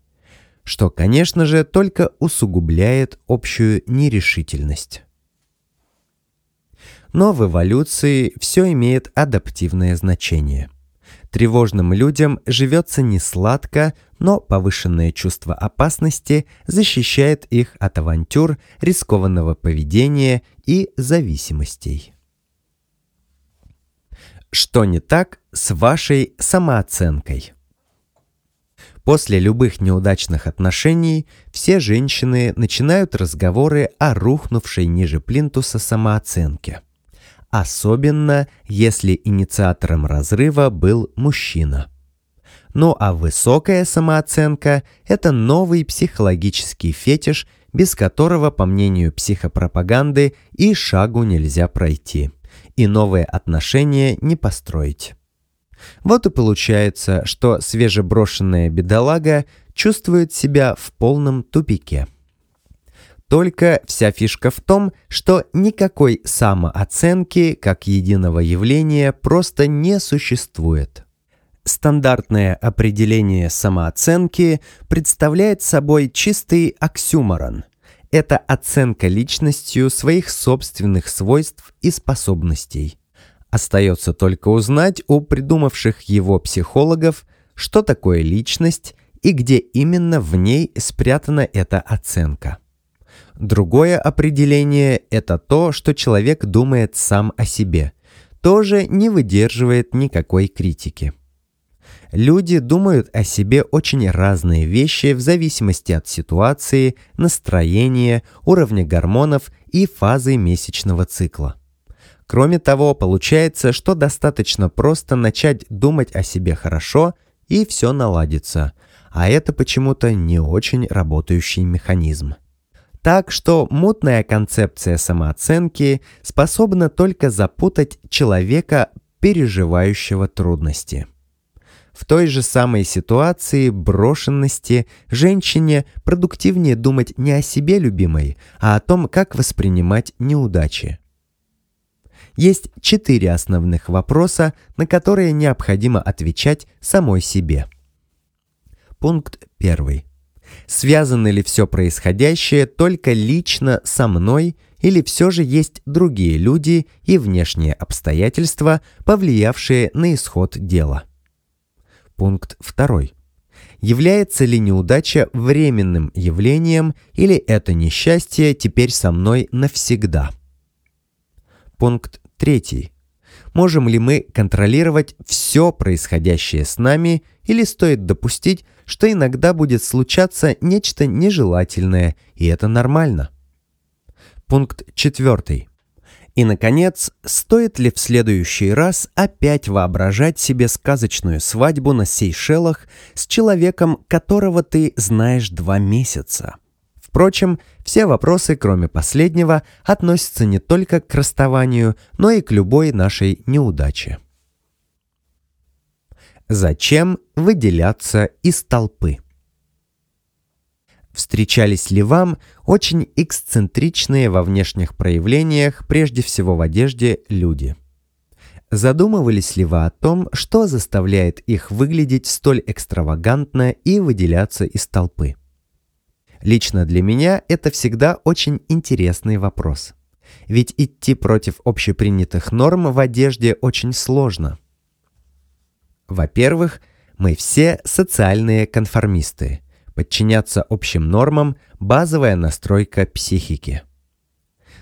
Что, конечно же, только усугубляет общую нерешительность. Но в эволюции все имеет адаптивное значение. Тревожным людям живется не сладко, но повышенное чувство опасности защищает их от авантюр, рискованного поведения и зависимостей. Что не так с вашей самооценкой? После любых неудачных отношений все женщины начинают разговоры о рухнувшей ниже плинтуса самооценке – особенно если инициатором разрыва был мужчина. Ну а высокая самооценка – это новый психологический фетиш, без которого, по мнению психопропаганды, и шагу нельзя пройти, и новые отношения не построить. Вот и получается, что свежеброшенная бедолага чувствует себя в полном тупике – только вся фишка в том, что никакой самооценки как единого явления просто не существует. Стандартное определение самооценки представляет собой чистый оксюморон. Это оценка личностью своих собственных свойств и способностей. Остается только узнать у придумавших его психологов, что такое личность и где именно в ней спрятана эта оценка. Другое определение – это то, что человек думает сам о себе, тоже не выдерживает никакой критики. Люди думают о себе очень разные вещи в зависимости от ситуации, настроения, уровня гормонов и фазы месячного цикла. Кроме того, получается, что достаточно просто начать думать о себе хорошо, и все наладится, а это почему-то не очень работающий механизм. Так что мутная концепция самооценки способна только запутать человека, переживающего трудности. В той же самой ситуации брошенности женщине продуктивнее думать не о себе любимой, а о том, как воспринимать неудачи. Есть четыре основных вопроса, на которые необходимо отвечать самой себе. Пункт первый. Связано ли все происходящее только лично со мной или все же есть другие люди и внешние обстоятельства, повлиявшие на исход дела? Пункт 2. Является ли неудача временным явлением или это несчастье теперь со мной навсегда? Пункт 3. Можем ли мы контролировать все происходящее с нами или стоит допустить, что иногда будет случаться нечто нежелательное, и это нормально. Пункт четвертый. И, наконец, стоит ли в следующий раз опять воображать себе сказочную свадьбу на Сейшелах с человеком, которого ты знаешь два месяца? Впрочем, все вопросы, кроме последнего, относятся не только к расставанию, но и к любой нашей неудаче. Зачем выделяться из толпы? Встречались ли вам очень эксцентричные во внешних проявлениях, прежде всего в одежде, люди? Задумывались ли вы о том, что заставляет их выглядеть столь экстравагантно и выделяться из толпы? Лично для меня это всегда очень интересный вопрос. Ведь идти против общепринятых норм в одежде очень сложно – во-первых, мы все социальные конформисты. Подчиняться общим нормам – базовая настройка психики.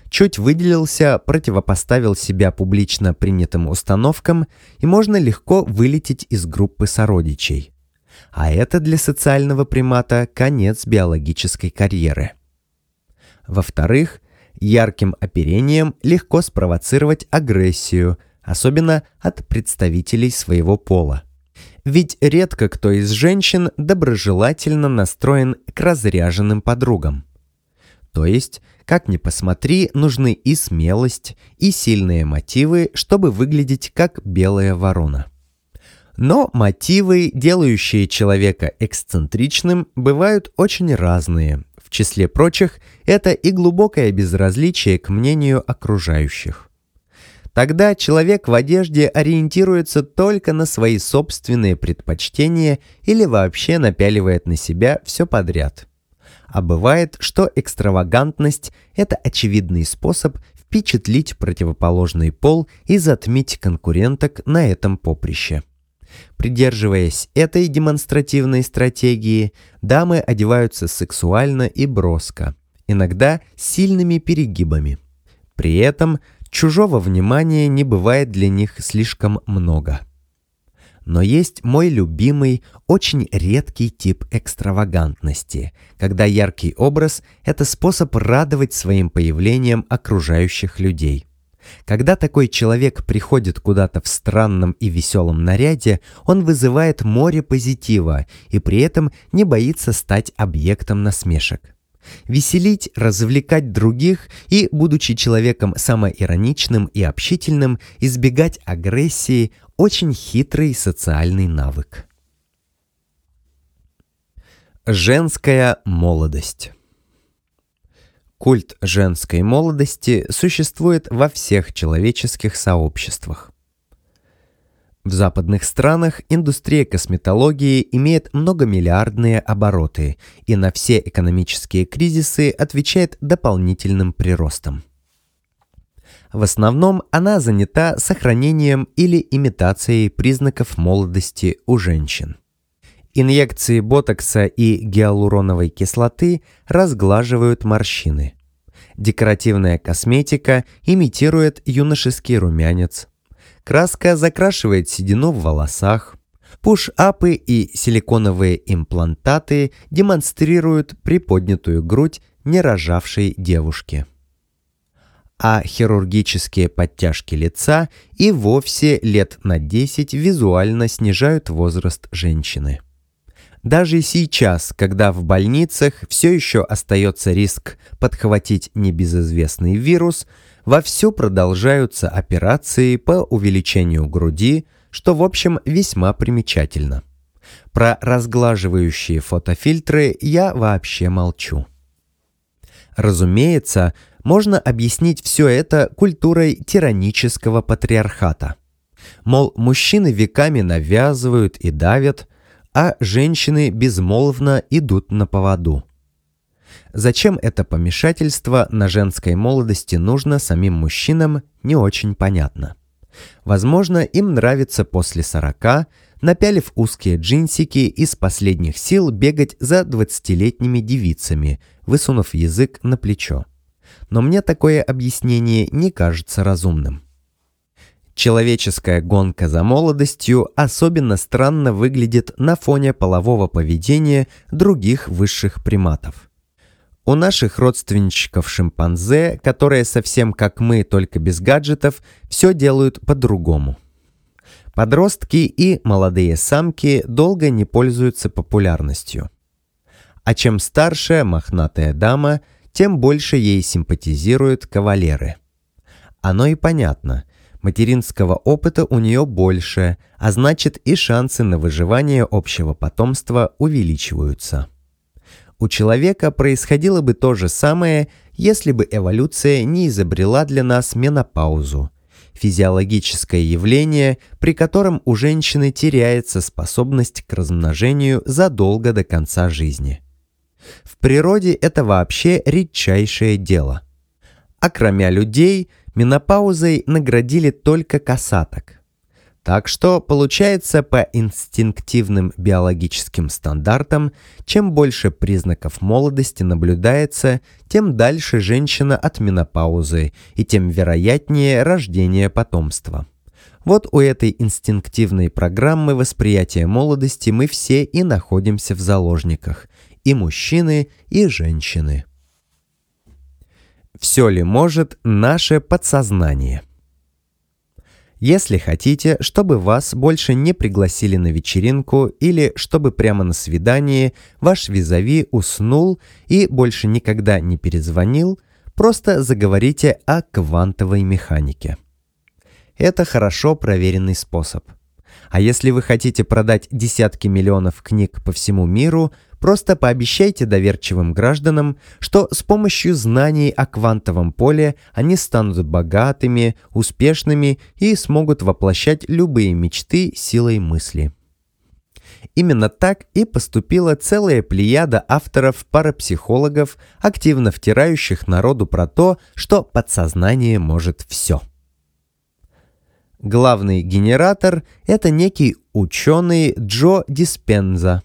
Чуть выделился, противопоставил себя публично принятым установкам, и можно легко вылететь из группы сородичей. А это для социального примата конец биологической карьеры. Во-вторых, ярким оперением легко спровоцировать агрессию – особенно от представителей своего пола. Ведь редко кто из женщин доброжелательно настроен к разряженным подругам. То есть, как ни посмотри, нужны и смелость, и сильные мотивы, чтобы выглядеть как белая ворона. Но мотивы, делающие человека эксцентричным, бывают очень разные. В числе прочих, это и глубокое безразличие к мнению окружающих. Тогда человек в одежде ориентируется только на свои собственные предпочтения или вообще напяливает на себя все подряд. А бывает, что экстравагантность – это очевидный способ впечатлить противоположный пол и затмить конкуренток на этом поприще. Придерживаясь этой демонстративной стратегии, дамы одеваются сексуально и броско, иногда сильными перегибами. При этом – Чужого внимания не бывает для них слишком много. Но есть мой любимый, очень редкий тип экстравагантности, когда яркий образ – это способ радовать своим появлением окружающих людей. Когда такой человек приходит куда-то в странном и веселом наряде, он вызывает море позитива и при этом не боится стать объектом насмешек. Веселить, развлекать других и, будучи человеком самоироничным и общительным, избегать агрессии – очень хитрый социальный навык. Женская молодость Культ женской молодости существует во всех человеческих сообществах. В западных странах индустрия косметологии имеет многомиллиардные обороты и на все экономические кризисы отвечает дополнительным приростом. В основном она занята сохранением или имитацией признаков молодости у женщин. Инъекции ботокса и гиалуроновой кислоты разглаживают морщины. Декоративная косметика имитирует юношеский румянец, Краска закрашивает седину в волосах. Пуш-апы и силиконовые имплантаты демонстрируют приподнятую грудь нерожавшей девушки. А хирургические подтяжки лица и вовсе лет на 10 визуально снижают возраст женщины. Даже сейчас, когда в больницах все еще остается риск подхватить небезызвестный вирус – вовсю продолжаются операции по увеличению груди, что в общем весьма примечательно. Про разглаживающие фотофильтры я вообще молчу. Разумеется, можно объяснить все это культурой тиранического патриархата. Мол, мужчины веками навязывают и давят, а женщины безмолвно идут на поводу – Зачем это помешательство на женской молодости нужно самим мужчинам, не очень понятно. Возможно, им нравится после 40, напялив узкие джинсики и с последних сил бегать за 20-летними девицами, высунув язык на плечо. Но мне такое объяснение не кажется разумным. Человеческая гонка за молодостью особенно странно выглядит на фоне полового поведения других высших приматов. У наших родственников шимпанзе, которые совсем как мы, только без гаджетов, все делают по-другому. Подростки и молодые самки долго не пользуются популярностью. А чем старше мохнатая дама, тем больше ей симпатизируют кавалеры. Оно и понятно. Материнского опыта у нее больше, а значит и шансы на выживание общего потомства увеличиваются у человека происходило бы то же самое, если бы эволюция не изобрела для нас менопаузу – физиологическое явление, при котором у женщины теряется способность к размножению задолго до конца жизни. В природе это вообще редчайшее дело. А кроме людей, менопаузой наградили только касаток. Так что получается по инстинктивным биологическим стандартам, чем больше признаков молодости наблюдается, тем дальше женщина от менопаузы и тем вероятнее рождение потомства. Вот у этой инстинктивной программы восприятия молодости мы все и находимся в заложниках, и мужчины, и женщины. Все ли может наше подсознание – если хотите, чтобы вас больше не пригласили на вечеринку или чтобы прямо на свидании ваш визави уснул и больше никогда не перезвонил, просто заговорите о квантовой механике. Это хорошо проверенный способ. А если вы хотите продать десятки миллионов книг по всему миру, Просто пообещайте доверчивым гражданам, что с помощью знаний о квантовом поле они станут богатыми, успешными и смогут воплощать любые мечты силой мысли. Именно так и поступила целая плеяда авторов-парапсихологов, активно втирающих народу про то, что подсознание может все. Главный генератор – это некий ученый Джо Диспенза,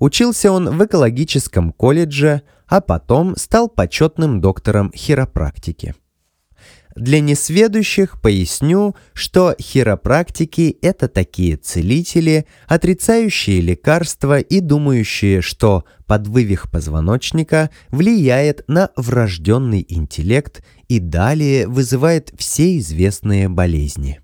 Учился он в экологическом колледже, а потом стал почетным доктором хиропрактики. Для несведущих поясню, что хиропрактики – это такие целители, отрицающие лекарства и думающие, что подвывих позвоночника влияет на врожденный интеллект и далее вызывает все известные болезни.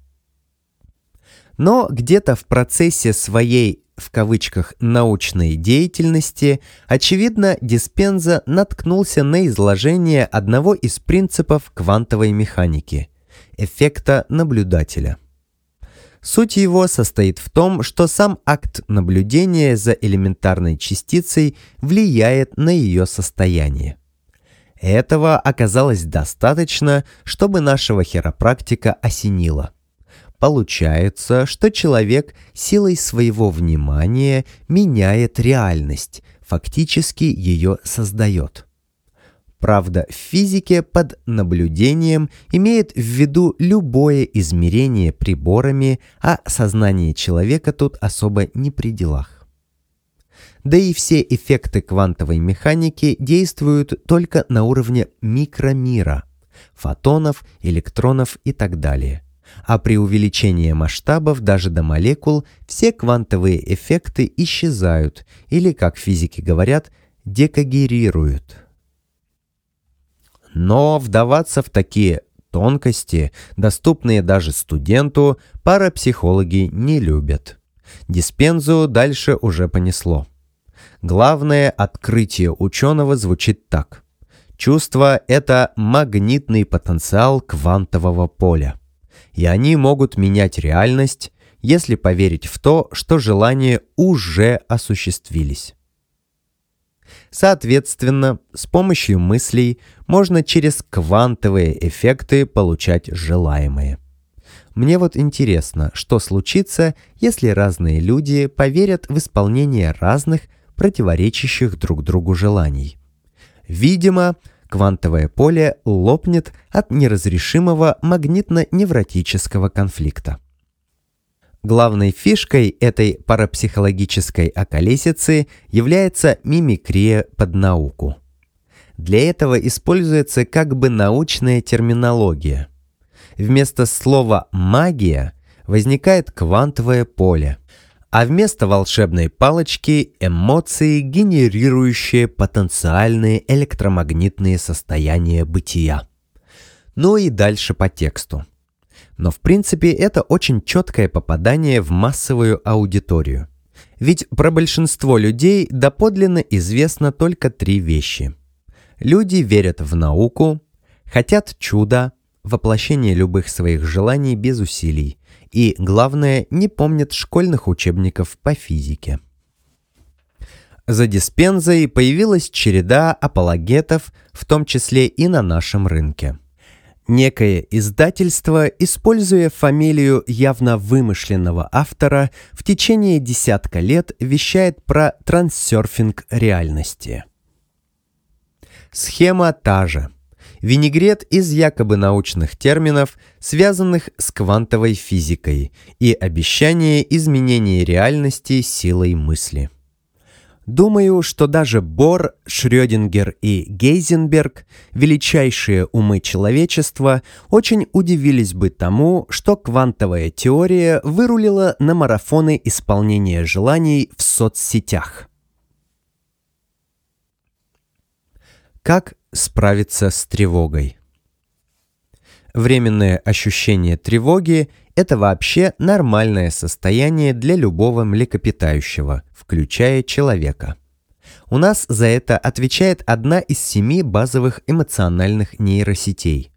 Но где-то в процессе своей в кавычках научной деятельности, очевидно, Диспенза наткнулся на изложение одного из принципов квантовой механики – эффекта наблюдателя. Суть его состоит в том, что сам акт наблюдения за элементарной частицей влияет на ее состояние. Этого оказалось достаточно, чтобы нашего хиропрактика осенило. Получается, что человек силой своего внимания меняет реальность, фактически ее создает. Правда, в физике под наблюдением имеет в виду любое измерение приборами, а сознание человека тут особо не при делах. Да и все эффекты квантовой механики действуют только на уровне микромира – фотонов, электронов и так далее. А при увеличении масштабов даже до молекул все квантовые эффекты исчезают или, как физики говорят, декогерируют. Но вдаваться в такие тонкости, доступные даже студенту, парапсихологи не любят. Диспензу дальше уже понесло. Главное открытие ученого звучит так. Чувство – это магнитный потенциал квантового поля и они могут менять реальность, если поверить в то, что желания уже осуществились. Соответственно, с помощью мыслей можно через квантовые эффекты получать желаемые. Мне вот интересно, что случится, если разные люди поверят в исполнение разных, противоречащих друг другу желаний. Видимо, квантовое поле лопнет от неразрешимого магнитно-невротического конфликта. Главной фишкой этой парапсихологической околесицы является мимикрия под науку. Для этого используется как бы научная терминология. Вместо слова «магия» возникает квантовое поле – а вместо волшебной палочки эмоции, генерирующие потенциальные электромагнитные состояния бытия. Ну и дальше по тексту. Но в принципе это очень четкое попадание в массовую аудиторию. Ведь про большинство людей доподлинно известно только три вещи. Люди верят в науку, хотят чуда, воплощение любых своих желаний без усилий – и, главное, не помнят школьных учебников по физике. За диспензой появилась череда апологетов, в том числе и на нашем рынке. Некое издательство, используя фамилию явно вымышленного автора, в течение десятка лет вещает про транссерфинг реальности. Схема та же – Винегрет из якобы научных терминов, связанных с квантовой физикой, и обещание изменения реальности силой мысли. Думаю, что даже Бор, Шрёдингер и Гейзенберг, величайшие умы человечества, очень удивились бы тому, что квантовая теория вырулила на марафоны исполнения желаний в соцсетях. Как справиться с тревогой. Временное ощущение тревоги – это вообще нормальное состояние для любого млекопитающего, включая человека. У нас за это отвечает одна из семи базовых эмоциональных нейросетей.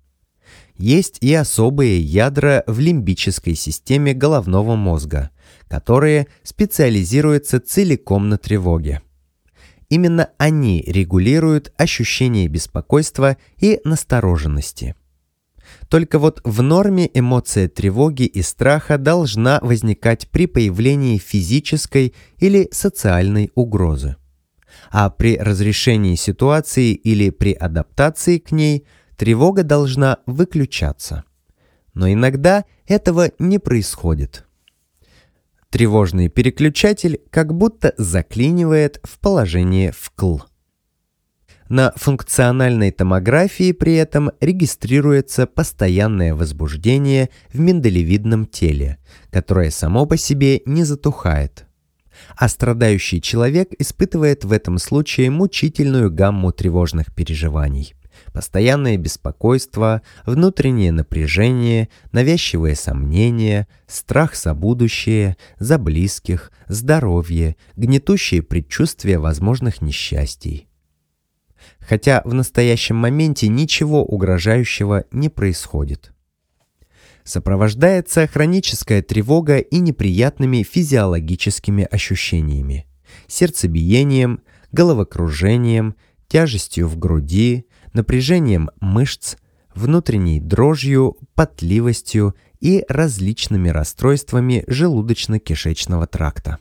Есть и особые ядра в лимбической системе головного мозга, которые специализируются целиком на тревоге – Именно они регулируют ощущение беспокойства и настороженности. Только вот в норме эмоция тревоги и страха должна возникать при появлении физической или социальной угрозы. А при разрешении ситуации или при адаптации к ней тревога должна выключаться. Но иногда этого не происходит – Тревожный переключатель как будто заклинивает в положении вкл. На функциональной томографии при этом регистрируется постоянное возбуждение в миндалевидном теле, которое само по себе не затухает. А страдающий человек испытывает в этом случае мучительную гамму тревожных переживаний постоянное беспокойство, внутреннее напряжение, навязчивые сомнения, страх за будущее, за близких, здоровье, гнетущее предчувствие возможных несчастий. Хотя в настоящем моменте ничего угрожающего не происходит. Сопровождается хроническая тревога и неприятными физиологическими ощущениями, сердцебиением, головокружением, тяжестью в груди, напряжением мышц, внутренней дрожью, потливостью и различными расстройствами желудочно-кишечного тракта.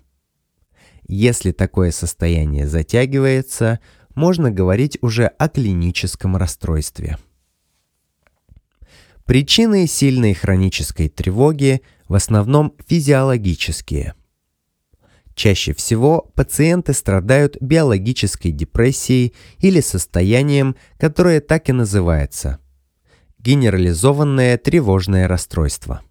Если такое состояние затягивается, можно говорить уже о клиническом расстройстве. Причины сильной хронической тревоги в основном физиологические. Чаще всего пациенты страдают биологической депрессией или состоянием, которое так и называется – генерализованное тревожное расстройство.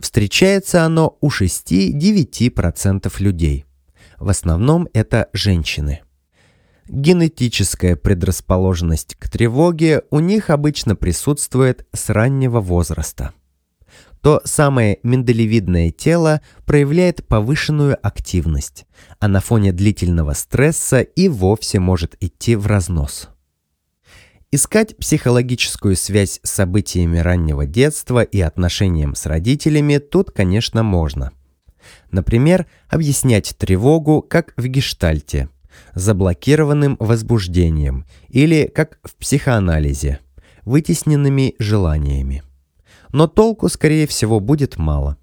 Встречается оно у 6-9% людей. В основном это женщины. Генетическая предрасположенность к тревоге у них обычно присутствует с раннего возраста – то самое миндалевидное тело проявляет повышенную активность, а на фоне длительного стресса и вовсе может идти в разнос. Искать психологическую связь с событиями раннего детства и отношением с родителями тут, конечно, можно. Например, объяснять тревогу, как в гештальте, заблокированным возбуждением или как в психоанализе, вытесненными желаниями но толку, скорее всего, будет мало.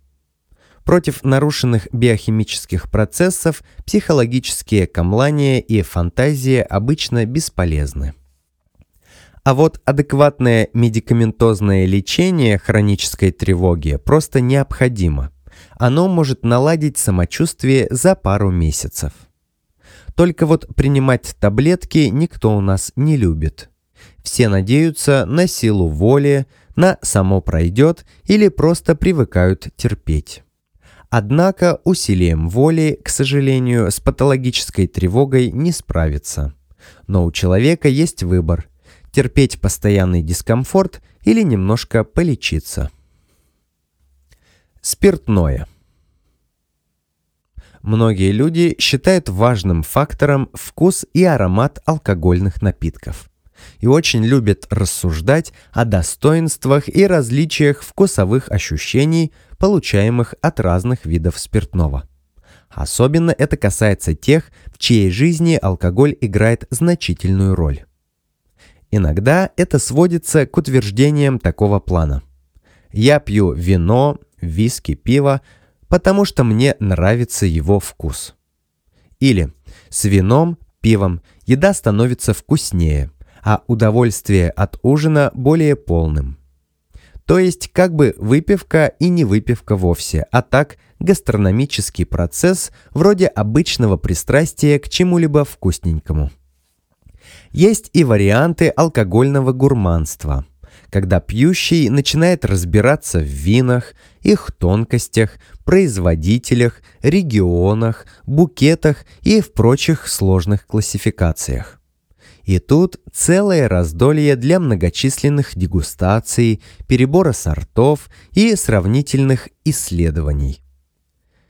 Против нарушенных биохимических процессов психологические камлания и фантазия обычно бесполезны. А вот адекватное медикаментозное лечение хронической тревоги просто необходимо. Оно может наладить самочувствие за пару месяцев. Только вот принимать таблетки никто у нас не любит. Все надеются на силу воли, на «само пройдет» или просто привыкают терпеть. Однако усилием воли, к сожалению, с патологической тревогой не справиться. Но у человека есть выбор – терпеть постоянный дискомфорт или немножко полечиться. Спиртное. Многие люди считают важным фактором вкус и аромат алкогольных напитков и очень любит рассуждать о достоинствах и различиях вкусовых ощущений, получаемых от разных видов спиртного. Особенно это касается тех, в чьей жизни алкоголь играет значительную роль. Иногда это сводится к утверждениям такого плана. Я пью вино, виски, пиво, потому что мне нравится его вкус. Или с вином, пивом еда становится вкуснее, а удовольствие от ужина более полным. То есть как бы выпивка и не выпивка вовсе, а так гастрономический процесс вроде обычного пристрастия к чему-либо вкусненькому. Есть и варианты алкогольного гурманства, когда пьющий начинает разбираться в винах, их тонкостях, производителях, регионах, букетах и в прочих сложных классификациях. И тут целое раздолье для многочисленных дегустаций, перебора сортов и сравнительных исследований.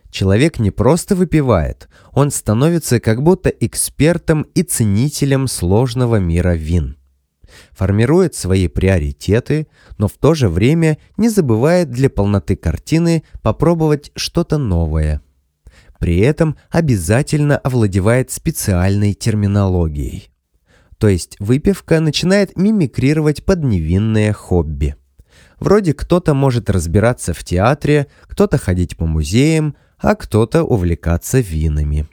Человек не просто выпивает, он становится как будто экспертом и ценителем сложного мира вин. Формирует свои приоритеты, но в то же время не забывает для полноты картины попробовать что-то новое. При этом обязательно овладевает специальной терминологией. То есть выпивка начинает мимикрировать под невинное хобби. Вроде кто-то может разбираться в театре, кто-то ходить по музеям, а кто-то увлекаться винами.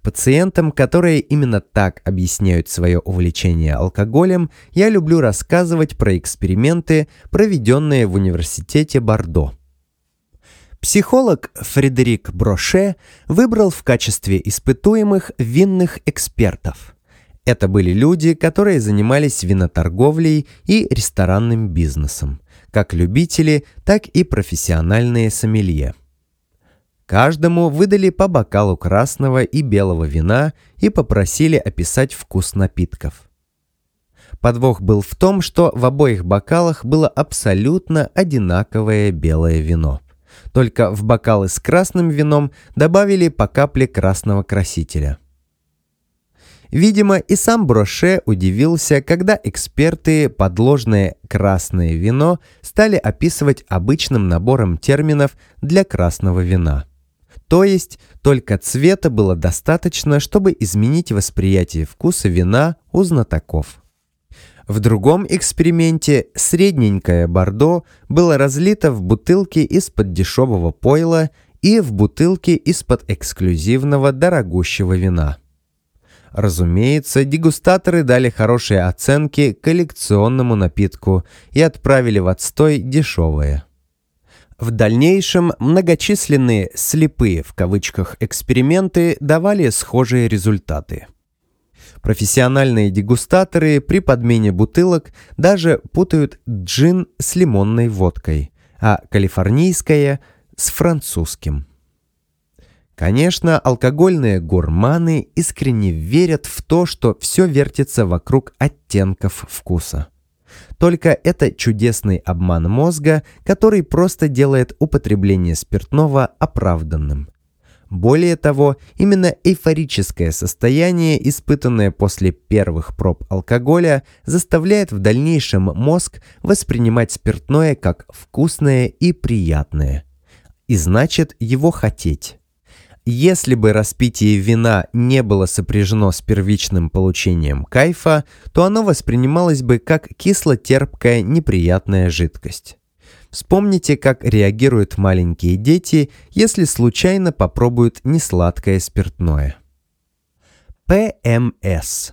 Пациентам, которые именно так объясняют свое увлечение алкоголем, я люблю рассказывать про эксперименты, проведенные в университете Бордо. Психолог Фредерик Броше выбрал в качестве испытуемых винных экспертов – это были люди, которые занимались виноторговлей и ресторанным бизнесом, как любители, так и профессиональные сомелье. Каждому выдали по бокалу красного и белого вина и попросили описать вкус напитков. Подвох был в том, что в обоих бокалах было абсолютно одинаковое белое вино. Только в бокалы с красным вином добавили по капле красного красителя – Видимо, и сам Броше удивился, когда эксперты подложное красное вино стали описывать обычным набором терминов для красного вина. То есть только цвета было достаточно, чтобы изменить восприятие вкуса вина у знатоков. В другом эксперименте средненькое бордо было разлито в бутылке из-под дешевого пойла и в бутылке из-под эксклюзивного дорогущего вина – Разумеется, дегустаторы дали хорошие оценки коллекционному напитку и отправили в отстой дешевые. В дальнейшем многочисленные «слепые» в кавычках эксперименты давали схожие результаты. Профессиональные дегустаторы при подмене бутылок даже путают джин с лимонной водкой, а калифорнийское – с французским. Конечно, алкогольные гурманы искренне верят в то, что все вертится вокруг оттенков вкуса. Только это чудесный обман мозга, который просто делает употребление спиртного оправданным. Более того, именно эйфорическое состояние, испытанное после первых проб алкоголя, заставляет в дальнейшем мозг воспринимать спиртное как вкусное и приятное. И значит его хотеть. Если бы распитие вина не было сопряжено с первичным получением кайфа, то оно воспринималось бы как кисло-терпкая неприятная жидкость. Вспомните, как реагируют маленькие дети, если случайно попробуют несладкое спиртное. ПМС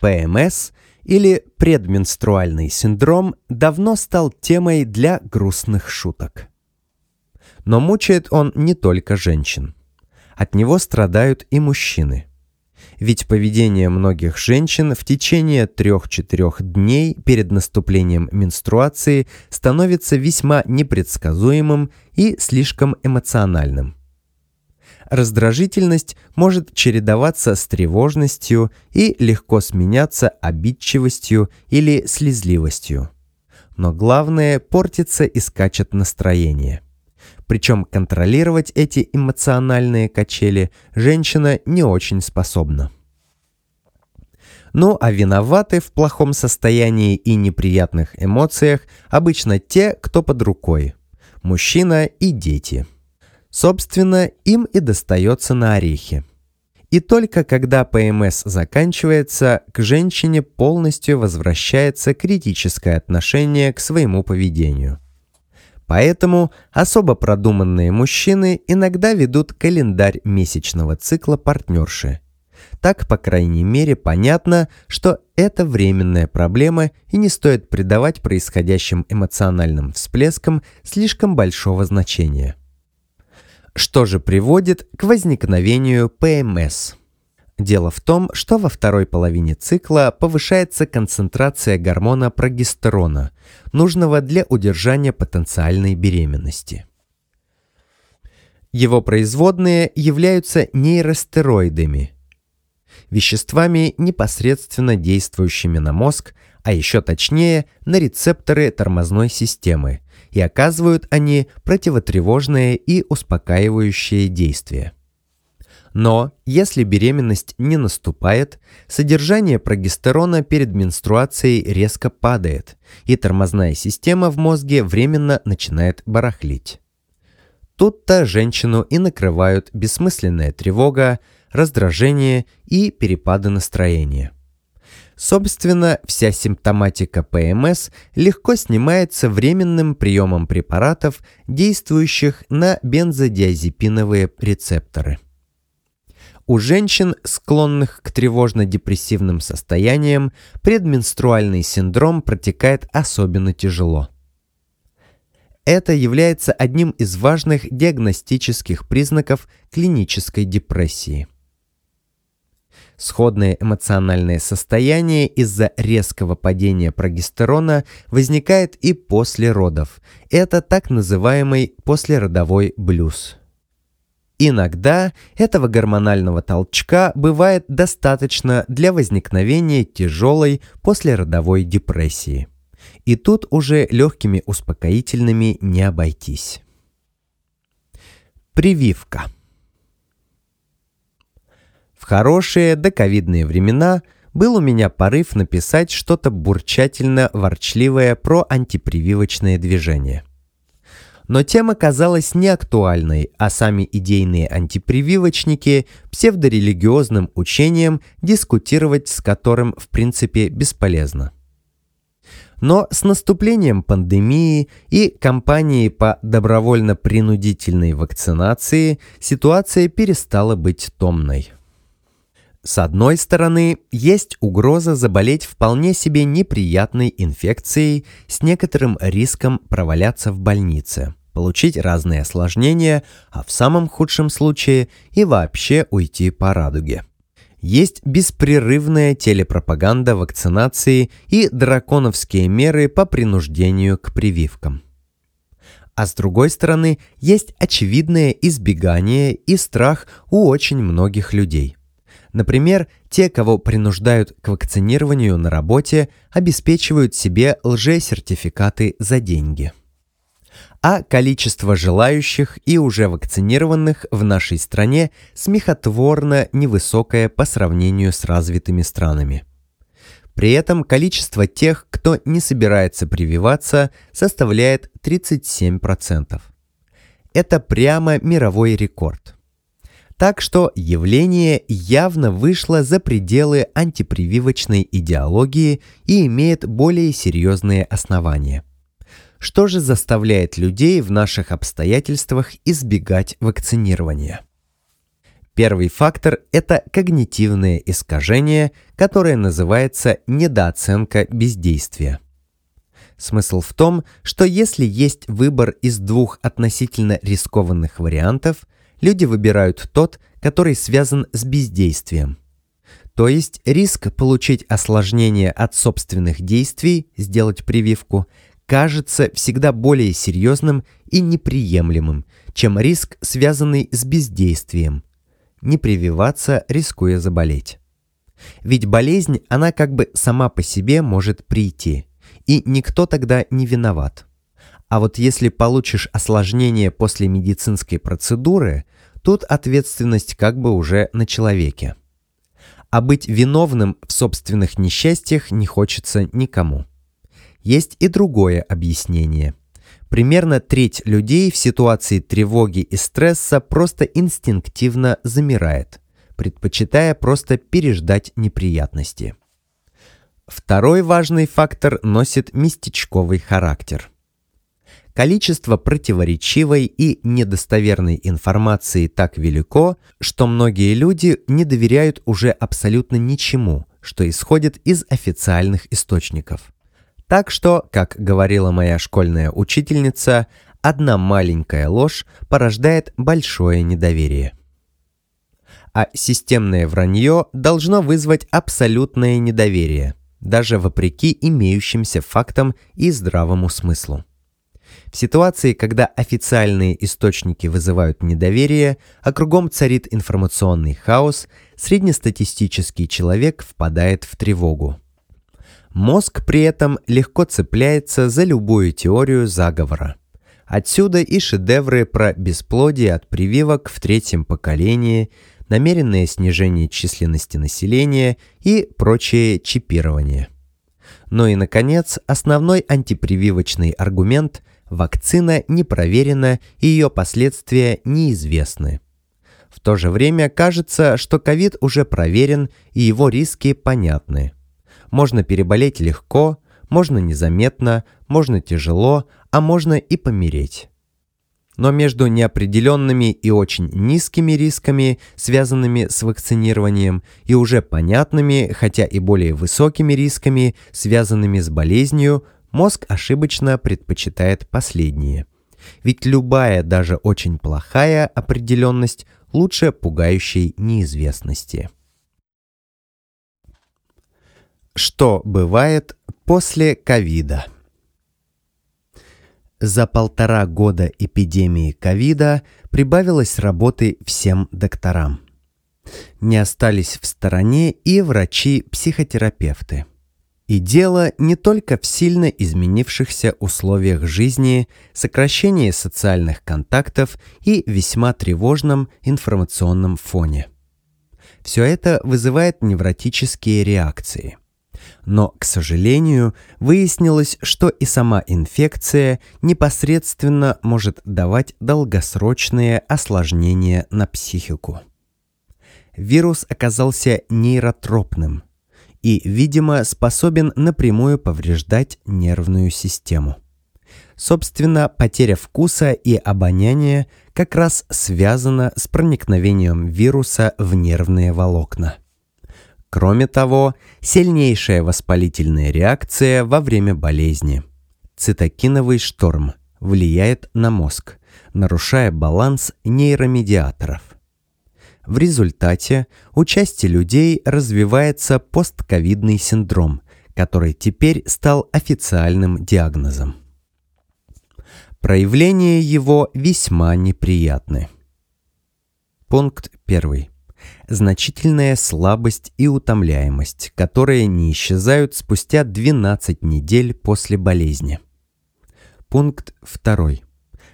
ПМС или предменструальный синдром давно стал темой для грустных шуток. Но мучает он не только женщин. От него страдают и мужчины. Ведь поведение многих женщин в течение 3-4 дней перед наступлением менструации становится весьма непредсказуемым и слишком эмоциональным. Раздражительность может чередоваться с тревожностью и легко сменяться обидчивостью или слезливостью. Но главное – портится и скачет настроение – причем контролировать эти эмоциональные качели женщина не очень способна. Ну а виноваты в плохом состоянии и неприятных эмоциях обычно те, кто под рукой. Мужчина и дети. Собственно, им и достается на орехи. И только когда ПМС заканчивается, к женщине полностью возвращается критическое отношение к своему поведению – Поэтому особо продуманные мужчины иногда ведут календарь месячного цикла партнерши. Так, по крайней мере, понятно, что это временная проблема и не стоит придавать происходящим эмоциональным всплескам слишком большого значения. Что же приводит к возникновению ПМС? Дело в том, что во второй половине цикла повышается концентрация гормона прогестерона, нужного для удержания потенциальной беременности. Его производные являются нейростероидами, веществами, непосредственно действующими на мозг, а еще точнее на рецепторы тормозной системы, и оказывают они противотревожное и успокаивающее действие. Но если беременность не наступает, содержание прогестерона перед менструацией резко падает, и тормозная система в мозге временно начинает барахлить. Тут-то женщину и накрывают бессмысленная тревога, раздражение и перепады настроения. Собственно, вся симптоматика ПМС легко снимается временным приемом препаратов, действующих на бензодиазепиновые рецепторы. У женщин, склонных к тревожно-депрессивным состояниям, предменструальный синдром протекает особенно тяжело. Это является одним из важных диагностических признаков клинической депрессии. Сходное эмоциональное состояние из-за резкого падения прогестерона возникает и после родов. Это так называемый послеродовой блюз. Иногда этого гормонального толчка бывает достаточно для возникновения тяжелой послеродовой депрессии. И тут уже легкими успокоительными не обойтись. Прививка. В хорошие доковидные времена был у меня порыв написать что-то бурчательно-ворчливое про антипрививочное движение – но тема казалась неактуальной, а сами идейные антипрививочники – псевдорелигиозным учением, дискутировать с которым в принципе бесполезно. Но с наступлением пандемии и кампании по добровольно-принудительной вакцинации ситуация перестала быть томной. С одной стороны, есть угроза заболеть вполне себе неприятной инфекцией с некоторым риском проваляться в больнице – получить разные осложнения, а в самом худшем случае и вообще уйти по радуге. Есть беспрерывная телепропаганда вакцинации и драконовские меры по принуждению к прививкам. А с другой стороны, есть очевидное избегание и страх у очень многих людей – Например, те, кого принуждают к вакцинированию на работе, обеспечивают себе лжесертификаты за деньги а количество желающих и уже вакцинированных в нашей стране смехотворно невысокое по сравнению с развитыми странами. При этом количество тех, кто не собирается прививаться, составляет 37%. Это прямо мировой рекорд. Так что явление явно вышло за пределы антипрививочной идеологии и имеет более серьезные основания – что же заставляет людей в наших обстоятельствах избегать вакцинирования. Первый фактор – это когнитивное искажение, которое называется недооценка бездействия. Смысл в том, что если есть выбор из двух относительно рискованных вариантов, люди выбирают тот, который связан с бездействием. То есть риск получить осложнение от собственных действий, сделать прививку – кажется всегда более серьезным и неприемлемым, чем риск, связанный с бездействием. Не прививаться, рискуя заболеть. Ведь болезнь, она как бы сама по себе может прийти, и никто тогда не виноват. А вот если получишь осложнение после медицинской процедуры, тут ответственность как бы уже на человеке. А быть виновным в собственных несчастьях не хочется никому есть и другое объяснение. Примерно треть людей в ситуации тревоги и стресса просто инстинктивно замирает, предпочитая просто переждать неприятности. Второй важный фактор носит местечковый характер. Количество противоречивой и недостоверной информации так велико, что многие люди не доверяют уже абсолютно ничему, что исходит из официальных источников. Так что, как говорила моя школьная учительница, одна маленькая ложь порождает большое недоверие. А системное вранье должно вызвать абсолютное недоверие, даже вопреки имеющимся фактам и здравому смыслу. В ситуации, когда официальные источники вызывают недоверие, а кругом царит информационный хаос, среднестатистический человек впадает в тревогу. Мозг при этом легко цепляется за любую теорию заговора. Отсюда и шедевры про бесплодие от прививок в третьем поколении, намеренное снижение численности населения и прочее чипирование. Ну и, наконец, основной антипрививочный аргумент – вакцина не проверена и ее последствия неизвестны. В то же время кажется, что ковид уже проверен и его риски понятны – можно переболеть легко, можно незаметно, можно тяжело, а можно и помереть. Но между неопределенными и очень низкими рисками, связанными с вакцинированием, и уже понятными, хотя и более высокими рисками, связанными с болезнью, мозг ошибочно предпочитает последние. Ведь любая, даже очень плохая определенность лучше пугающей неизвестности. Что бывает после ковида? За полтора года эпидемии ковида прибавилось работы всем докторам. Не остались в стороне и врачи-психотерапевты. И дело не только в сильно изменившихся условиях жизни, сокращении социальных контактов и весьма тревожном информационном фоне. Все это вызывает невротические реакции – но, к сожалению, выяснилось, что и сама инфекция непосредственно может давать долгосрочные осложнения на психику. Вирус оказался нейротропным и, видимо, способен напрямую повреждать нервную систему. Собственно, потеря вкуса и обоняния как раз связана с проникновением вируса в нервные волокна. Кроме того, сильнейшая воспалительная реакция во время болезни. Цитокиновый шторм влияет на мозг, нарушая баланс нейромедиаторов. В результате у части людей развивается постковидный синдром, который теперь стал официальным диагнозом. Проявления его весьма неприятны. Пункт первый значительная слабость и утомляемость, которые не исчезают спустя 12 недель после болезни. Пункт 2.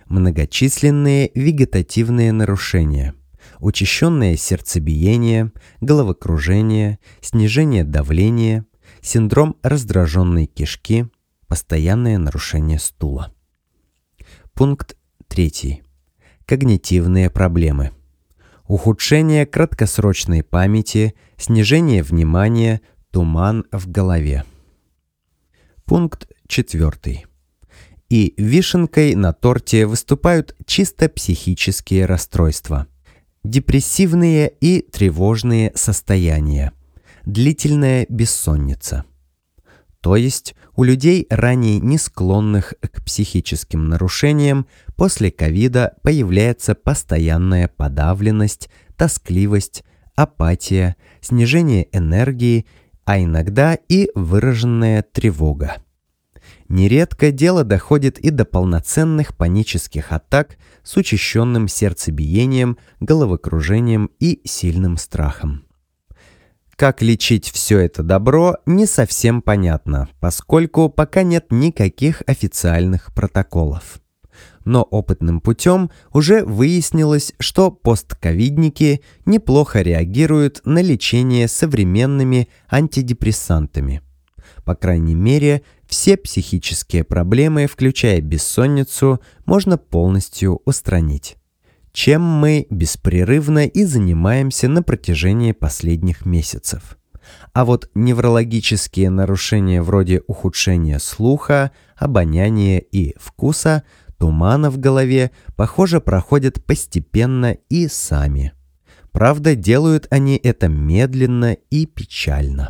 Многочисленные вегетативные нарушения. Учащенное сердцебиение, головокружение, снижение давления, синдром раздраженной кишки, постоянное нарушение стула. Пункт 3. Когнитивные проблемы – ухудшение краткосрочной памяти, снижение внимания, туман в голове. Пункт 4. И вишенкой на торте выступают чисто психические расстройства. Депрессивные и тревожные состояния. Длительная бессонница – то есть у людей, ранее не склонных к психическим нарушениям, после ковида появляется постоянная подавленность, тоскливость, апатия, снижение энергии, а иногда и выраженная тревога. Нередко дело доходит и до полноценных панических атак с учащенным сердцебиением, головокружением и сильным страхом как лечить все это добро, не совсем понятно, поскольку пока нет никаких официальных протоколов. Но опытным путем уже выяснилось, что постковидники неплохо реагируют на лечение современными антидепрессантами. По крайней мере, все психические проблемы, включая бессонницу, можно полностью устранить чем мы беспрерывно и занимаемся на протяжении последних месяцев. А вот неврологические нарушения вроде ухудшения слуха, обоняния и вкуса, тумана в голове, похоже, проходят постепенно и сами. Правда, делают они это медленно и печально.